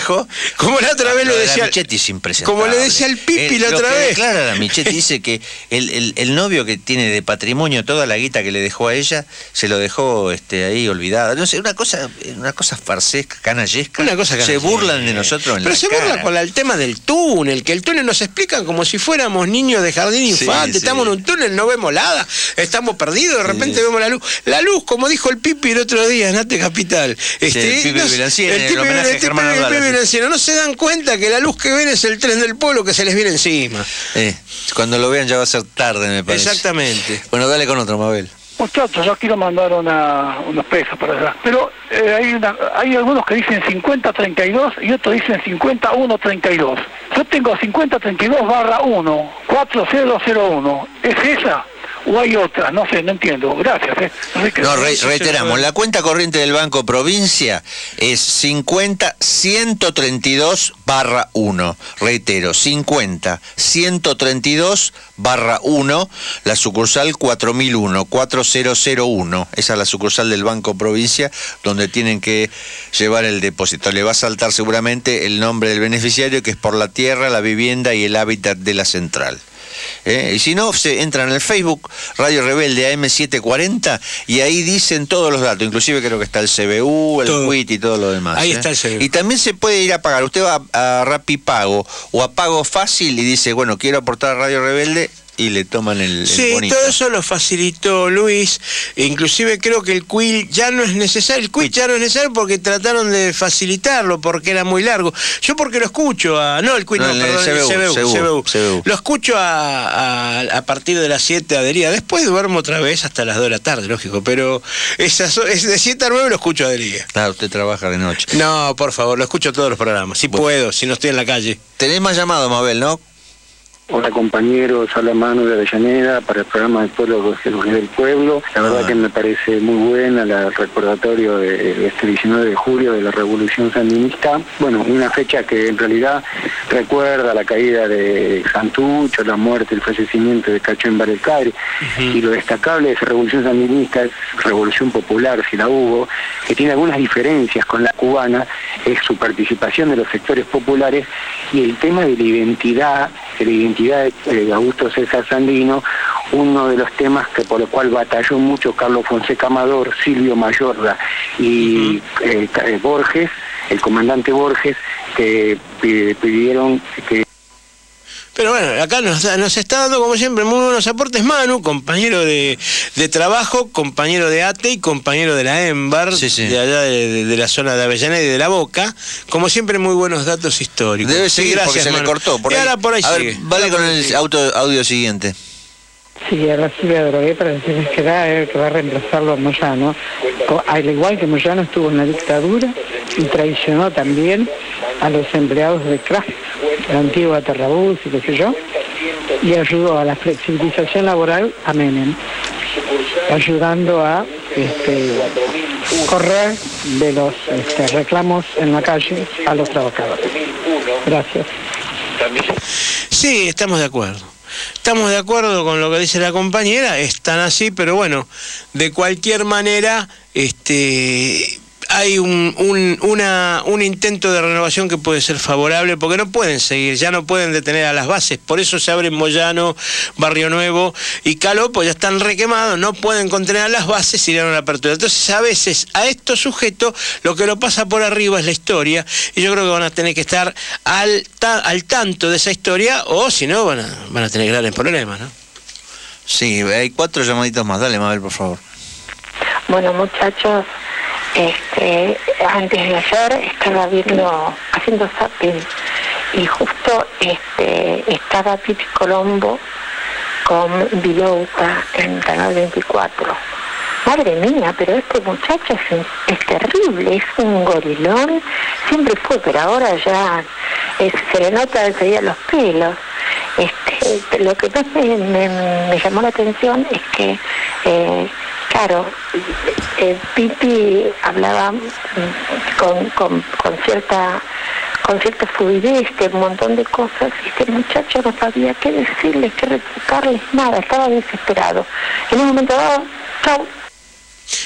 Como la otra vez lo de decía- Michetti es impresionante. como le decía el Pipi la otra vez. Claro, la Michetti dice que el, el- el novio que tiene de patrimonio toda la guita que le dejó a ella, se lo dejó este, ahí olvidada. No sé, una cosa, una cosa farsesca, canallesca. Una cosa Se canallesca. burlan de nosotros en Pero la se cara. burla con el tema del túnel, que el túnel nos explican como si fuéramos niños de jardín infante, sí. estamos en un túnel, no vemos nada, estamos perdidos, de repente vemos la luz. La luz, como dijo el Pipi el otro día, Nate Capital. Este, el Pipi el Pipi- homenaje a el Germán Pipi- no se dan cuenta que la luz que ven es el tren del pueblo que se les viene encima. Eh, cuando lo vean ya va a ser tarde, me parece. Exactamente. Bueno, dale con otro, Mabel. Muchachos, yo quiero mandar una, unos pesos para allá. Pero eh, hay, una- hay algunos que dicen 5032 y otros dicen 5132. Yo tengo 5032 barra 1, 4001. ¿Es esa? ¿O hay otra? No sé, no entiendo. Gracias. eh. No sé qué- No, re- sé si se reiteramos, la cuenta corriente del Banco Provincia es 50 132 barra 1. Reitero, 50 132 barra 1, la sucursal 4001, 4001. Esa es la sucursal del Banco Provincia donde tienen que llevar el depósito. Le va a saltar seguramente el nombre del beneficiario que es por la tierra, la vivienda y el hábitat de la central. ¿Eh? Y si no, se entran en el Facebook Radio Rebelde AM740 y ahí dicen todos los datos, inclusive creo que está el CBU, el Todo. quit y todo lo demás. Ahí ¿eh? está el CBU. Y también se puede ir a pagar. Usted va a, a Rappi Pago o a Pago Fácil y dice, bueno, quiero aportar a Radio Rebelde y le toman el, Sí, todo eso lo facilitó Luis. Inclusive creo que el quill ya no es necesario. El quill ya no es necesario porque trataron de facilitarlo porque era muy largo. Yo porque lo escucho a... No, el quill No, perdón, el CBU, CBU, CBU. Lo escucho a, a- a partir de las 7 a día. Después duermo otra vez hasta las 2 de la tarde, lógico. Pero esas, es de 7 a 9 lo escucho a día. Ah, usted trabaja de noche. No, por favor, lo escucho todos los programas. Si puedo, si no estoy en la calle. Tenés más llamado, Mabel, ¿no? Hola compañeros, habla Manu de Avellaneda para el programa del pueblo del pueblo. La verdad que me parece muy buena la- el recordatorio de, de este 19 de julio de la Revolución Sandinista. Bueno, una fecha que en realidad recuerda la caída de Santucho, la muerte, el fallecimiento de Cacho en Barecari. Y lo destacable de esa Revolución Sandinista es Revolución Popular, si la hubo, que tiene algunas diferencias con la cubana, es su participación de los sectores populares y el tema de la identidad, de la identidad de eh, Augusto César Sandino, uno de los temas que por lo cual batalló mucho Carlos Fonseca Amador, Silvio Mayorda y eh, eh, Borges, el comandante Borges, que pi- pidieron que Pero bueno, acá nos, nos está dando, como siempre, muy buenos aportes Manu, compañero de, de trabajo, compañero de ATE y compañero de la EMBAR, de allá de, de- de la zona de Avellaneda y de La Boca. Como siempre, muy buenos datos históricos. Debe Sí, seguir porque gracias, se le Manu. cortó. Por y ahí. ahora por ahí A ver, sigue. vale con el auto, audio siguiente. Sí, ahora sí le drogué para decirles que da el que va a reemplazarlo a Moyano. Al igual que Moyano estuvo en la dictadura y traicionó también a los empleados de Kraft, la antigua Terrabús y qué sé yo, y ayudó a la flexibilización laboral a Menem, ayudando a este, correr de los este, reclamos en la calle a los trabajadores. Gracias. Sí, estamos de acuerdo. Estamos de acuerdo con lo que dice la compañera, están así, pero bueno, de cualquier manera, este hay un, un, una- un intento de renovación que puede ser favorable porque no pueden seguir, ya no pueden detener a las bases, por eso se abren Moyano, Barrio Nuevo y Calopo, ya están requemados, no pueden contener a las bases y dieron la apertura. Entonces a veces a estos sujetos lo que lo pasa por arriba es la historia y yo creo que van a tener que estar al, ta- al tanto de esa historia o si no van a, van a tener grandes problemas, ¿no? Sí, hay cuatro llamaditos más. Dale, Mabel, por favor. Bueno, muchachos, este, antes de ayer estaba viendo, haciendo zapping, y justo este, estaba Pipi Colombo con Vilouta en Canal 24. Madre mía, pero este muchacho es, un- es terrible, es un gorilón, siempre fue, pero ahora ya es- se le nota enseguida los pelos. Este, lo que más me, llamó la atención es que, eh, claro, eh, Pipi hablaba mm, con, con, con cierta con cierta fluidez de un montón de cosas y este muchacho no sabía qué decirles, qué replicarles, nada, estaba desesperado. En un momento dado, chau,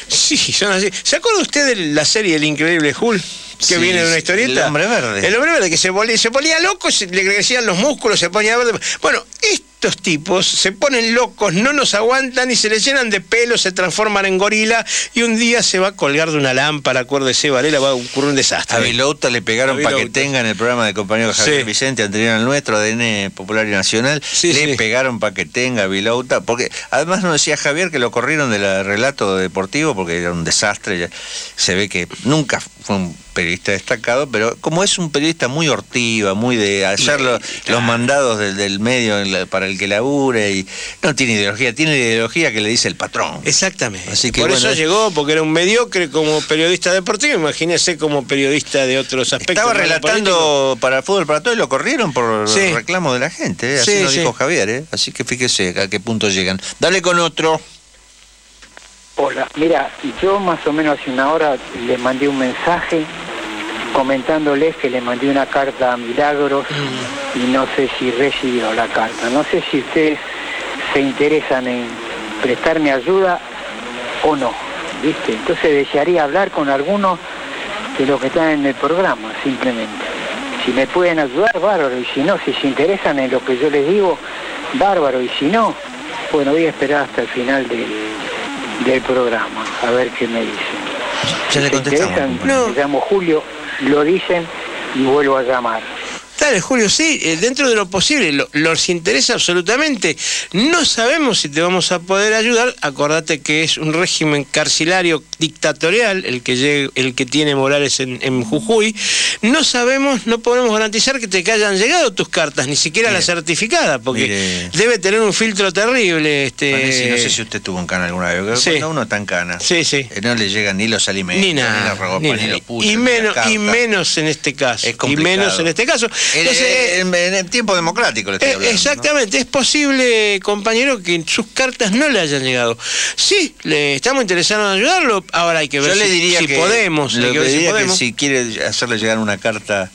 Sí, son así. ¿Se acuerda usted de la serie El Increíble Hulk? Que Sí, viene de una historieta. el hombre verde. El hombre verde, que se volía, se loco, se- le crecían los músculos, se ponía verde. Bueno, estos tipos se ponen locos, no nos aguantan y se les llenan de pelo, se transforman en gorila y un día se va a colgar de una lámpara, acuérdese, Varela, va a ocurrir un desastre. A Vilouta le pegaron para que Vilouta. tenga en el programa de compañero Javier Sí. Vicente, anterior al nuestro, ADN Popular y Nacional. le pegaron para que tenga a Vilouta, porque además nos decía Javier que lo corrieron del relato deportivo porque era un desastre. se ve que nunca fue un periodista destacado, pero como es un periodista muy hortiva, muy de hacer lo- los mandados del, del medio la- para el que labure y no tiene ideología, tiene ideología que le dice el patrón. Exactamente. Así que Por bueno, eso llegó, porque era un mediocre como periodista deportivo, imagínese como periodista de otros aspectos. Estaba relatando para el fútbol para todo y lo corrieron por Sí. reclamo de la gente, ¿eh? así Sí, lo sí. dijo Javier, ¿eh? así que fíjese a qué punto llegan. Dale con otro. Hola, mira, yo más o menos hace una hora le mandé un mensaje comentándoles que le mandé una carta a Milagros y no sé si recibió la carta. No sé si ustedes se interesan en prestarme ayuda o no, ¿viste? Entonces desearía hablar con algunos de los que están en el programa, simplemente. Si me pueden ayudar, bárbaro, y si no, si se interesan en lo que yo les digo, bárbaro, y si no, bueno, voy a esperar hasta el final del, del programa, a ver qué me dicen. Ya le contestamos. me llamo Julio, lo dicen y vuelvo a llamar. Dale, Julio, sí, eh, dentro de lo posible, lo- los interesa absolutamente. No sabemos si te vamos a poder ayudar. Acordate que es un régimen carcelario dictatorial, el que, llegue- el que tiene Morales en, en Jujuy. No sabemos, no podemos garantizar que te que hayan llegado tus cartas, ni siquiera la certificada, porque Mire. debe tener un filtro terrible. Este, Vanessa, no sé si usted tuvo en cana alguna vez. porque Sí. Cuando uno está en cana, Sí, sí. eh, no le llegan ni los alimentos, Ni nada, la ropa, ni ni, los puchos, y ni las y menos en este caso y menos en este caso Entonces, eh, en- en el tiempo democrático le estoy Eh, hablando. ¿no? Exactamente, es posible, compañero, que sus cartas no le hayan llegado. Sí, le estamos interesados en ayudarlo, ahora hay que ver Yo le si, diría si que, podemos. le que ver si pediría que si quiere hacerle llegar una carta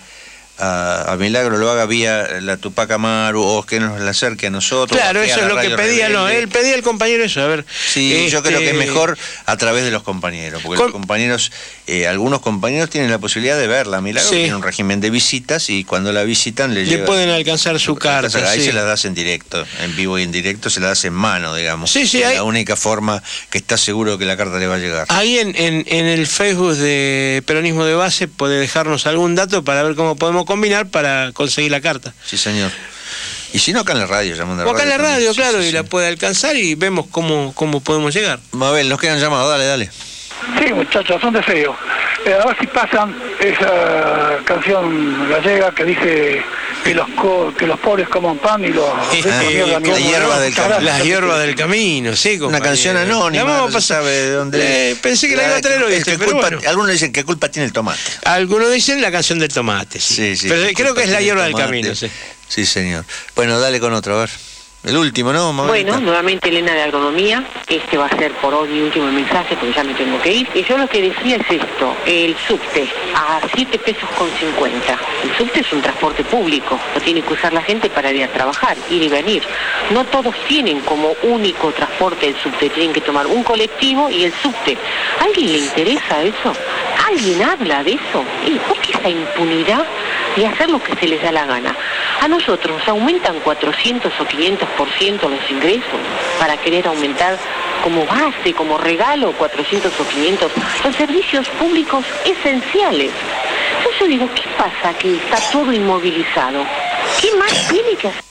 a, a Milagro lo haga vía la Tupac Amaru o que nos la acerque a nosotros. Claro, eso es lo que pedía, no, él pedía al compañero eso, a ver. Sí, yo creo que es este, mejor a través de los compañeros, porque Con- los compañeros, eh, algunos compañeros tienen la posibilidad de verla. Milagro Sí. tiene un régimen de visitas y cuando la visitan le, Le pueden alcanzar su carta. Ahí sí. se las das en directo, en vivo y en directo se las das en mano, digamos. Sí, sí, Es hay- la única forma que está seguro que la carta le va a llegar. Ahí en, en- en el Facebook de Peronismo de Base puede dejarnos algún dato para ver cómo podemos combinar para conseguir la carta. Sí, señor. Y si no, acá en la radio, llamando a O acá en la también. radio, Sí, claro, sí, y sí. la puede alcanzar y vemos cómo, cómo podemos llegar. Mabel, nos quedan llamados, dale, dale. Sí, muchachos, son deseos. Eh, a ver si pasan esa canción gallega que dice que los co- que los pobres coman pan y los ricos Eh, mierda, ¿cómo mierda. no? hierbas del camino. Las hierbas del camino, sí, Una compañero. canción anónima, La vamos a pasar. dónde. Eh, pensé que la iba a traer hoy, Es este, que pero culpa- bueno. Algunos dicen que culpa tiene el tomate. Algunos dicen la canción del tomate, sí. Sí, sí. Pero creo que es la hierba del camino, sí. Sí, señor. Bueno, dale con otro, a ver. El último, ¿no? Bueno, nuevamente Elena de Agronomía. Este va a ser por hoy mi último mensaje porque ya me tengo que ir. Y yo lo que decía es esto, el subte a 7 pesos con 50. El subte es un transporte público, lo tiene que usar la gente para ir a trabajar, ir y venir. No todos tienen como único transporte el subte, tienen que tomar un colectivo y el subte. ¿A alguien le interesa eso? ¿Alguien habla de eso? ¿Y por qué esa impunidad de hacer lo que se les da la gana? A nosotros nos aumentan 400 o 500% los ingresos para querer aumentar como base, como regalo 400 o 500 los servicios públicos esenciales. Entonces yo digo, ¿qué pasa que está todo inmovilizado? ¿Qué más tiene que hacer?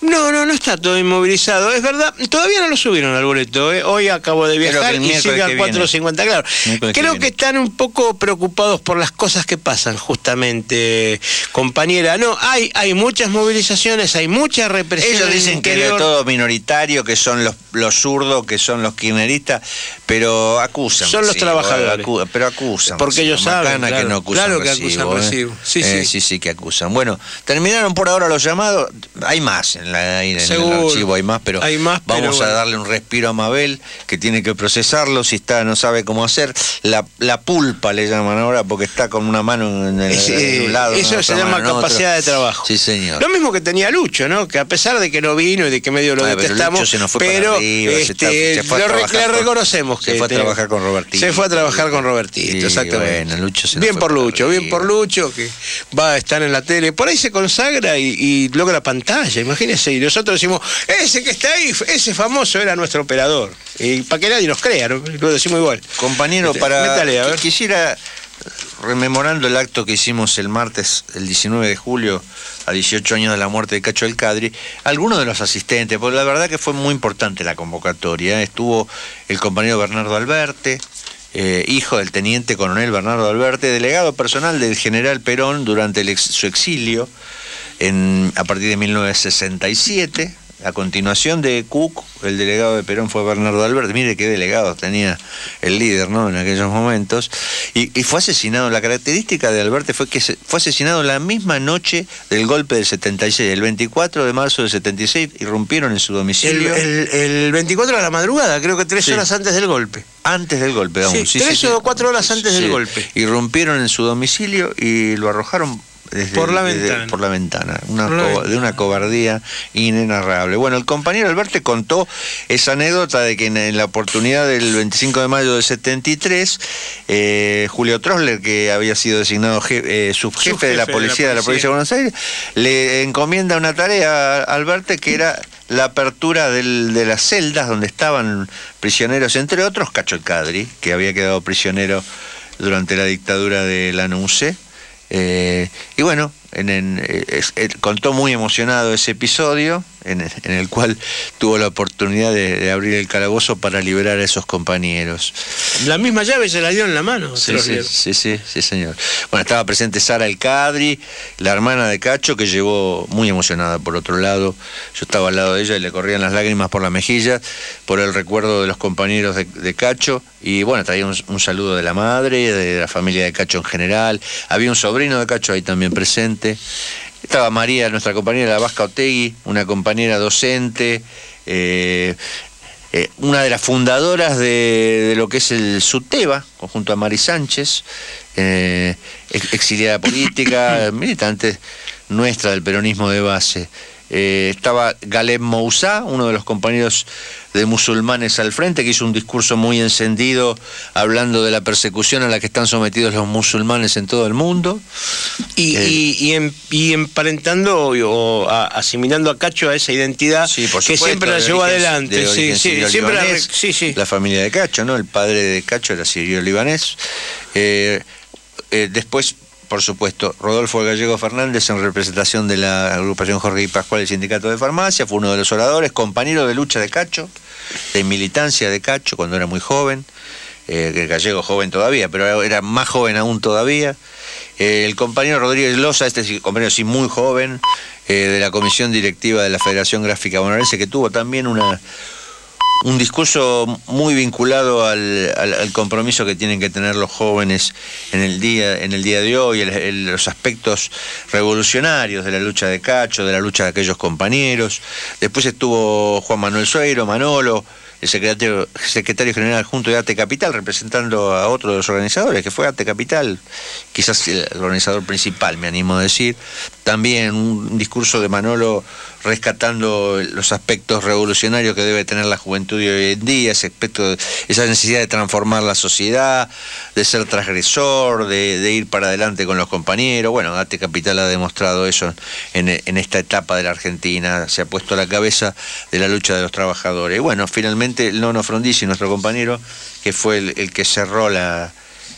No, no, no está todo inmovilizado. Es verdad, todavía no lo subieron al boleto. ¿eh? Hoy acabo de viajar y que a viene. 4.50, claro. Que Creo viene. que están un poco preocupados por las cosas que pasan, justamente, compañera. No, hay, hay muchas movilizaciones, hay mucha represión. Ellos en el dicen que es todo minoritario, que son los, los zurdos, que son los kirchneristas, pero acusan. Son los trabajadores. acu- pero acusan. Porque ellos saben, claro. que no acusan Claro que recibo, acusan ¿eh? recibo. Sí, Eh, sí. sí, sí, que acusan. Bueno, terminaron por ahora los llamados. Hay más en, la, ahí en el archivo, hay más, pero Hay más, pero vamos a darle un respiro a Mabel, que tiene que procesarlo, si está, no sabe cómo hacer. La, la pulpa le llaman ahora, porque está con una mano en, el, Eh, en un lado. eso se llama mano en capacidad de trabajo. Sí, señor. Lo mismo que tenía Lucho, ¿no? Que a pesar de que no vino y de que medio lo Ah, pero detestamos, se fue pero arriba, se este, está- se fue a lo con- reconocemos se que fue a trabajar con Robertito. Se fue a trabajar con Robertito, Sí, exactamente. bueno, Lucho se bien por Lucho, bien por Lucho, que va a estar en la tele. Por ahí se consagra y, y logra pantalla, Y nosotros decimos, ese que está ahí, ese famoso era nuestro operador. Y para que nadie nos crea, ¿no? lo decimos igual. Compañero, Este, para métale, a ver. qui- quisiera rememorando el acto que hicimos el martes, el 19 de julio, a 18 años de la muerte de Cacho del Cadri, algunos de los asistentes, porque la verdad que fue muy importante la convocatoria. ¿eh? Estuvo el compañero Bernardo Alberte, eh, hijo del teniente coronel Bernardo Alberte, delegado personal del general Perón durante el ex- su exilio en, a partir de 1967. A continuación de Cook, el delegado de Perón fue Bernardo Albert. Mire qué delegado tenía el líder ¿no? en aquellos momentos. Y, y fue asesinado. La característica de Alberte fue que se- fue asesinado la misma noche del golpe del 76. El 24 de marzo del 76 irrumpieron en su domicilio. el- el 24 de la madrugada, creo que tres Sí. horas antes del golpe. Antes del golpe, aún. Sí, tres o cuatro horas antes del golpe. Irrumpieron en su domicilio y lo arrojaron desde- Por la desde- ventana. por la ventana. Una Por la co- ventana. de una cobardía inenarrable. Bueno, el compañero Alberte contó esa anécdota de que en, en la oportunidad del 25 de mayo del 73, eh, Julio Trosler, que había sido designado je- eh, subjefe, de la policía de la provincia de Buenos Aires, le encomienda una tarea a Alberte que era la apertura del- de las celdas donde estaban prisioneros, entre otros Cacho el Cadri, que había quedado prisionero durante la dictadura de la NUCE. Eh, y bueno, en, en- eh, es- eh, contó muy emocionado ese episodio en, en el cual tuvo la oportunidad de, de abrir el calabozo para liberar a esos compañeros. La misma llave se la dio en la mano. Sí, sí, dieron. sí, sí, sí, señor. Bueno, estaba presente Sara El Cadri, la hermana de Cacho, que llegó muy emocionada por otro lado. Yo estaba al lado de ella y le corrían las lágrimas por la mejilla por el recuerdo de los compañeros de, de Cacho. Y bueno, traía un, un saludo de la madre, de la familia de Cacho en general. Había un sobrino de Cacho ahí también presente. Estaba María, nuestra compañera la Vasca Otegui, una compañera docente. eh, eh, una de las fundadoras de, de lo que es el SUTEBA, junto a Mari Sánchez, eh, ex- exiliada política, militante nuestra del peronismo de base. Eh, estaba Galeb Moussa, uno de los compañeros de musulmanes al frente, que hizo un discurso muy encendido hablando de la persecución a la que están sometidos los musulmanes en todo el mundo. Y, Eh, y- y y emparentando o, a- asimilando a Cacho a esa identidad Sí, que siempre la llevó adelante. de Sí, sí, siempre la re- familia de Cacho, ¿no? El padre de Cacho era sirio-libanés. Eh, eh, después, por supuesto, Rodolfo Gallego Fernández, en representación de la agrupación Jorge y Pascual del Sindicato de Farmacia, fue uno de los oradores, compañero de lucha de Cacho, de militancia de Cacho cuando era muy joven. eh, que Gallego joven todavía, pero era más joven aún todavía. Eh, el compañero Rodríguez Loza, este compañero sí muy joven, eh, de la comisión directiva de la Federación Gráfica Bonaerense, que tuvo también una, un discurso muy vinculado al, compromiso que tienen que tener los jóvenes en el día, en el día de hoy, los aspectos revolucionarios de la lucha de Cacho, de la lucha de aquellos compañeros. Después estuvo Juan Manuel Sueiro, Manolo, el secretario, secretario general junto de Arte Capital, representando a otro de los organizadores, que fue Arte Capital, quizás el organizador principal, me animo a decir. También un discurso de Manolo rescatando los aspectos revolucionarios que debe tener la juventud hoy en día, ese aspecto, esa necesidad de transformar la sociedad, de ser transgresor, de, ir para adelante con los compañeros. Bueno, Arte Capital ha demostrado eso en, esta etapa de la Argentina, se ha puesto a la cabeza de la lucha de los trabajadores. Y bueno, finalmente el Nono Frondizi, nuestro compañero, que fue el, que cerró la,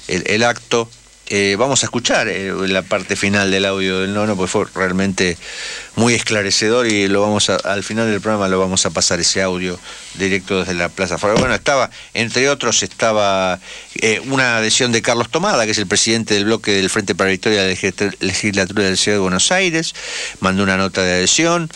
el acto. Eh, vamos a escuchar eh, la parte final del audio del nono, porque fue realmente muy esclarecedor y lo vamos al final del programa lo vamos a pasar ese audio directo desde la Plaza. Bueno, estaba, entre otros, estaba eh, una adhesión de Carlos Tomada, que es el presidente del bloque del Frente para la Victoria de la Legis- Legislatura de la Ciudad de Buenos Aires, mandó una nota de adhesión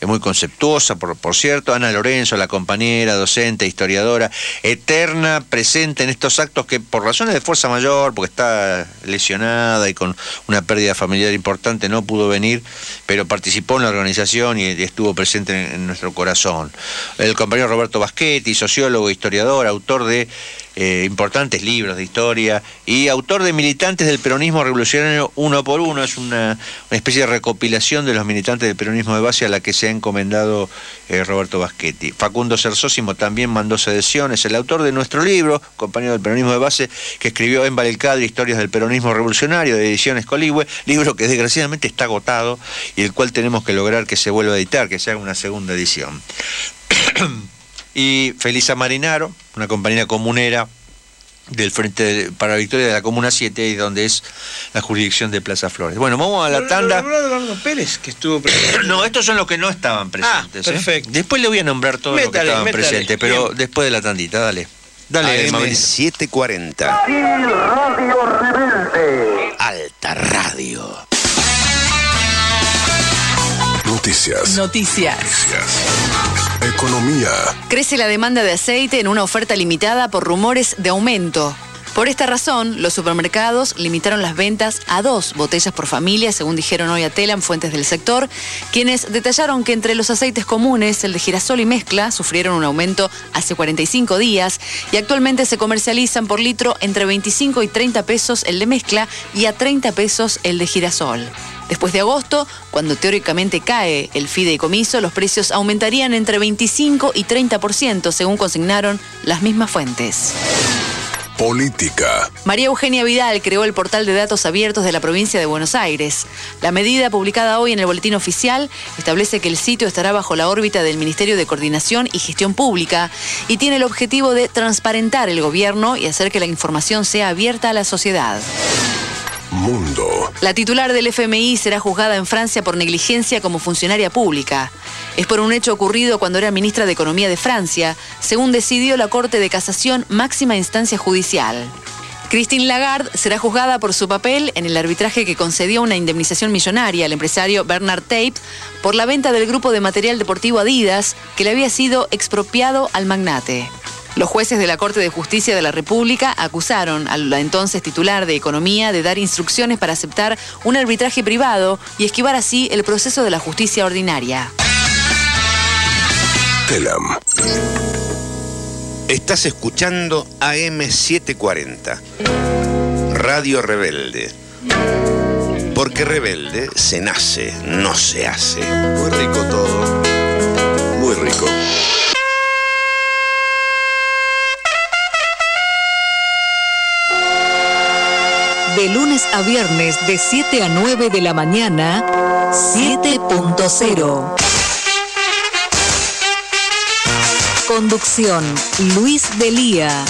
es muy conceptuosa, por, por cierto. Ana Lorenzo, la compañera, docente, historiadora, eterna, presente en estos actos que por razones de fuerza mayor, porque está lesionada y con una pérdida familiar importante, no pudo venir, pero participó en la organización y, estuvo presente en, nuestro corazón. El compañero Roberto Baschetti, sociólogo, historiador, autor de eh, importantes libros de historia y autor de Militantes del Peronismo Revolucionario Uno por Uno. Es una, especie de recopilación de los militantes del peronismo de base a la que se ha encomendado eh, Roberto Baschetti. Facundo Cersósimo también mandó adhesiones. El autor de nuestro libro, compañero del peronismo de base, que escribió en Valcadre Historias del Peronismo Revolucionario de Ediciones Coligüe, libro que desgraciadamente está agotado y el cual tenemos que lograr que se vuelva a editar, que se haga una segunda edición. Y Felisa Marinaro, una compañera comunera del Frente de- para la Victoria de la Comuna 7, y donde es la jurisdicción de Plaza Flores. Bueno, vamos a la tanda. Eduardo Pérez, que estuvo presente. No, estos son los que no estaban presentes. Ah, ¿eh? perfecto. Después le voy a nombrar todos los que Métale, estaban métale. presentes, pero Bien. después de la tandita, dale. Dale, AM Mauricio. 740. Radio Rebelde. Alta Radio. Noticias. Noticias. Economía. Crece la demanda de aceite en una oferta limitada por rumores de aumento. Por esta razón, los supermercados limitaron las ventas a dos botellas por familia, según dijeron hoy a Telam fuentes del sector, quienes detallaron que entre los aceites comunes, el de girasol y mezcla sufrieron un aumento hace 45 días y actualmente se comercializan por litro entre 25 y 30 pesos el de mezcla y a 30 pesos el de girasol. Después de agosto, cuando teóricamente cae el fideicomiso, los precios aumentarían entre 25 y 30%, según consignaron las mismas fuentes. Política. María Eugenia Vidal creó el portal de datos abiertos de la provincia de Buenos Aires. La medida publicada hoy en el boletín oficial establece que el sitio estará bajo la órbita del Ministerio de Coordinación y Gestión Pública y tiene el objetivo de transparentar el gobierno y hacer que la información sea abierta a la sociedad. Mundo. La titular del FMI será juzgada en Francia por negligencia como funcionaria pública. Es por un hecho ocurrido cuando era ministra de Economía de Francia, según decidió la Corte de Casación máxima instancia judicial. Christine Lagarde será juzgada por su papel en el arbitraje que concedió una indemnización millonaria al empresario Bernard Tape por la venta del grupo de material deportivo Adidas que le había sido expropiado al magnate. Los jueces de la Corte de Justicia de la República acusaron a la entonces titular de Economía de dar instrucciones para aceptar un arbitraje privado y esquivar así el proceso de la justicia ordinaria. Telam. Estás escuchando AM740, Radio Rebelde. Porque rebelde se nace, no se hace. Muy rico todo. Muy rico. De lunes a viernes de 7 a 9 de la mañana, 7.0. Conducción, Luis Delía.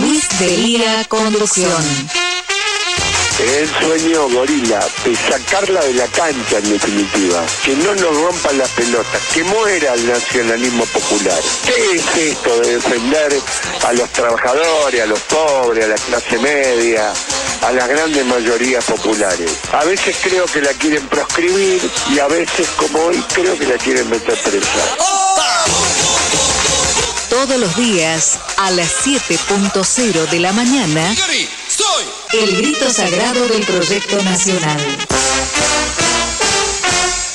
Luis Delía, conducción. El sueño gorila, de sacarla de la cancha en definitiva, que no nos rompan las pelotas, que muera el nacionalismo popular. ¿Qué es esto de defender a los trabajadores, a los pobres, a la clase media, a las grandes mayorías populares? A veces creo que la quieren proscribir y a veces, como hoy, creo que la quieren meter presa. Todos los días a las 7.0 de la mañana, el grito sagrado del proyecto nacional.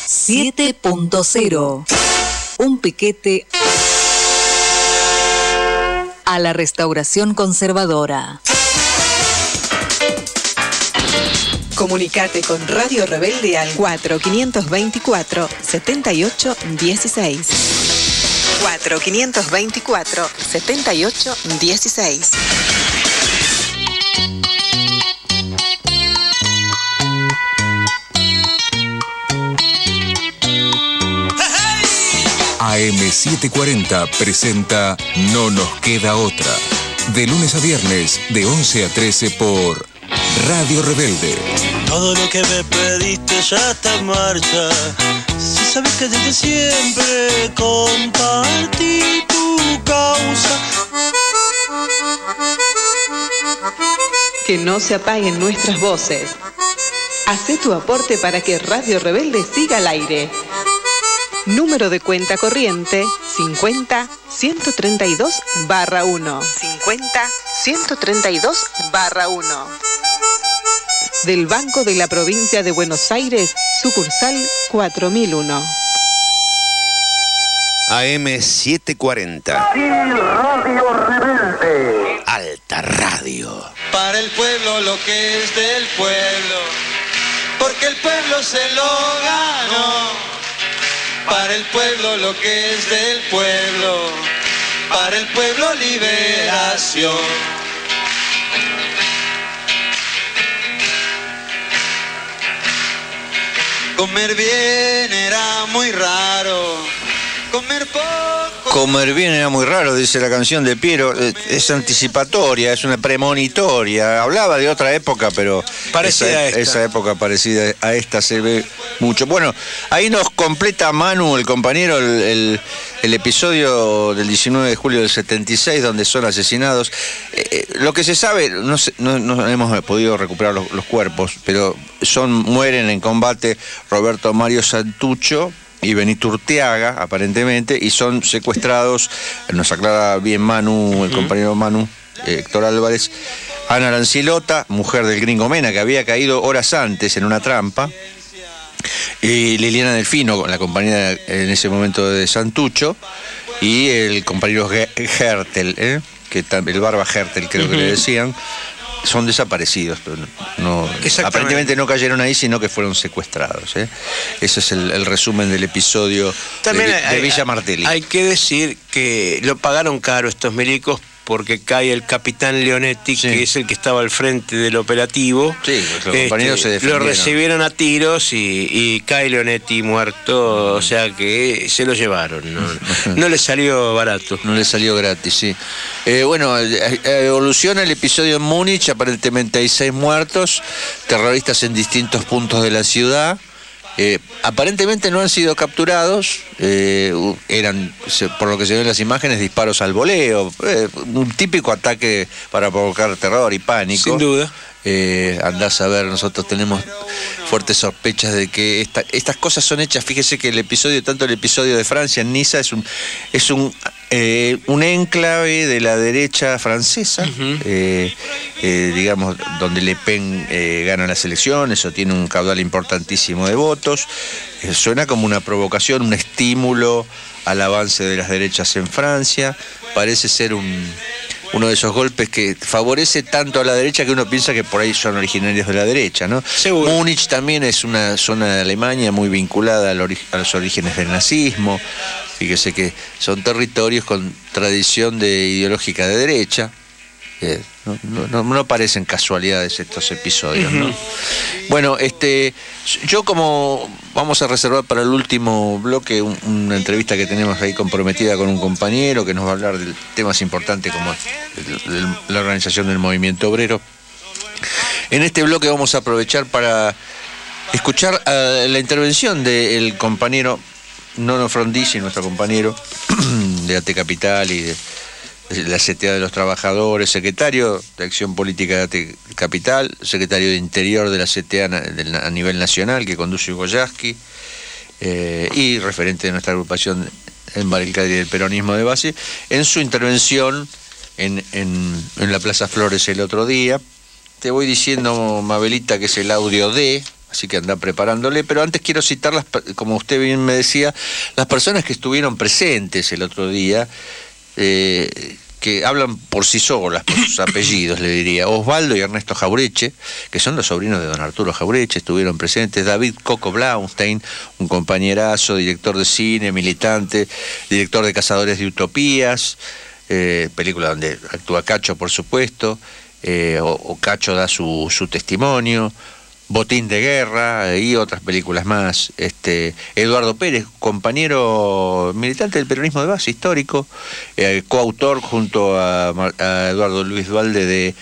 7.0. Un piquete a la restauración conservadora. Comunicate con Radio Rebelde al 4524 78 AM740 presenta No nos queda otra. De lunes a viernes, de 11 a 13 por Radio Rebelde. Todo lo que me pediste ya está en marcha. Si sabes que desde siempre compartí tu causa. Que no se apaguen nuestras voces. Hacé tu aporte para que Radio Rebelde siga al aire. Número de cuenta corriente 50 132 barra 1. 50 132 barra 1. Del Banco de la Provincia de Buenos Aires, sucursal 4001. AM 740. Pueblo lo que es del pueblo. Porque el pueblo se lo ganó. Para el pueblo lo que es del pueblo. Para el pueblo liberación. Comer bien era muy raro. Comer poco. Comer bien era muy raro, dice la canción de Piero. Es anticipatoria, es una premonitoria. Hablaba de otra época, pero Parecida esa, a esta. esa época parecida a esta se ve mucho. Bueno, ahí nos completa Manu, el compañero, el, el- el episodio del 19 de julio del 76, donde son asesinados. Eh, eh, lo que se sabe, no, sé- no- no hemos podido recuperar los, los cuerpos, pero son mueren en combate Roberto Mario Santucho y Benito Urteaga, aparentemente, y son secuestrados, nos aclara bien Manu, el compañero Manu, eh, Héctor Álvarez, Ana Lancilota, mujer del gringo Mena, que había caído horas antes en una trampa, y Liliana Delfino, la compañera en ese momento de Santucho, y el compañero Ge- Hertel, ¿eh? que el Barba Hertel creo que le decían, son desaparecidos. pero no- aparentemente no cayeron ahí, sino que fueron secuestrados. ¿eh? Ese es el, el resumen del episodio También de, Vi- de hay- Villa Martelli. Hay que decir que lo pagaron caro estos milicos porque cae el capitán Leonetti, que es el que estaba al frente del operativo. Sí, los compañeros se Lo recibieron a tiros y, y cae Leonetti muerto, o sea que se lo llevaron. No, no le salió barato. No le salió gratis, sí. Eh, bueno, eh, evoluciona el episodio en Múnich, aparentemente hay seis muertos, terroristas en distintos puntos de la ciudad. Eh, aparentemente no han sido capturados, eh, eran, por lo que se ven en las imágenes, disparos al voleo, eh, un típico ataque para provocar terror y pánico. Sin duda. Eh, andás a ver, nosotros tenemos fuertes sospechas de que esta- estas cosas son hechas. Fíjese que el episodio, tanto el episodio de Francia en Niza, es un, es un, eh, un enclave de la derecha francesa, eh, eh, digamos, donde Le Pen gana las elecciones o tiene un caudal importantísimo de votos. Suena como una provocación, un estímulo al avance de las derechas en Francia. Parece ser un, uno de esos golpes que favorece tanto a la derecha que uno piensa que por ahí son originarios de la derecha, ¿no? Múnich también es una zona de Alemania muy vinculada al a los orígenes del nazismo. Fíjese que son territorios con tradición de ideológica de derecha. No, no- no- no parecen casualidades estos episodios. Bueno, este, yo como vamos a reservar para el último bloque un- una entrevista que tenemos ahí comprometida con un compañero que nos va a hablar de temas importantes como el- el- la organización del movimiento obrero. En este bloque vamos a aprovechar para escuchar eh, la intervención del compañero Nono Frondizi, nuestro compañero de AT Capital y de la CTA de los Trabajadores, secretario de Acción Política de Capital, secretario de Interior de la CTA a nivel nacional que conduce Hugo eh, y referente de nuestra agrupación en Barilcadi del peronismo de base, en su intervención en, en- la Plaza Flores el otro día. Te voy diciendo, Mabelita, que es el audio de, así que anda preparándole, pero antes quiero citar, las, como usted bien me decía, las personas que estuvieron presentes el otro día, eh, que hablan por sí solas, por sus apellidos, le diría. Osvaldo y Ernesto Jaureche, que son los sobrinos de don Arturo Jaureche, estuvieron presentes. David Coco Blaustein, un compañerazo, director de cine, militante, director de Cazadores de Utopías, eh, película donde actúa Cacho, por supuesto, eh, o, o Cacho da su, su testimonio. Botín de Guerra y otras películas más. Este, Eduardo Pérez, compañero militante del peronismo de base histórico, eh, coautor junto a, a Eduardo Luis Dualde de,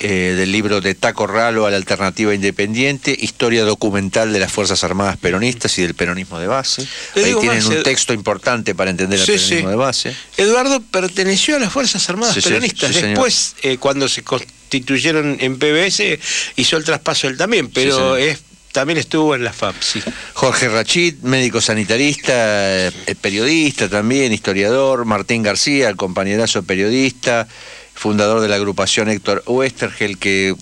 eh, del libro de Taco Ralo a la alternativa independiente, historia documental de las Fuerzas Armadas peronistas y del peronismo de base. Ahí tienen más, un texto importante para entender el Sí, peronismo sí. de base. Eduardo perteneció a las Fuerzas Armadas Sí, peronistas. Después, eh, cuando se constituyeron en PBS, hizo el traspaso él también, pero es, también estuvo en la FAP, sí. Jorge Rachid, médico sanitarista, eh, periodista también, historiador. Martín García, el compañerazo periodista, fundador de la agrupación Héctor Westergel, que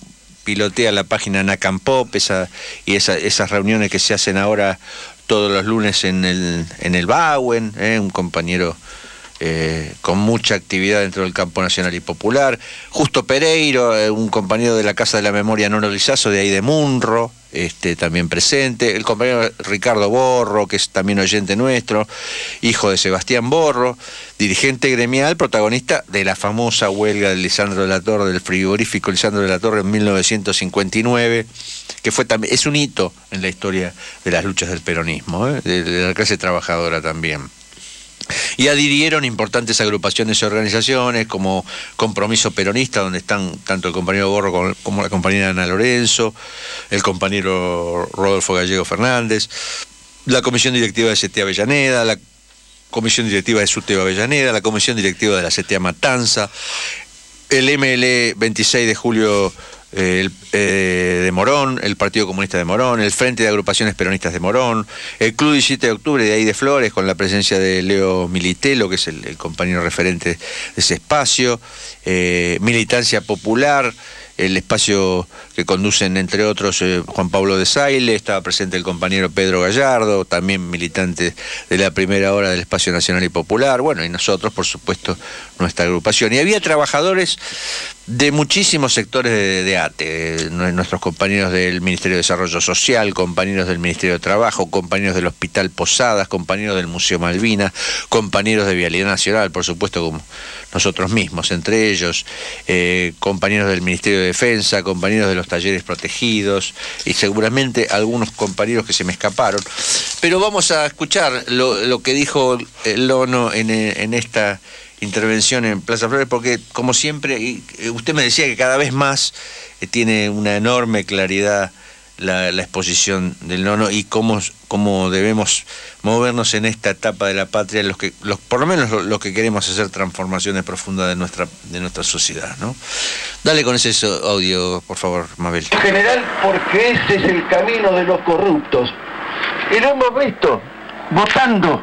pilotea la página Nacampop esa, y esa- esas reuniones que se hacen ahora todos los lunes en el, en el Bauen, eh, un compañero eh, con mucha actividad dentro del campo nacional y popular. Justo Pereiro, eh, un compañero de la Casa de la Memoria Nono Lizazo, de ahí de Munro, este, también presente. El compañero Ricardo Borro, que es también oyente nuestro, hijo de Sebastián Borro, dirigente gremial, protagonista de la famosa huelga de Lisandro de la Torre, del frigorífico Lisandro de la Torre en 1959, que fue también, es un hito en la historia de las luchas del peronismo, ¿eh? de- de la clase trabajadora también. Y adhirieron importantes agrupaciones y organizaciones como Compromiso Peronista, donde están tanto el compañero Borro como- la compañera Ana Lorenzo, el compañero Rodolfo Gallego Fernández, la Comisión Directiva de CTA Avellaneda, la Comisión Directiva de SUTEO Avellaneda, la Comisión Directiva de la CTA Matanza, el ML 26 de julio el, eh, de Morón, el Partido Comunista de Morón, el Frente de Agrupaciones Peronistas de Morón, el Club 17 de Octubre de ahí de Flores, con la presencia de Leo Militelo, que es el, el compañero referente de ese espacio, eh, Militancia Popular, el espacio que conducen, entre otros, eh, Juan Pablo de Saile, estaba presente el compañero Pedro Gallardo, también militante de la primera hora del Espacio Nacional y Popular, bueno, y nosotros, por supuesto, nuestra agrupación. Y había trabajadores de muchísimos sectores de, ATE, nuestros compañeros del Ministerio de Desarrollo Social, compañeros del Ministerio de Trabajo, compañeros del Hospital Posadas, compañeros del Museo Malvina, compañeros de Vialidad Nacional, por supuesto, como nosotros mismos, entre ellos, eh, compañeros del Ministerio de Defensa, compañeros de los talleres protegidos y seguramente algunos compañeros que se me escaparon. Pero vamos a escuchar lo, que dijo Lono en, en esta intervención en Plaza Flores, porque como siempre, eh, usted me decía que cada vez más eh, tiene una enorme claridad la, exposición del nono y cómo, cómo, debemos movernos en esta etapa de la patria, los que, los, por lo menos los que queremos hacer transformaciones profundas de nuestra, de nuestra sociedad. ¿no? Dale con ese audio, por favor, Mabel. En general, porque ese es el camino de los corruptos. Y lo hemos visto, votando,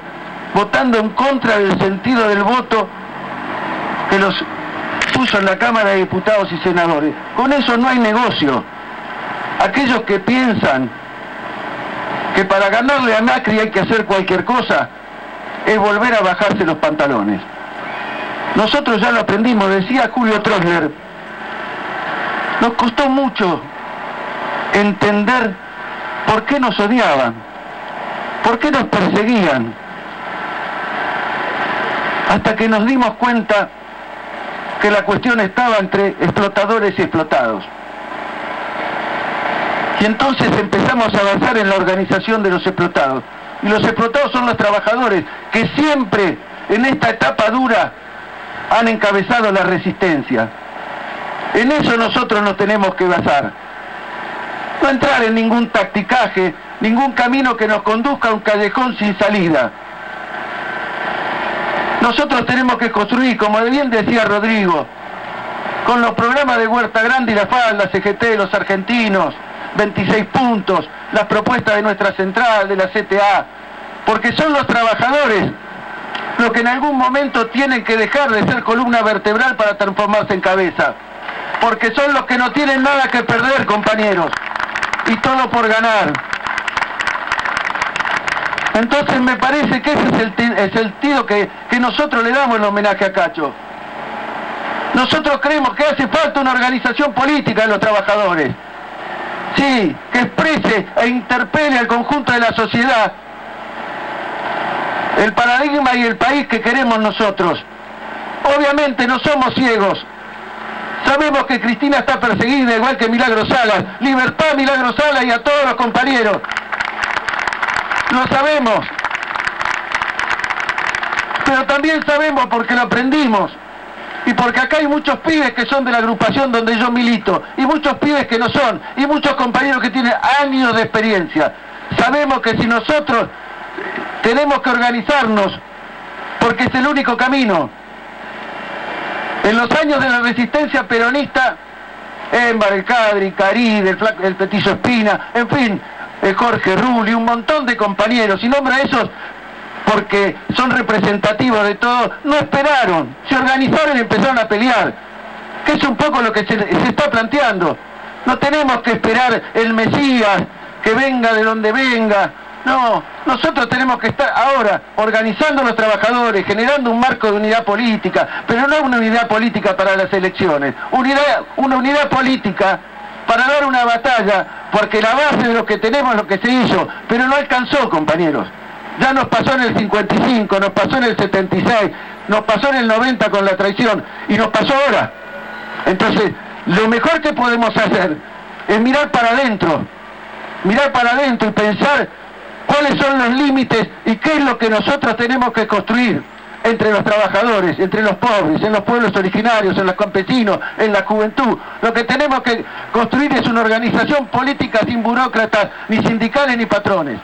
votando en contra del sentido del voto que los puso en la Cámara de Diputados y Senadores. Con eso no hay negocio. Aquellos que piensan que para ganarle a Macri hay que hacer cualquier cosa, es volver a bajarse los pantalones. Nosotros ya lo aprendimos, decía Julio Trosler, nos costó mucho entender por qué nos odiaban, por qué nos perseguían, hasta que nos dimos cuenta que la cuestión estaba entre explotadores y explotados. Y entonces empezamos a avanzar en la organización de los explotados. Y los explotados son los trabajadores que siempre en esta etapa dura han encabezado la resistencia. En eso nosotros nos tenemos que basar. No entrar en ningún tacticaje, ningún camino que nos conduzca a un callejón sin salida. Nosotros tenemos que construir, como bien decía Rodrigo, con los programas de Huerta Grande y la Falda, CGT, los argentinos, 26 puntos, las propuestas de nuestra central, de la CTA, porque son los trabajadores los que en algún momento tienen que dejar de ser columna vertebral para transformarse en cabeza, porque son los que no tienen nada que perder, compañeros, y todo por ganar. Entonces me parece que ese es el, sentido que, que nosotros le damos el homenaje a Cacho. Nosotros creemos que hace falta una organización política de los trabajadores. Sí, que exprese e interpele al conjunto de la sociedad el paradigma y el país que queremos nosotros. Obviamente no somos ciegos. Sabemos que Cristina está perseguida igual que Milagro Salas. Libertad Milagro Salas y a todos los compañeros. Lo sabemos. Pero también sabemos porque lo aprendimos. Porque acá hay muchos pibes que son de la agrupación donde yo milito. Y muchos pibes que no son. Y muchos compañeros que tienen años de experiencia. Sabemos que si nosotros tenemos que organizarnos, porque es el único camino. En los años de la resistencia peronista, Embar, el Cadri, Carid, el, el Espina, en fin, Jorge Rulli, un montón de compañeros, y nombra a esos porque son representativos de todo, no esperaron, se organizaron y empezaron a pelear, que es un poco lo que se, está planteando. No tenemos que esperar el Mesías, que venga de donde venga, no, nosotros tenemos que estar ahora organizando a los trabajadores, generando un marco de unidad política, pero no una unidad política para las elecciones, unidad, una unidad política para dar una batalla, porque la base de lo que tenemos es lo que se hizo, pero no alcanzó, compañeros. Ya nos pasó en el 55, nos pasó en el 76, nos pasó en el 90 con la traición y nos pasó ahora. Entonces, lo mejor que podemos hacer es mirar para adentro, mirar para adentro y pensar cuáles son los límites y qué es lo que nosotros tenemos que construir entre los trabajadores, entre los pobres, en los pueblos originarios, en los campesinos, en la juventud. Lo que tenemos que construir es una organización política sin burócratas, ni sindicales, ni patrones.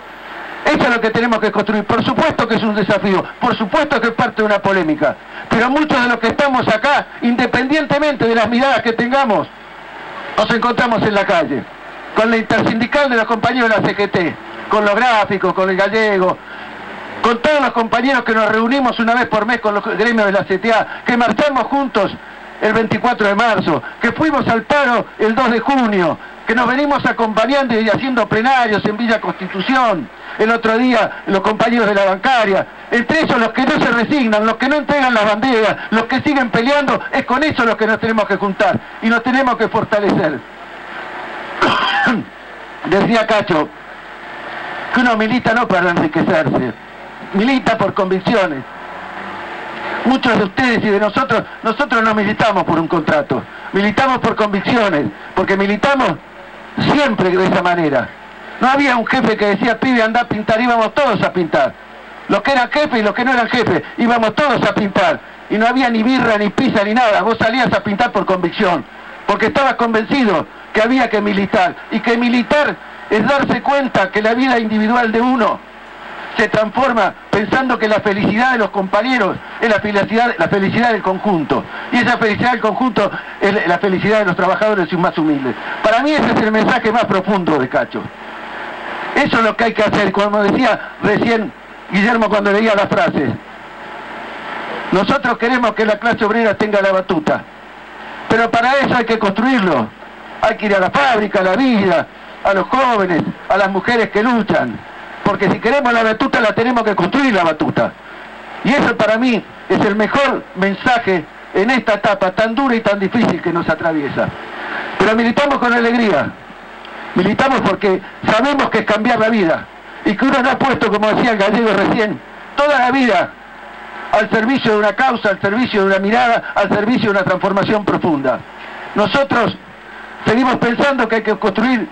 Eso es lo que tenemos que construir. Por supuesto que es un desafío, por supuesto que es parte de una polémica. Pero muchos de los que estamos acá, independientemente de las miradas que tengamos, nos encontramos en la calle, con la intersindical de los compañeros de la CGT, con los gráficos, con el gallego, con todos los compañeros que nos reunimos una vez por mes con los gremios de la CTA, que marchamos juntos el 24 de marzo, que fuimos al paro el 2 de junio, que nos venimos acompañando y haciendo plenarios en Villa Constitución, el otro día los compañeros de la bancaria, entre ellos los que no se resignan, los que no entregan las banderas, los que siguen peleando, es con eso los que nos tenemos que juntar y nos tenemos que fortalecer. Decía Cacho, que uno milita no para enriquecerse, milita por convicciones. Muchos de ustedes y de nosotros, nosotros no militamos por un contrato, militamos por convicciones, porque militamos siempre de esa manera. No había un jefe que decía, pibe, anda a pintar, íbamos todos a pintar. Los que eran jefes y los que no eran jefes, íbamos todos a pintar. Y no había ni birra, ni pizza, ni nada. Vos salías a pintar por convicción, porque estabas convencido que había que militar. Y que militar es darse cuenta que la vida individual de uno se transforma pensando que la felicidad de los compañeros es la felicidad, la felicidad del conjunto. Y esa felicidad del conjunto es la felicidad de los trabajadores y más humildes. Para mí ese es el mensaje más profundo de Cacho. Eso es lo que hay que hacer, como decía recién Guillermo cuando leía las frases. Nosotros queremos que la clase obrera tenga la batuta, pero para eso hay que construirlo. Hay que ir a la fábrica, a la vida, a los jóvenes, a las mujeres que luchan. Porque si queremos la batuta, la tenemos que construir la batuta. Y eso para mí es el mejor mensaje en esta etapa tan dura y tan difícil que nos atraviesa. Pero militamos con alegría. Militamos porque sabemos que es cambiar la vida. Y que uno no ha puesto, como decía el gallego recién, toda la vida al servicio de una causa, al servicio de una mirada, al servicio de una transformación profunda. Nosotros seguimos pensando que hay que construir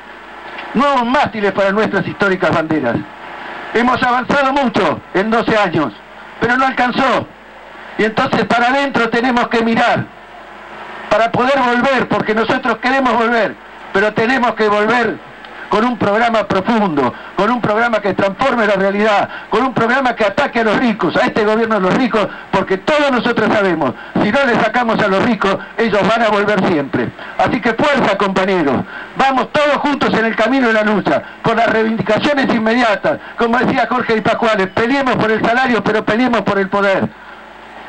nuevos mástiles para nuestras históricas banderas. Hemos avanzado mucho en 12 años, pero no alcanzó. Y entonces para adentro tenemos que mirar, para poder volver, porque nosotros queremos volver, pero tenemos que volver con un programa profundo, con un programa que transforme la realidad, con un programa que ataque a los ricos, a este gobierno de los ricos, porque todos nosotros sabemos, si no le sacamos a los ricos, ellos van a volver siempre. Así que fuerza, compañeros, vamos todos juntos en el camino de la lucha, con las reivindicaciones inmediatas, como decía Jorge y Pascuales, peleemos por el salario, pero peleemos por el poder.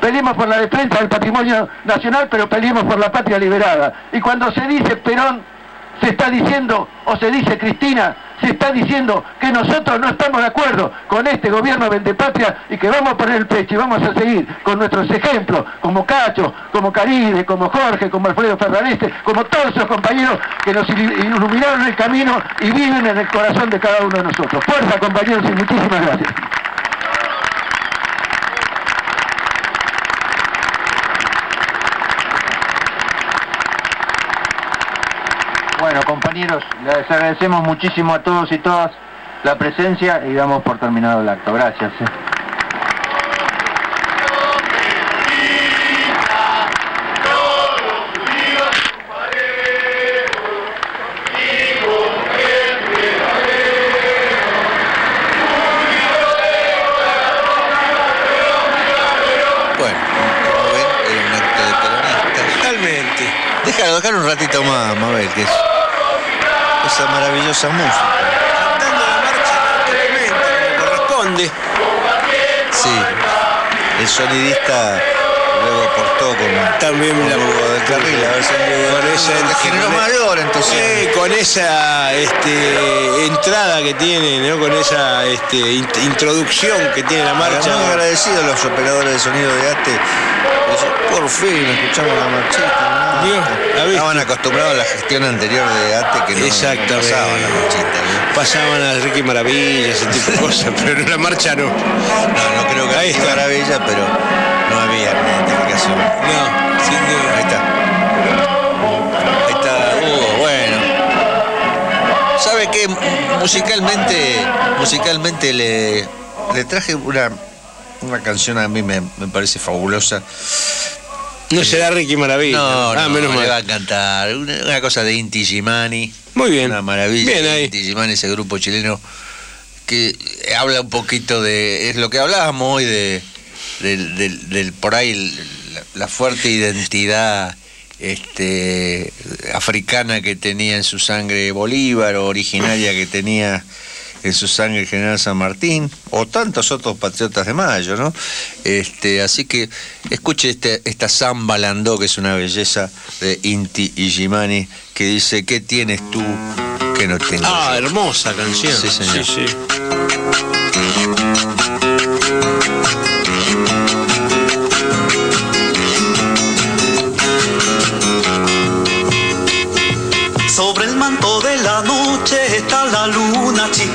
Peleemos por la defensa del patrimonio nacional, pero peleemos por la patria liberada. Y cuando se dice Perón, se está diciendo, o se dice Cristina, se está diciendo que nosotros no estamos de acuerdo con este gobierno patria y que vamos a poner el pecho y vamos a seguir con nuestros ejemplos, como Cacho, como Caride, como Jorge, como Alfredo Ferraneste, como todos esos compañeros que nos iluminaron el camino y viven en el corazón de cada uno de nosotros. Fuerza, compañeros, y muchísimas gracias. Bueno, compañeros, les agradecemos muchísimo a todos y todas la presencia y damos por terminado el acto. Gracias. eh. Bueno, como ven, era un acto de peronistas. Totalmente. Déjalo, déjalo un ratito más, Mabel, que es esa maravillosa música. Corresponde. Sí, el sonidista luego aportó con también la del carril, a ver si con esa generó con- mayor entonces. Con esa este, entrada que tiene, ¿no? con esa este, int- introducción que tiene la marcha. Muy agradecidos a los operadores de sonido de ATE. Por fin escuchamos la marchita. ¿no? Estaban acostumbrados a la gestión anterior de ATE que no, pasaban la marchita. ¿no? Pasaban a Ricky Maravilla, ese tipo de cosas, pero en la marcha no. No, no creo que haya maravilla, pero no había identificación. No, sin duda. Ahí está. Ahí está Hugo, bueno. ¿Sabe qué? Musicalmente, musicalmente le, le traje una, una canción a mí me, me parece fabulosa. No será Ricky Maravilla. No, ah, no, menos le mal. va a cantar. Una, una cosa de Inti Gimani. Muy bien. Una maravilla. Bien ahí. Inti Gimani, ese grupo chileno que habla un poquito de. Es lo que hablábamos hoy de. Del, del- del- por ahí la, la fuerte identidad este, africana que tenía en su sangre Bolívar, o originaria que tenía en su sangre el general San Martín, o tantos otros patriotas de Mayo, ¿no? Este, así que escuche este, esta samba landó, que es una belleza de Inti y Gimani, que dice, ¿qué tienes tú que no tenga Ah, yo. hermosa canción. Sí, señor. Sí, sí. Sobre el manto de la noche está la luna chispeando.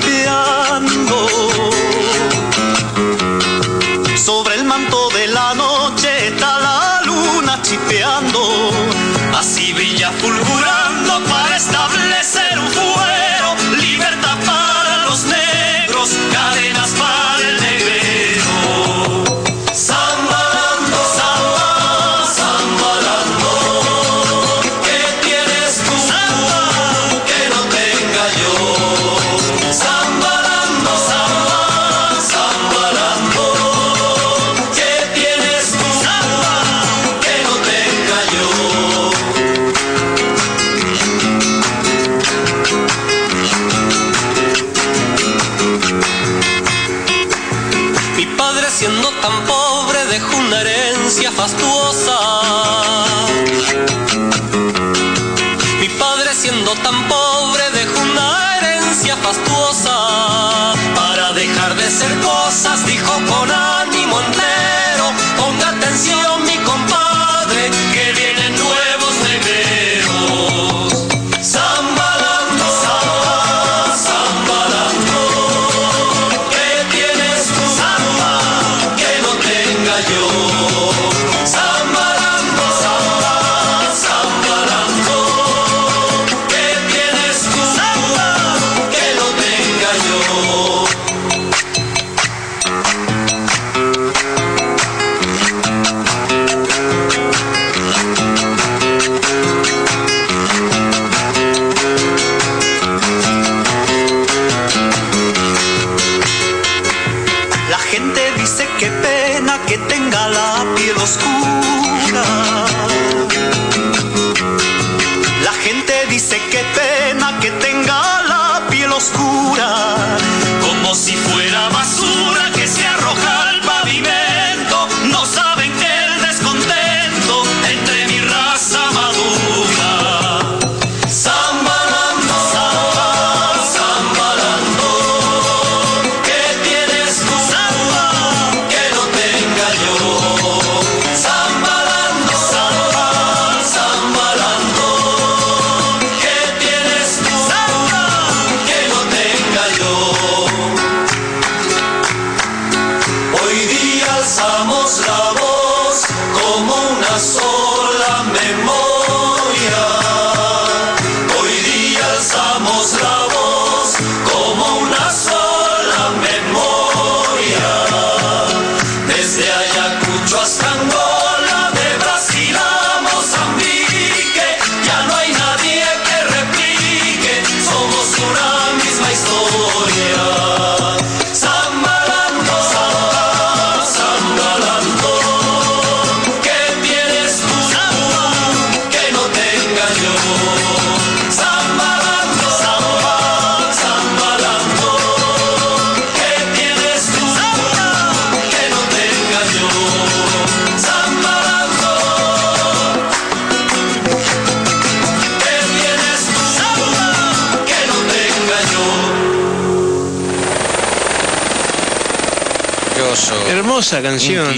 Canción.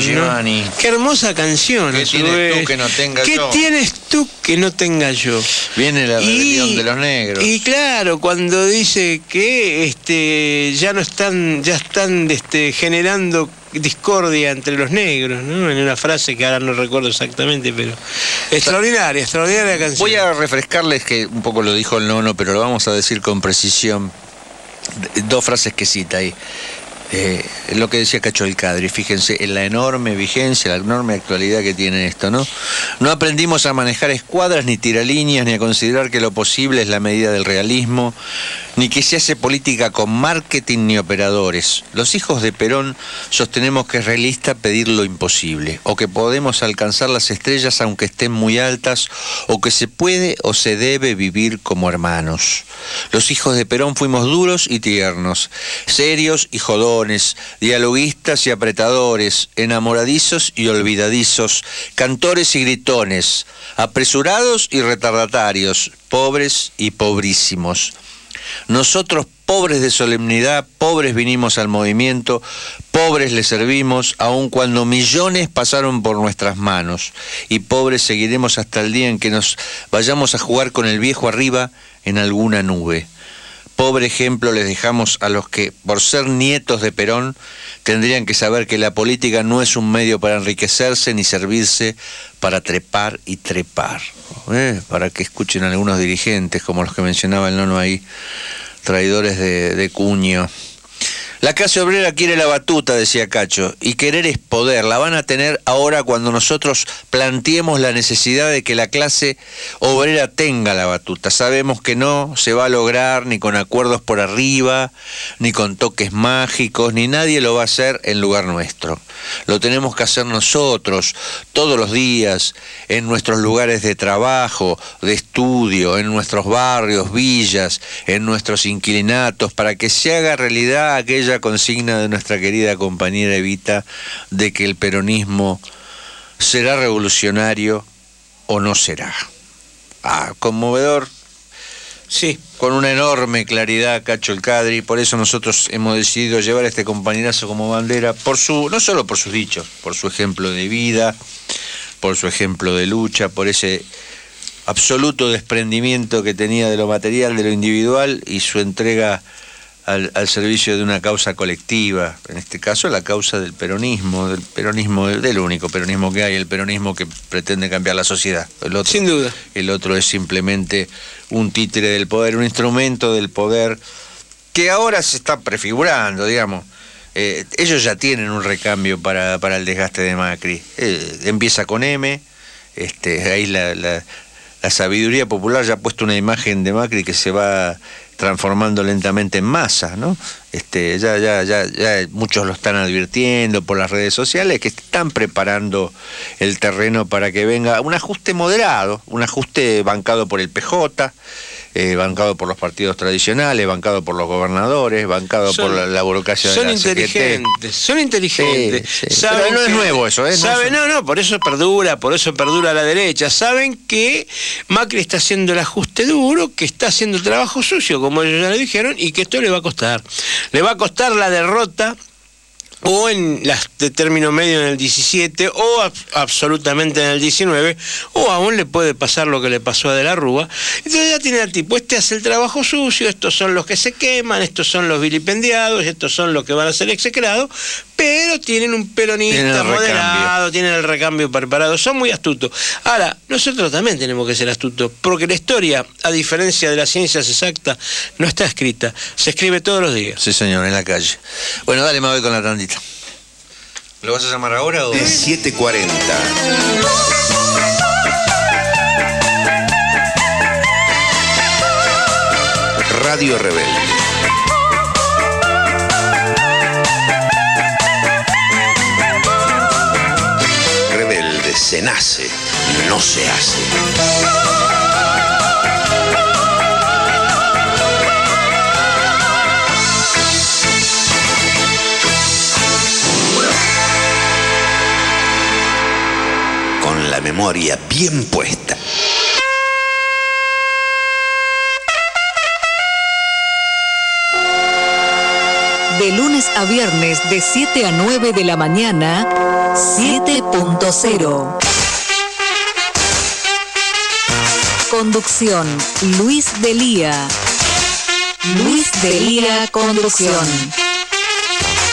Qué hermosa canción. ¿Qué tienes tú que no tenga ¿Qué yo? tienes tú que no tenga yo? Viene la rebelión de los negros. Y claro, cuando dice que este ya no están, ya están este, generando discordia entre los negros, ¿no? En una frase que ahora no recuerdo exactamente, pero extraordinaria, extraordinaria canción. Voy a refrescarles que un poco lo dijo el nono, pero lo vamos a decir con precisión. Dos frases que cita ahí. Eh, lo que decía Cacho el Cadri, fíjense en la enorme vigencia, la enorme actualidad que tiene esto, ¿no? No aprendimos a manejar escuadras ni tiralíneas, ni a considerar que lo posible es la medida del realismo, ni que se hace política con marketing ni operadores. Los hijos de Perón sostenemos que es realista pedir lo imposible, o que podemos alcanzar las estrellas aunque estén muy altas, o que se puede o se debe vivir como hermanos. Los hijos de Perón fuimos duros y tiernos, serios y jodones, dialoguistas y apretadores, enamoradizos y olvidadizos, cantores y gritones, apresurados y retardatarios, pobres y pobrísimos. Nosotros, pobres de solemnidad, pobres vinimos al movimiento, pobres le servimos, aun cuando millones pasaron por nuestras manos, y pobres seguiremos hasta el día en que nos vayamos a jugar con el viejo arriba en alguna nube. Pobre ejemplo les dejamos a los que, por ser nietos de Perón, tendrían que saber que la política no es un medio para enriquecerse ni servirse para trepar y trepar. ¿eh? Para que escuchen algunos dirigentes, como los que mencionaba el nono ahí, traidores de, de cuño. La clase obrera quiere la batuta, decía Cacho, y querer es poder. La van a tener ahora cuando nosotros planteemos la necesidad de que la clase obrera tenga la batuta. Sabemos que no se va a lograr ni con acuerdos por arriba, ni con toques mágicos, ni nadie lo va a hacer en lugar nuestro. Lo tenemos que hacer nosotros, todos los días, en nuestros lugares de trabajo, de estudio, en nuestros barrios, villas, en nuestros inquilinatos, para que se haga realidad aquella consigna de nuestra querida compañera Evita de que el peronismo será revolucionario o no será. Ah, conmovedor. Sí, con una enorme claridad, Cacho el Cadri, por eso nosotros hemos decidido llevar a este compañerazo como bandera, por su, no solo por sus dichos, por su ejemplo de vida, por su ejemplo de lucha, por ese absoluto desprendimiento que tenía de lo material, de lo individual y su entrega al, servicio de una causa colectiva, en este caso la causa del peronismo, del peronismo, del único peronismo que hay, el peronismo que pretende cambiar la sociedad. El otro, Sin duda. El otro es simplemente un títere del poder, un instrumento del poder que ahora se está prefigurando, digamos. Eh, ellos ya tienen un recambio para, el desgaste de Macri. Eh, empieza con M, este, ahí la, la, la sabiduría popular ya ha puesto una imagen de Macri que se va transformando lentamente en masa, ¿no? Este, ya, ya, ya, ya muchos lo están advirtiendo por las redes sociales que están preparando el terreno para que venga un ajuste moderado, un ajuste bancado por el PJ, eh, bancado por los partidos tradicionales, bancado por los gobernadores, bancado por la, burocracia son de la inteligentes, Son inteligentes, Saben no es nuevo eso, ¿eh? Saben, no, no, por eso perdura, por eso perdura la derecha. Saben que Macri está haciendo el ajuste duro, que está haciendo el trabajo sucio, como ellos ya le dijeron, y que esto le va a costar. Le va a costar la derrota o en las de término medio en el 17 o absolutamente en el 19 o aún le puede pasar lo que le pasó a De la Rúa. Entonces ya tiene al tipo este hace el trabajo sucio estos son los que se queman estos son los vilipendiados estos son los que van a ser execrados pero tienen un peronista moderado tienen el recambio preparado son muy astutos. Ahora nosotros también tenemos que ser astutos porque la historia a diferencia de las ciencias exactas no está escrita se escribe todos los días. Sí señor en la calle. Bueno dale me voy con la tandita ¿Lo vas a llamar ahora o...? De 740. Radio Rebelde. Rebelde se nace, no se hace. Memoria bien puesta. De lunes a viernes de 7 a 9 de la mañana, 7.0. Conducción, Luis Delía. Luis Delía Conducción.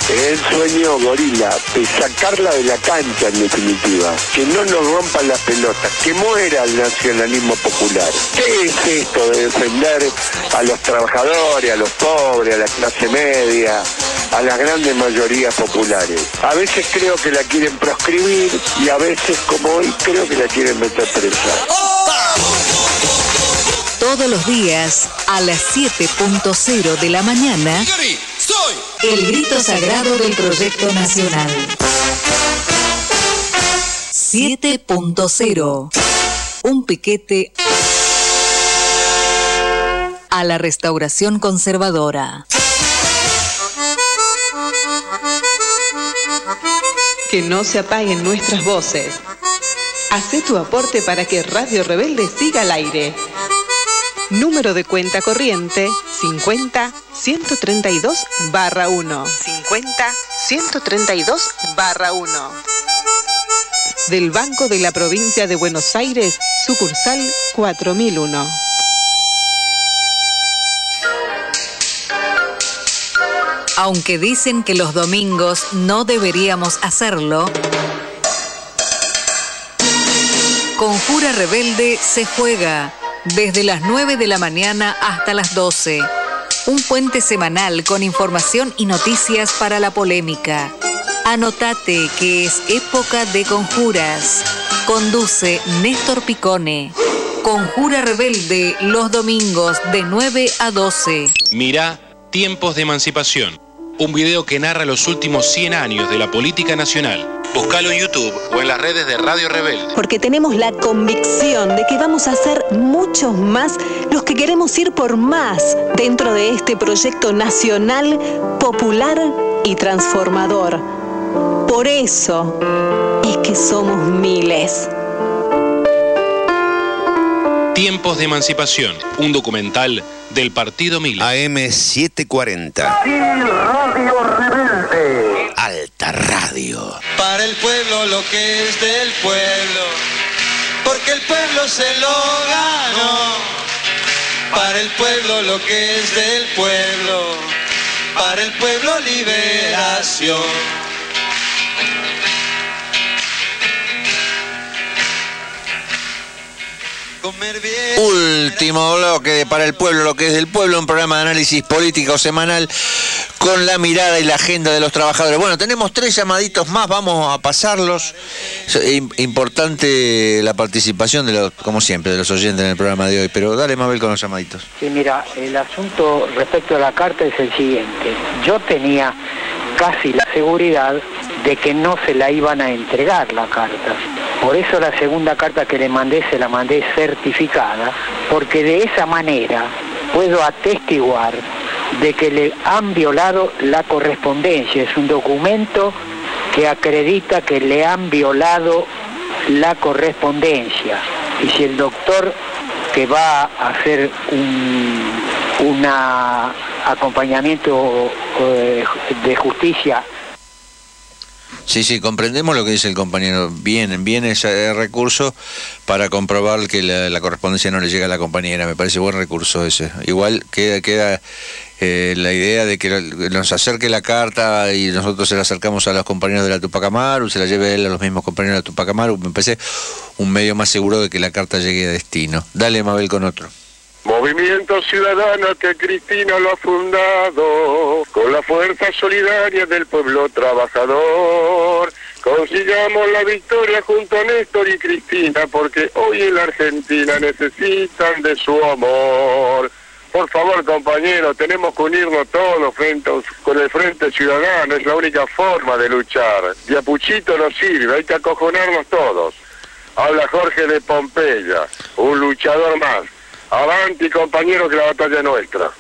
El sueño gorila, de sacarla de la cancha en definitiva, que no nos rompan las pelotas, que muera el nacionalismo popular. ¿Qué es esto de defender a los trabajadores, a los pobres, a la clase media, a las grandes mayorías populares? A veces creo que la quieren proscribir y a veces, como hoy, creo que la quieren meter presa. Todos los días a las 7.0 de la mañana el grito sagrado del proyecto nacional. 7.0. Un piquete a la restauración conservadora. Que no se apaguen nuestras voces. Hacé tu aporte para que Radio Rebelde siga al aire. Número de cuenta corriente 50 132 barra 1. 50 132 barra 1. Del Banco de la Provincia de Buenos Aires, sucursal 4001. Aunque dicen que los domingos no deberíamos hacerlo, Conjura Rebelde se juega desde las 9 de la mañana hasta las 12. Un puente semanal con información y noticias para la polémica. Anotate que es época de conjuras. Conduce Néstor Picone. Conjura Rebelde los domingos de 9 a 12. Mirá Tiempos de Emancipación, un video que narra los últimos 100 años de la política nacional. Búscalo en YouTube o en las redes de Radio Rebelde. Porque tenemos la convicción de que vamos a ser muchos más los que queremos ir por más dentro de este proyecto nacional, popular y transformador. Por eso es que somos miles. Tiempos de Emancipación, un documental del Partido Miles. AM740. Radio Rebelde. Alta Radio. Para el pueblo lo que es del pueblo, porque el pueblo se lo ganó. Para el pueblo lo que es del pueblo, para el pueblo liberación. Último bloque de Para el Pueblo, lo que es del pueblo, un programa de análisis político semanal con la mirada y la agenda de los trabajadores. Bueno, tenemos tres llamaditos más, vamos a pasarlos. Importante la participación de los, como siempre, de los oyentes en el programa de hoy, pero dale Mabel con los llamaditos. Sí, mira, el asunto respecto a la carta es el siguiente. Yo tenía casi la seguridad de que no se la iban a entregar la carta. Por eso la segunda carta que le mandé se la mandé certificada, porque de esa manera puedo atestiguar de que le han violado la correspondencia. Es un documento que acredita que le han violado la correspondencia. Y si el doctor que va a hacer un una acompañamiento eh, de justicia Sí, sí, comprendemos lo que dice el compañero. Bien, bien ese recurso para comprobar que la, correspondencia no le llega a la compañera. Me parece buen recurso ese. Igual queda, queda eh, la idea de que nos acerque la carta y nosotros se la acercamos a los compañeros de la Tupac Amaru, se la lleve él a los mismos compañeros de la Tupac Amaru. Me parece un medio más seguro de que la carta llegue a destino. Dale, Mabel, con otro. Movimiento Ciudadano que Cristina lo ha fundado, con la fuerza solidaria del pueblo trabajador. Consigamos la victoria junto a Néstor y Cristina, porque hoy en la Argentina necesitan de su amor. Por favor, compañeros, tenemos que unirnos todos frente, con el Frente Ciudadano, es la única forma de luchar. Diapuchito no sirve, hay que acojonarnos todos. Habla Jorge de Pompeya, un luchador más. Avanti, compañeros, que la batalla es nuestra.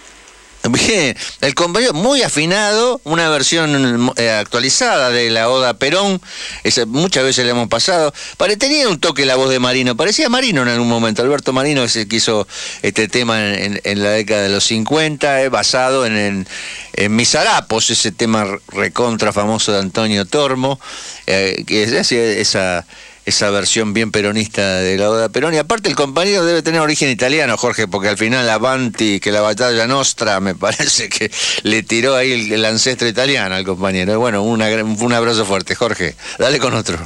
Bien, el compañero muy afinado, una versión eh, actualizada de la Oda Perón, esa, muchas veces le hemos pasado. Pare, tenía un toque la voz de Marino, parecía Marino en algún momento. Alberto Marino es el que hizo este tema en, la década de los 50, eh, basado en, en, en Mis Harapos, ese tema recontra famoso de Antonio Tormo, eh, que es- esa esa versión bien peronista de la Oda Perón. Y aparte el compañero debe tener origen italiano, Jorge, porque al final Avanti, que la batalla nostra, me parece que le tiró ahí el, ancestro italiano al compañero. Y Bueno, un abrazo fuerte, Jorge. Dale con otro.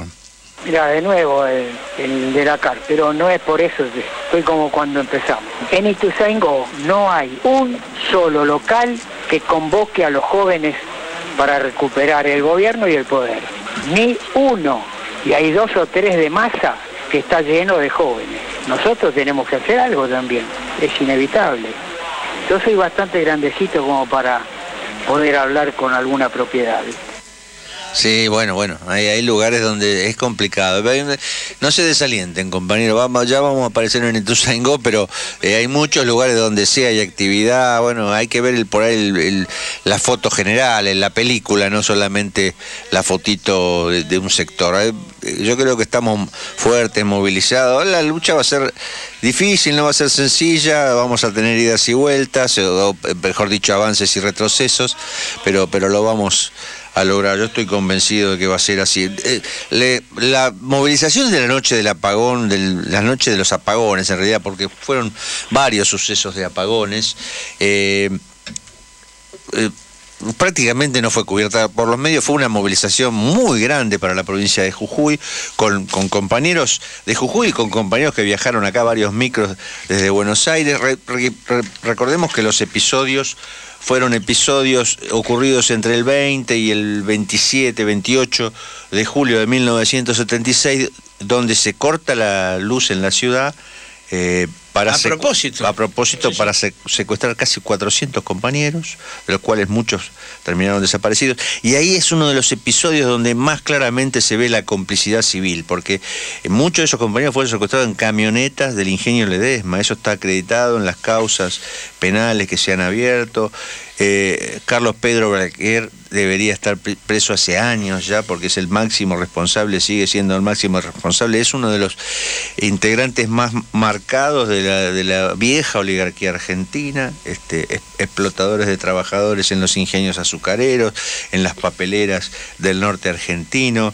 Mira, de nuevo el, el de la CAR, pero no es por eso, estoy como cuando empezamos. En Ituzaingó no hay un solo local que convoque a los jóvenes para recuperar el gobierno y el poder. Ni uno. Y hay dos o tres de masa que está lleno de jóvenes. Nosotros tenemos que hacer algo también, es inevitable. Yo soy bastante grandecito como para poder hablar con alguna propiedad. Sí, bueno, bueno, hay, lugares donde es complicado. No se desalienten, compañeros, vamos, ya vamos a aparecer en Ituzaingó, pero eh, hay muchos lugares donde sí hay actividad, bueno, hay que ver el, por ahí el, la foto general, en la película, no solamente la fotito de, un sector. Eh, yo creo que estamos fuertes, movilizados. La lucha va a ser difícil, no va a ser sencilla, vamos a tener idas y vueltas, o mejor dicho, avances y retrocesos, pero, pero lo vamos a lograr. Yo estoy convencido de que va a ser así. Eh, la movilización de la noche del apagón, de la noche de los apagones, en realidad, porque fueron varios sucesos de apagones, eh, eh, prácticamente no fue cubierta por los medios, fue una movilización muy grande para la provincia de Jujuy, con, compañeros de Jujuy, con compañeros que viajaron acá varios micros desde Buenos Aires. recordemos que los episodios fueron episodios ocurridos entre el 20 y el 27, 28 de julio de 1976, donde se corta la luz en la ciudad. Eh, para a propósito. A propósito, para secuestrar casi 400 compañeros, de los cuales muchos terminaron desaparecidos. Y ahí es uno de los episodios donde más claramente se ve la complicidad civil, porque muchos de esos compañeros fueron secuestrados en camionetas del ingenio Ledesma. Eso está acreditado en las causas penales que se han abierto. Eh, Carlos Pedro Braquer debería estar preso hace años ya porque es el máximo responsable, sigue siendo el máximo responsable, es uno de los integrantes más marcados de la, vieja oligarquía argentina, este, explotadores de trabajadores en los ingenios azucareros, en las papeleras del norte argentino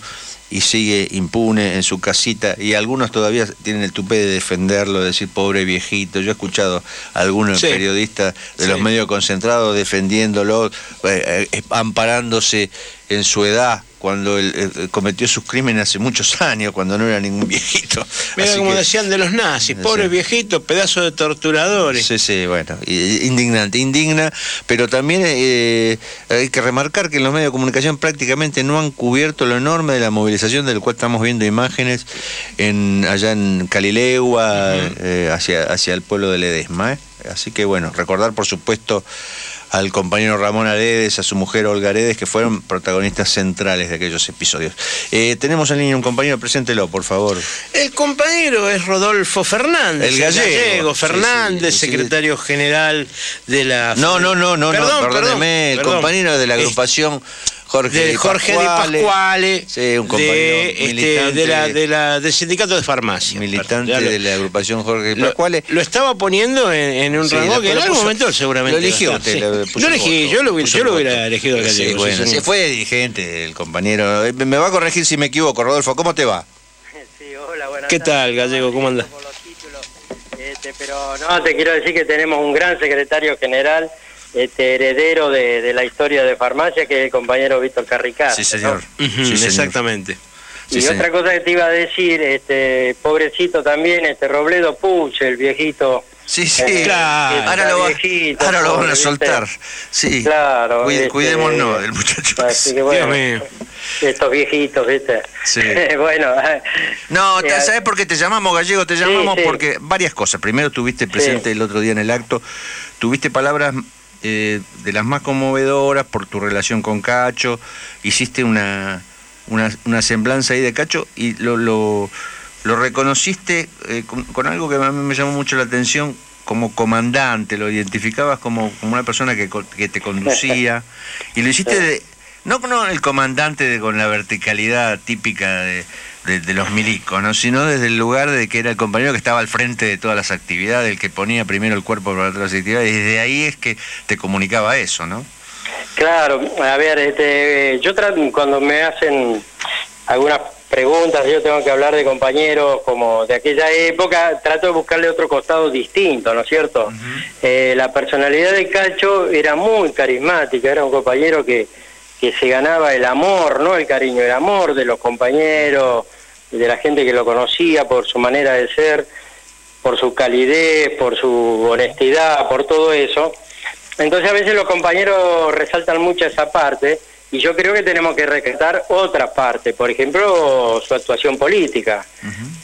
y sigue impune en su casita. Y algunos todavía tienen el tupé de defenderlo, de decir pobre viejito. Yo he escuchado a algunos periodistas de los medios concentrados defendiéndolo, eh, eh, amparándose en su edad cuando él, cometió sus crímenes hace muchos años, cuando no era ningún viejito. Mira como decían de los nazis, pobres viejitos, pedazos de torturadores. Sí, sí, bueno, indignante, indigna, pero también eh, hay que remarcar que los medios de comunicación prácticamente no han cubierto lo enorme de la movilización del cual estamos viendo imágenes en, allá en Calilegua, eh, hacia, hacia el pueblo de Ledesma. ¿eh? Así que bueno, recordar por supuesto al compañero Ramón Aredes, a su mujer Olga Aredes, que fueron protagonistas centrales de aquellos episodios. Eh, tenemos en línea un compañero, preséntelo, por favor. El compañero es Rodolfo Fernández. El gallego. Fernández, secretario general de la... No, no, no, no, no perdóneme, el compañero de la agrupación... Jorge, de Jorge Pascuale, sí, un compañero este, de, la, de la, del sindicato de farmacia. Militante de la agrupación Jorge Pascuale. Lo, estaba poniendo en, un rango que en algún momento seguramente. Lo eligió Yo elegí, yo lo, hubiera elegido gallego. bueno, sí, fue dirigente el compañero. Eh, me va a corregir si me equivoco, Rodolfo. ¿Cómo te va? Sí, hola, buenas ¿Qué tal, gallego? ¿Cómo andas? Este, pero no, te quiero decir que tenemos un gran secretario general este heredero de, la historia de farmacia, que es el compañero Víctor Carricar. Sí, señor. Exactamente. y otra cosa que te iba a decir, este pobrecito también, este Robledo Puch, el viejito. Sí, sí, eh, claro. Ahora, lo, ahora lo van a soltar. Sí. Claro. Este, cuidémonos del muchacho. Así que bueno, estos viejitos, ¿viste? Sí. bueno. No, eh, ¿sabes por qué te llamamos, Gallego? Te llamamos porque varias cosas. Primero, estuviste presente el otro día en el acto, tuviste palabras eh, de las más conmovedoras por tu relación con Cacho, hiciste una, una, semblanza ahí de Cacho y lo, lo, reconociste eh, con, algo que a mí me llamó mucho la atención como comandante, lo identificabas como, como una persona que, que te conducía y lo hiciste de, no, no el comandante de, con la verticalidad típica de de, los milicos, ¿no? sino desde el lugar de que era el compañero que estaba al frente de todas las actividades, el que ponía primero el cuerpo para todas las actividades, y desde ahí es que te comunicaba eso, ¿no? Claro, a ver, este, yo cuando me hacen algunas preguntas, yo tengo que hablar de compañeros como de aquella época, trato de buscarle otro costado distinto, ¿no es cierto? Eh, la personalidad de Cacho era muy carismática, era un compañero que, que se ganaba el amor, no el cariño, el amor de los compañeros, de la gente que lo conocía por su manera de ser, por su calidez, por su honestidad, por todo eso. Entonces a veces los compañeros resaltan mucho esa parte y yo creo que tenemos que rescatar otra parte, por ejemplo, su actuación política.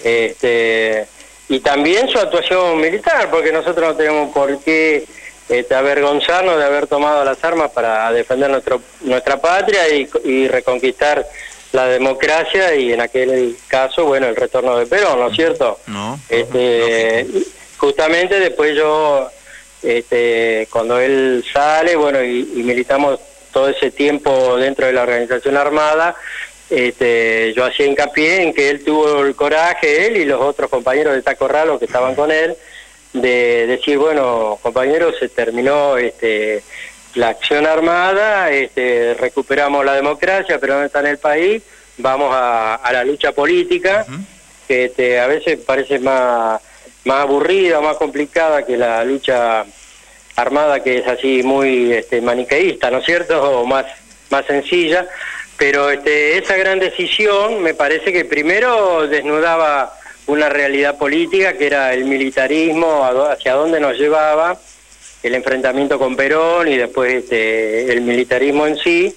este, y también su actuación militar, porque nosotros no tenemos por qué este, avergonzarnos de haber tomado las armas para defender nuestro, nuestra patria y, y reconquistar la democracia y en aquel caso, bueno, el retorno de Perón, ¿no es cierto? No. Este, justamente después yo, este, cuando él sale, bueno, y, y militamos todo ese tiempo dentro de la organización armada, este, yo hacía hincapié en que él tuvo el coraje, él y los otros compañeros de Taco Ralo que estaban con él, de decir, bueno, compañeros, se terminó este, la acción armada, este, recuperamos la democracia, pero no está en el país, vamos a, a la lucha política, que este, a veces parece más, más aburrida, más complicada que la lucha armada que es así muy este, maniqueísta, ¿no es cierto? O más, más sencilla. Pero este, esa gran decisión me parece que primero desnudaba una realidad política que era el militarismo, hacia dónde nos llevaba, el enfrentamiento con Perón y después este, el militarismo en sí,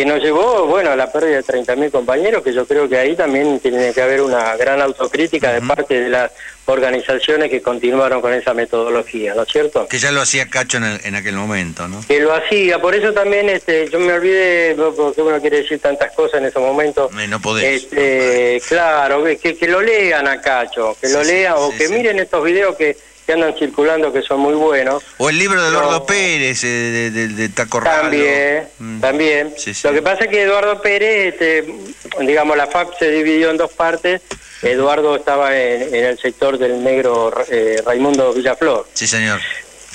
que nos llevó, bueno, a la pérdida de 30.000 compañeros, que yo creo que ahí también tiene que haber una gran autocrítica de parte de las organizaciones que continuaron con esa metodología, ¿no es cierto? Que ya lo hacía Cacho en, el- en aquel momento, ¿no? que lo hacía, por eso también este, yo me olvidé, no, porque uno quiere decir tantas cosas en ese momento. Eh, no podés. Este, claro, que, que, que lo lean a Cacho, que lo lean o que miren estos videos que, que andan circulando que son muy buenos. O el libro de Eduardo Pérez, eh, de, de- de Taco. También, también. Lo que pasa es que Eduardo Pérez, este, digamos, la FAP se dividió en dos partes. Eduardo estaba en, en el sector del negro eh, Raimundo Villaflor. Sí, señor.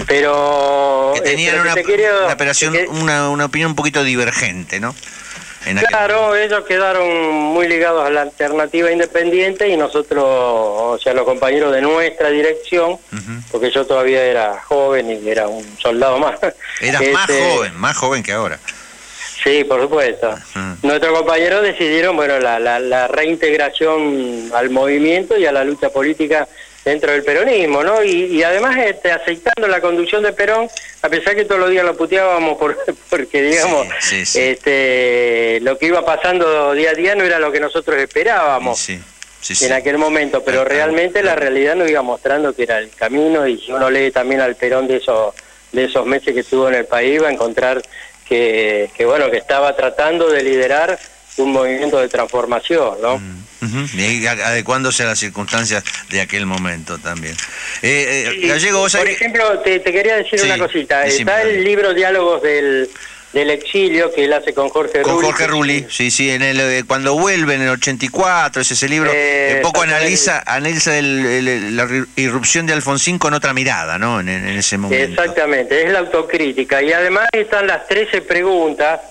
Pero... Que tenían este, lo que una, te quería- una operación- una, una opinión un poquito divergente, ¿no? En aquel- Claro, ellos quedaron muy ligados a la alternativa independiente y nosotros, o sea, los compañeros de nuestra dirección, porque yo todavía era joven y era un soldado más. Eras más Este, joven, más joven que ahora. Sí, por supuesto. Nuestros compañeros decidieron, bueno, la, la, la reintegración al movimiento y a la lucha política dentro del peronismo, ¿no? Y, y además este, aceptando la conducción de Perón, a pesar que todos los días lo puteábamos por, porque, digamos, este, lo que iba pasando día a día no era lo que nosotros esperábamos en aquel momento, pero realmente la realidad nos iba mostrando que era el camino y si uno lee también al Perón de esos, de esos meses que estuvo en el país, va a encontrar que, que bueno, que estaba tratando de liderar un movimiento de transformación, ¿no? Ujú, Y a- adecuándose a las circunstancias de aquel momento también. Eh, eh, Y, Gallego, vos por ejemplo, te, te quería decir Sí, una cosita. Está el libro Diálogos del, del Exilio que él hace con Jorge Con Rulli. Jorge Rulli, sí, sí, en el, eh, cuando vuelve en el 84, es ese libro, Eh, un poco analiza, analiza el- el- la irrupción de Alfonsín con otra mirada, ¿no? En, en ese momento. Exactamente, es la autocrítica. Y además están las 13 preguntas,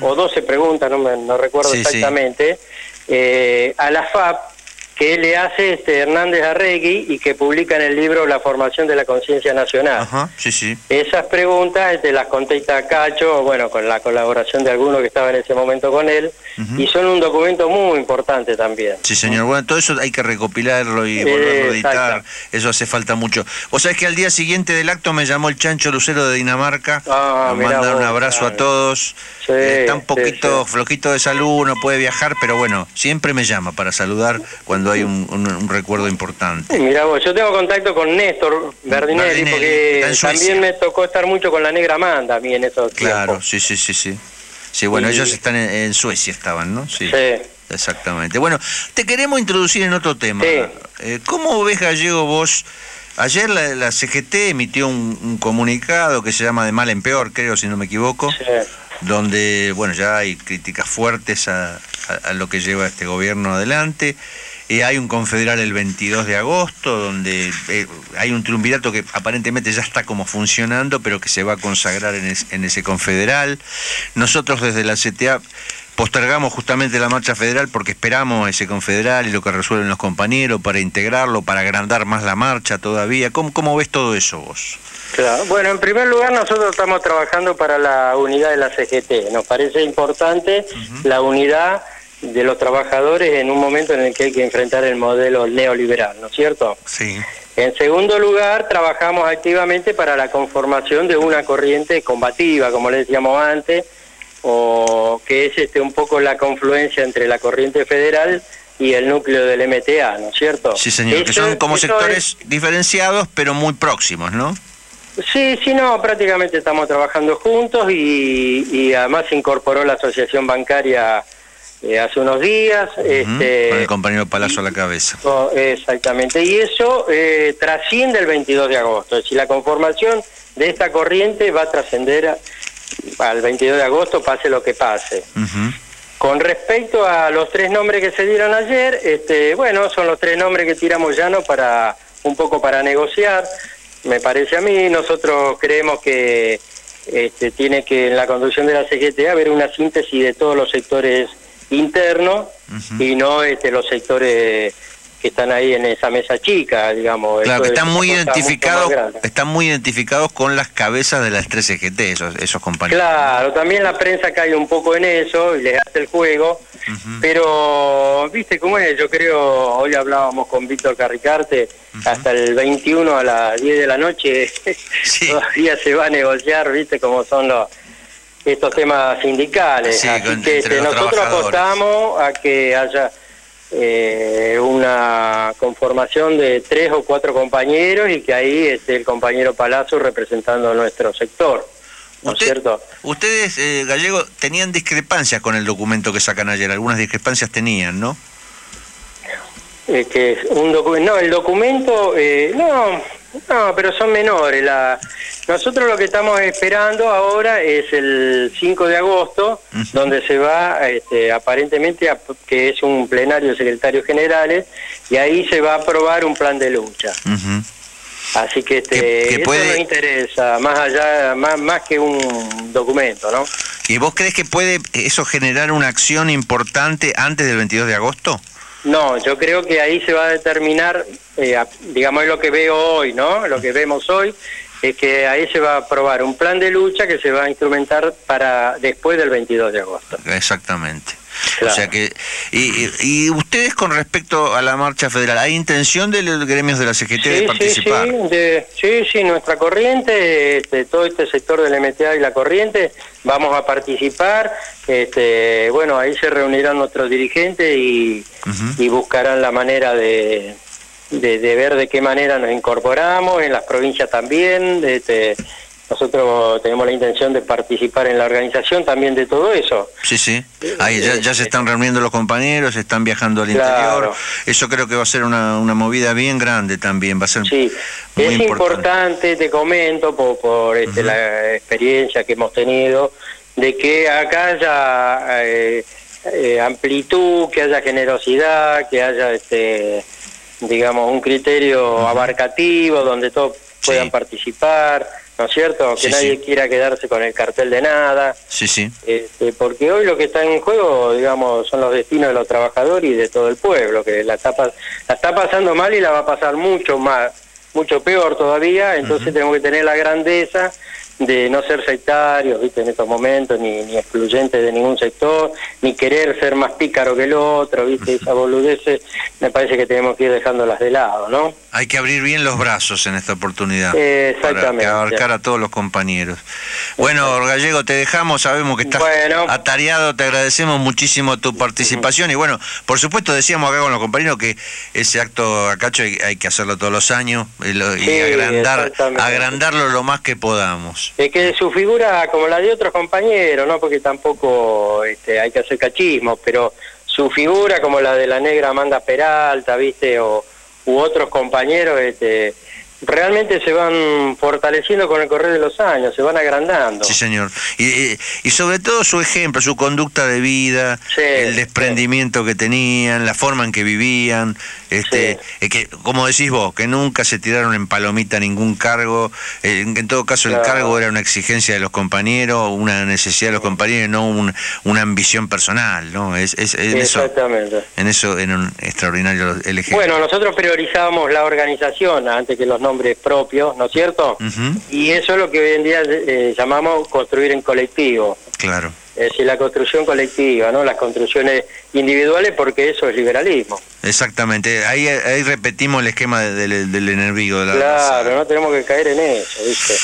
o 12 preguntas, no, me, no recuerdo Sí, sí. exactamente, eh, a la FAP que le hace este Hernández Arregui y que publica en el libro La formación de la conciencia nacional. Ajá, sí, sí. Esas preguntas este, las contesta Cacho, bueno, con la colaboración de alguno que estaba en ese momento con él, y son un documento muy importante también. Sí, señor. Bueno, todo eso hay que recopilarlo y Eh, volverlo a editar. exacto. Eso hace falta mucho. Vos sabés que al día siguiente del acto me llamó el Chancho Lucero de Dinamarca. Ah, mandan un abrazo a todos. Sí, Eh, Está un sí, poquito flojito de salud, no puede viajar, pero bueno, siempre me llama para saludar cuando hay un, un- un recuerdo importante. Mira vos, yo tengo contacto con Néstor Berdinelli, Berdinelli, porque también me tocó estar mucho con la negra Amanda a mí en esos Claro, tiempos. sí, sí, sí, sí. Sí, bueno, Y- ellos están en, en Suecia, estaban, ¿no? Sí. Sí. Exactamente. Bueno, te queremos introducir en otro tema. Eh, ¿Cómo ves, Gallego, vos? Ayer la, la CGT emitió un, un comunicado que se llama De Mal en Peor, creo, si no me equivoco, donde, bueno, ya hay críticas fuertes a, a- a lo que lleva este gobierno adelante. Eh, hay un confederal el 22 de agosto, donde eh, hay un triunvirato que aparentemente ya está como funcionando, pero que se va a consagrar en, es- en ese confederal. Nosotros desde la CTA postergamos justamente la marcha federal porque esperamos ese confederal y lo que resuelven los compañeros para integrarlo, para agrandar más la marcha todavía. ¿Cómo, cómo ves todo eso vos? Claro. Bueno, en primer lugar nosotros estamos trabajando para la unidad de la CGT. Nos parece importante la unidad de los trabajadores en un momento en el que hay que enfrentar el modelo neoliberal, ¿no es cierto? Sí. En segundo lugar, trabajamos activamente para la conformación de una corriente combativa, como le decíamos antes, o que es este un poco la confluencia entre la corriente federal y el núcleo del MTA, ¿no es cierto? Sí, señor, que son como sectores diferenciados pero muy próximos, ¿no? Sí, sí, no, prácticamente estamos trabajando juntos y, y además se incorporó la asociación bancaria eh, hace unos días. este, Con el compañero Palazzo a la cabeza. Oh, exactamente, y eso eh, trasciende el 22 de agosto, es decir, la conformación de esta corriente va a trascender al 22 de agosto, pase lo que pase. Con respecto a los tres nombres que se dieron ayer, este, bueno, son los tres nombres que tiramos llano para un poco para negociar, me parece a mí. Nosotros creemos que este, tiene que en la conducción de la CGT haber una síntesis de todos los sectores internos y no este, los sectores que están ahí en esa mesa chica, digamos. Claro, que están muy identificados, están muy identificados con las cabezas de las tres EGT, esos, esos compañeros. Claro, también la prensa cae un poco en eso y les hace el juego, pero viste cómo es, yo creo, hoy hablábamos con Víctor Carricarte, hasta el 21 a las 10 de la noche todavía se va a negociar, viste cómo son los estos temas sindicales. Sí, Así con- que este, los nosotros apostamos a que haya eh, una conformación de tres o cuatro compañeros y que ahí esté el compañero Palazzo representando a nuestro sector. ¿No es cierto? Ustedes, eh, Gallego, tenían discrepancias con el documento que sacan ayer, algunas discrepancias tenían, ¿no? Eh, que es un documento, no, el documento, eh, no, no, pero son menores. La, nosotros lo que estamos esperando ahora es el 5 de agosto, donde se va, este, aparentemente, a- que es un plenario de secretarios generales, y ahí se va a aprobar un plan de lucha. Así que, este, Que- que eso puede- nos interesa, más allá, más, más que un documento, ¿no? ¿Y vos crees que puede eso generar una acción importante antes del 22 de agosto? No, yo creo que ahí se va a determinar, eh, digamos, lo que veo hoy, ¿no? Lo que vemos hoy es que ahí se va a aprobar un plan de lucha que se va a instrumentar para después del 22 de agosto. Exactamente. O sea que y, y- y ustedes con respecto a la marcha federal, ¿hay intención de los gremios de la CGT de Sí, sí, participar? sí, de- sí, sí, nuestra corriente, este, todo este sector del MTA y la corriente, vamos a participar. Este, bueno, ahí se reunirán nuestros dirigentes y, y buscarán la manera de, de, de ver de qué manera nos incorporamos, en las provincias también. Este, nosotros tenemos la intención de participar en la organización también de todo eso. Sí, sí. Ahí ya, ya se están reuniendo los compañeros, están viajando al Claro. interior. Eso creo que va a ser una, una movida bien grande también. Va a ser muy Es importante. importante, te comento, por, por, este, la experiencia que hemos tenido, de que acá haya eh, eh, amplitud, que haya generosidad, que haya, este, digamos, un criterio abarcativo donde todos puedan participar, ¿no es cierto? Que Sí, nadie sí. quiera quedarse con el cartel de nada. Sí, sí. Este, porque hoy lo que está en juego, digamos, son los destinos de los trabajadores y de todo el pueblo, que la está, la está pasando mal y la va a pasar mucho más, mucho peor todavía, entonces tenemos que tener la grandeza de no ser sectarios, viste, en estos momentos, ni, ni excluyentes de ningún sector, ni querer ser más pícaro que el otro, viste, esas boludeces, me parece que tenemos que ir dejándolas de lado, ¿no? Hay que abrir bien los brazos en esta oportunidad. Eh, Para exactamente. que abarcar a todos los compañeros. Bueno, Gallego, te dejamos, sabemos que estás atareado, te agradecemos muchísimo tu participación y bueno, por supuesto decíamos acá con los compañeros que ese acto acacho hay, hay que hacerlo todos los años y, lo- y agrandar, agrandarlo lo más que podamos. Es que su figura, como la de otros compañeros, no porque tampoco este, hay que hacer cachismo, pero su figura, como la de la negra Amanda Peralta, ¿viste? O, u otros compañeros, este, realmente se van fortaleciendo con el correr de los años, se van agrandando. Sí, señor. Y, y- sobre todo su ejemplo, su conducta de vida, el desprendimiento que tenían, la forma en que vivían, este, eh, que como decís vos, que nunca se tiraron en palomita ningún cargo, eh, en, en todo caso el cargo era una exigencia de los compañeros, una necesidad de los compañeros, no un- una ambición personal, ¿no? Es, es- en eso, Exactamente. en eso en un extraordinario el. Bueno, nosotros priorizábamos la organización antes que los nombres propios, ¿no es cierto? Y eso es lo que hoy en día eh, llamamos construir en colectivo. claro. Es decir, la construcción colectiva, ¿no? Las construcciones individuales, porque eso es liberalismo. Exactamente, ahí, ahí repetimos el esquema de- del, del enemigo de la Claro, no tenemos que caer en eso, ¿viste?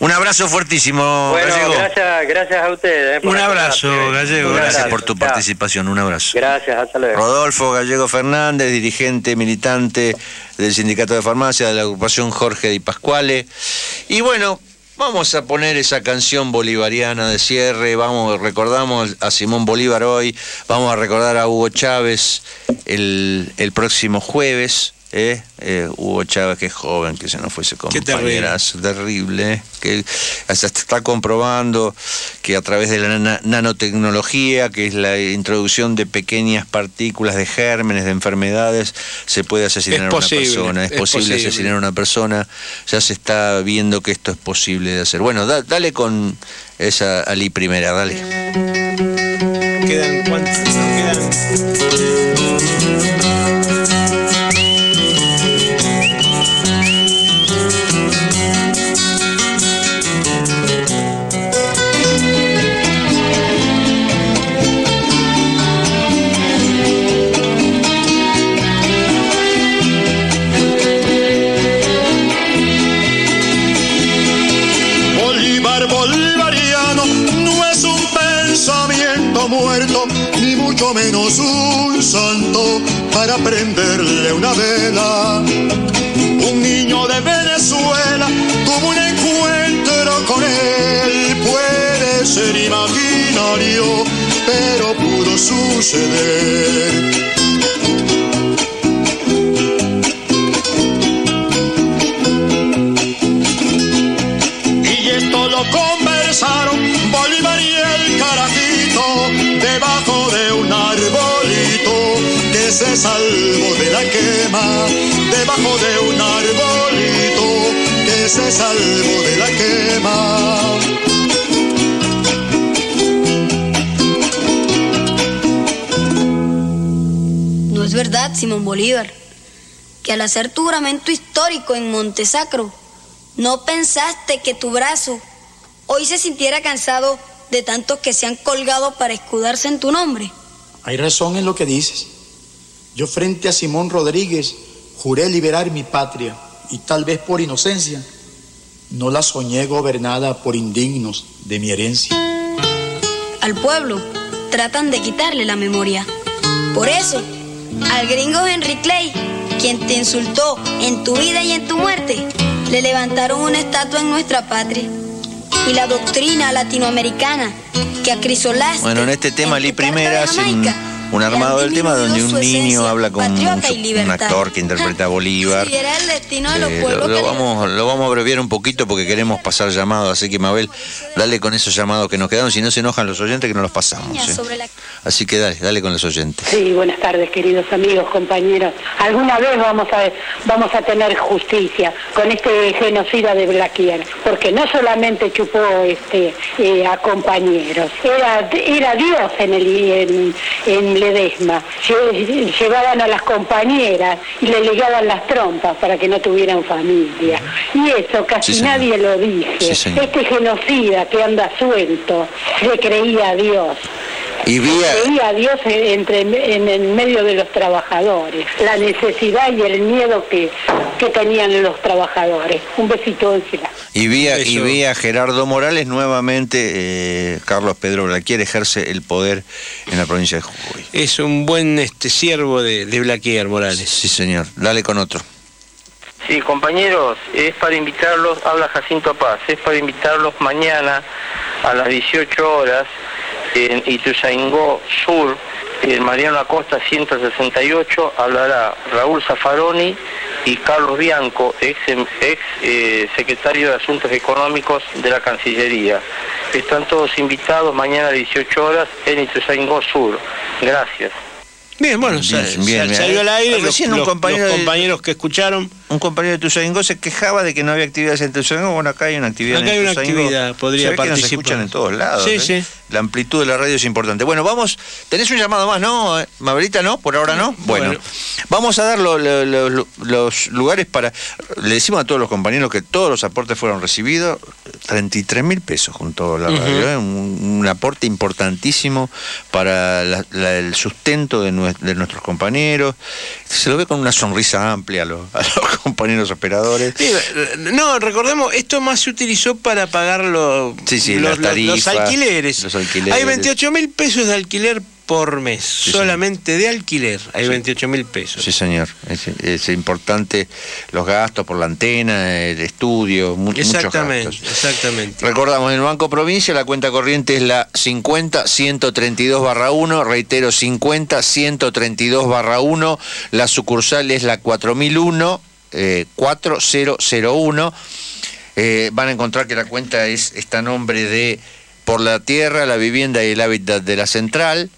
Un abrazo fuertísimo, Bueno, Gallego. gracias, gracias a ustedes. eh, Un abrazo, Gallego. Un Gracias abrazo, por tu chao. participación. Un abrazo. Gracias, hasta luego. Rodolfo Gallego Fernández, dirigente militante del Sindicato de Farmacia de la agrupación Jorge Di Pascuale. Y bueno, vamos a poner esa canción bolivariana de cierre, vamos, recordamos a Simón Bolívar hoy, vamos a recordar a Hugo Chávez el, el próximo jueves. ¿Eh? Eh, Hugo Chávez, que es joven, que se nos fuese compañeras, terrible, que hasta está comprobando que a través de la na- nanotecnología, que es la introducción de pequeñas partículas de gérmenes, de enfermedades, se puede asesinar Es a una persona, es, es posible, posible. asesinar a una persona, ya se está viendo que esto es posible de hacer. Bueno, da- dale con esa Ali primera, dale. Quedan cuántos, quedan. Un santo para prenderle una vela. Un niño de Venezuela tuvo un encuentro con él, puede ser imaginario, pero pudo suceder. Se salvó de la quema. Debajo de un arbolito que se salvó de la quema. No es verdad, Simón Bolívar, que al hacer tu juramento histórico en Montesacro, no pensaste que tu brazo hoy se sintiera cansado de tantos que se han colgado para escudarse en tu nombre. Hay razón en lo que dices. Yo frente a Simón Rodríguez juré liberar mi patria y tal vez por inocencia no la soñé gobernada por indignos de mi herencia. Al pueblo tratan de quitarle la memoria. Por eso, al gringo Henry Clay, quien te insultó en tu vida y en tu muerte, le levantaron una estatua en nuestra patria. Y la doctrina latinoamericana que acrisolaste Bueno, en este tema de Primera Jamaica, un armado del tema donde un niño habla con un, actor que interpreta a Bolívar. Si era el destino de los Eh, pueblos lo, vamos, lo vamos a abreviar un poquito porque queremos pasar llamados, así que Mabel, dale con esos llamados que nos quedaron, si no se enojan los oyentes que no los pasamos. ¿eh? Así que dale, dale con los oyentes. Sí, buenas tardes, queridos amigos, compañeros. Alguna vez vamos a vamos a tener justicia con este genocida de Blaquier, porque no solamente chupó este eh, a compañeros, era era Dios en el en, en Ledesma. Lle- Llevaban a las compañeras y le ligaban las trompas para que no tuvieran familia. Y eso casi Sí, nadie lo dice. Sí, este genocida que anda suelto le creía a Dios. Y vía, Veía a Dios en- entre, en el medio de los trabajadores, la necesidad y el miedo que, que tenían los trabajadores. Un besito, Ángela. y vía, y vía Gerardo Morales, nuevamente eh, Carlos Pedro Blaquier ejerce el poder en la provincia de Jujuy. Es un buen este siervo de, de Blaquier Morales. Sí, señor. Dale con otro. Sí, compañeros, es para invitarlos, habla Jacinto Paz, es para invitarlos mañana a las 18 horas en Ituzaingó Sur, en Mariano Acosta 168, hablará Raúl Zaffaroni y Carlos Bianco, ex, ex eh, secretario de Asuntos Económicos de la Cancillería. Están todos invitados mañana a 18 horas en Ituzaingó Sur. Gracias. Bien, bueno, Bien, sa- bien, sa- bien. salió al aire. Los, Recién un los- compañero los del- compañeros que escucharon. Un compañero de Tuzaingó se quejaba de que no había actividades en Tuzaingó. Bueno, acá hay una actividad Acá en hay una actividad, podría Se ve que nos participar. escuchan en todos lados. Sí, ¿eh? sí. La amplitud de la radio es importante. Bueno, vamos. ¿Tenés un llamado más, no? Mabelita, ¿no? Por ahora no. Bueno, Bueno. vamos a dar lo- lo- lo- los lugares para. Le decimos a todos los compañeros que todos los aportes fueron recibidos. 33 mil pesos junto a la radio. ¿eh? Un, un aporte importantísimo para la- la- el sustento de, nue- de nuestros compañeros. Se lo ve con una sonrisa amplia a los, a los compañeros operadores. Sí, no, recordemos, esto más se utilizó para pagar los, Sí, sí, los, las tarifas, los alquileres. los. Hay 28 mil pesos de alquiler por mes, solamente de alquiler hay 28 mil pesos. Sí, señor. Es, es importante los gastos por la antena, el estudio, mu- muchos Exactamente, gastos. exactamente. Recordamos, en el Banco Provincia la cuenta corriente es la 50-132-1, reitero, 50-132-1, la sucursal es la 4001, eh, 4001. Eh, van a encontrar que la cuenta es, está nombre de Por la Tierra, la Vivienda y el Hábitat de la Central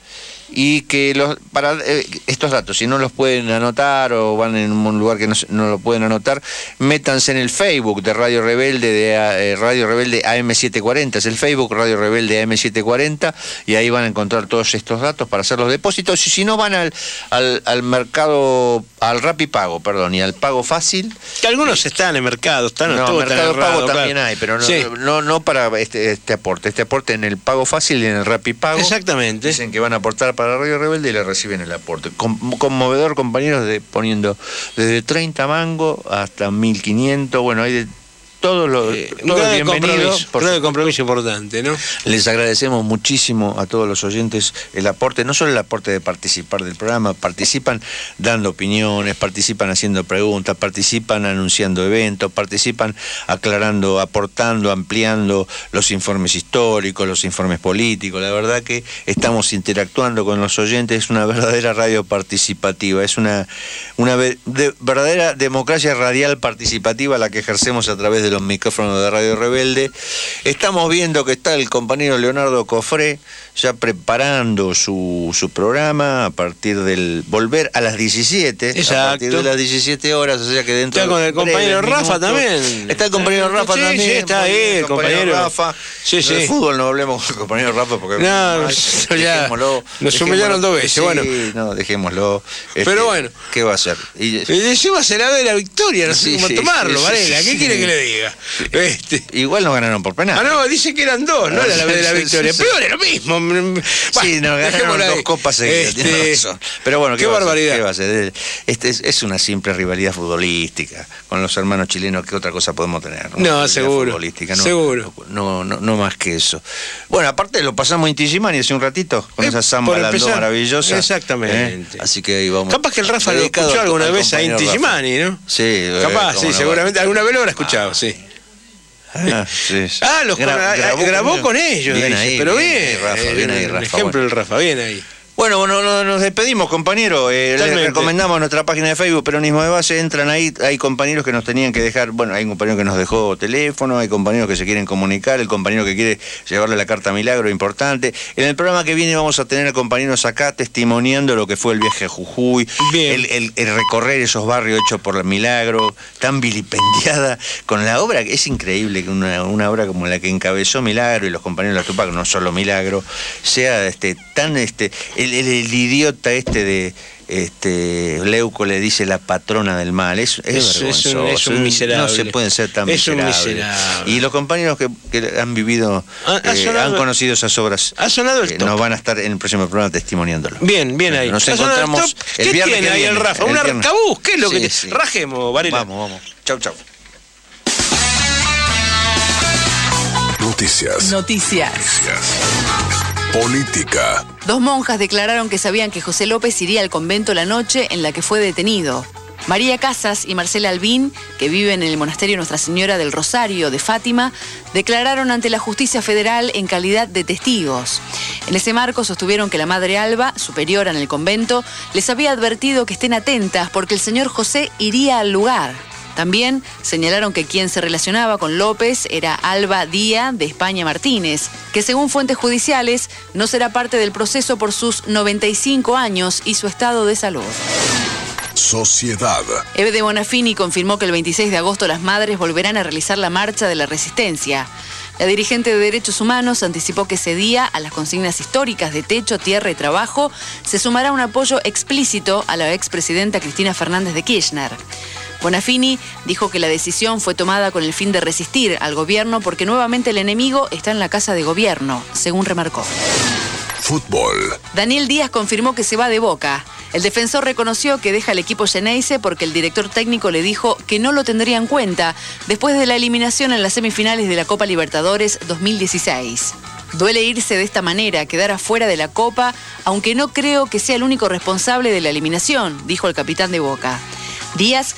y que los para eh, estos datos si no los pueden anotar o van en un lugar que no, no lo pueden anotar métanse en el Facebook de Radio Rebelde de eh, Radio Rebelde AM740 es el Facebook Radio Rebelde AM740 y ahí van a encontrar todos estos datos para hacer los depósitos y si no van al, al, al mercado al Rapipago perdón y al pago fácil Que algunos están en mercado, están no, todos están Mercado errados, Pago también hay, pero no, Sí. no, no para este, este aporte. Este aporte en el Pago Fácil y en el Rapipago. Exactamente. Dicen que van a aportar para Radio Rebelde y le reciben el aporte. Con- conmovedor, compañeros, de poniendo desde 30 mango hasta 1500. Bueno, hay de todos los Eh, grado de bienvenidos. por grado de compromiso importante, ¿no? les agradecemos muchísimo a todos los oyentes el aporte, no solo el aporte de participar del programa, participan dando opiniones, participan haciendo preguntas, participan anunciando eventos, participan aclarando, aportando, ampliando los informes históricos, los informes políticos. La verdad que estamos interactuando con los oyentes, es una verdadera radio participativa, es una, una ve- de- verdadera democracia radial participativa la que ejercemos a través de los micrófonos de Radio Rebelde. Estamos viendo que está el compañero Leonardo Cofré ya preparando su, su programa a partir del volver a las 17, a Exacto. partir de las 17 horas, o sea que dentro Está con el compañero Rafa minutos- también. Está el compañero Rafa Sí, también. sí, está ahí, el compañero. Rafa. Sí, sí. De fútbol no hablemos con el compañero Rafa porque No, ya dejémoslo, nos humillaron dos veces, Sí, bueno. no, dejémoslo. Este, Pero bueno. ¿Qué va a hacer? Y- Y encima será de la victoria, no sé cómo tomarlo, Varela. ¿Qué quiere que le diga? Este. Igual nos ganaron por penal. Ah, no, dice que eran dos, no era la vez de la victoria. Peor es lo mismo. Sí, nos ganaron dos copas seguidas, Este. Pero bueno, ¿qué, qué barbaridad. Este es, es una simple rivalidad futbolística con los hermanos chilenos. ¿Qué otra cosa podemos tener? Una No, seguro, futbolística, no, seguro. No, no, no más que eso. Bueno, aparte lo pasamos Tisimani hace un ratito con Eh, esa samba landó maravillosa. Exactamente. ¿eh? Así que ahí vamos. Capaz que el Rafa lo escuchó al- alguna al vez a Inti. Gimani, ¿no? Sí, eh, Capaz, sí, no. seguramente alguna vez lo habrá escuchado, sí. Ah, sí, sí. Ah, los Gra- grabó, grabó con ellos, Bien dice, ahí, pero bien bien. ahí, Rafa, eh, bien ahí, el Rafa, ejemplo bueno. del Rafa, bien ahí. Bueno, bueno, no- nos despedimos, compañero. Eh, les recomendamos nuestra página de Facebook, Peronismo de Base. Entran ahí, hay compañeros que nos tenían que dejar. Bueno, hay un compañero que nos dejó teléfono, hay compañeros que se quieren comunicar, el compañero que quiere llevarle la carta milagro, importante. En el programa que viene vamos a tener a compañeros acá testimoniando lo que fue el viaje a Jujuy, el, el- el recorrer esos barrios hechos por el milagro, tan vilipendiada, con la obra es increíble que una, una obra como la que encabezó Milagro y los compañeros de la Tupac, no solo Milagro, sea este tan este el, el- el idiota este de este Leuco le dice la patrona del mal es, es, Es- es un- vergonzoso es un miserable. no se pueden ser tan Es un miserables miserable. y los compañeros que, que han vivido Ha- ha eh, sonado- han conocido esas obras Ha sonado el eh, top. nos van a estar en el próximo programa testimoniándolo Bien, bien ahí. nos Ha sonado el encontramos el ¿Qué viernes tiene que ahí el Rafa? ¿Un arcabuz? ¿Qué es lo que Sí, te- sí. Rajemos, Varela. vamos vamos chau chau Noticias. Noticias. Política. Dos monjas declararon que sabían que José López iría al convento la noche en la que fue detenido. María Casas y Marcela Albín, que viven en el monasterio Nuestra Señora del Rosario de Fátima, declararon ante la justicia federal en calidad de testigos. En ese marco sostuvieron que la madre Alba, superiora en el convento, les había advertido que estén atentas porque el señor José iría al lugar. También señalaron que quien se relacionaba con López era Alba Díaz de España Martínez, que según fuentes judiciales no será parte del proceso por sus 95 años y su estado de salud. Sociedad. Eve de Bonafini confirmó que el 26 de agosto las madres volverán a realizar la marcha de la resistencia. La dirigente de Derechos Humanos anticipó que ese día, a las consignas históricas de techo, tierra y trabajo, se sumará un apoyo explícito a la expresidenta Cristina Fernández de Kirchner. Bonafini dijo que la decisión fue tomada con el fin de resistir al gobierno porque nuevamente el enemigo está en la casa de gobierno, según remarcó. Fútbol. Daniel Díaz confirmó que se va de Boca. El defensor reconoció que deja el equipo Geneise porque el director técnico le dijo que no lo tendría en cuenta después de la eliminación en las semifinales de la Copa Libertadores 2016. Duele irse de esta manera, quedar afuera de la Copa, aunque no creo que sea el único responsable de la eliminación, dijo el capitán de Boca. Díaz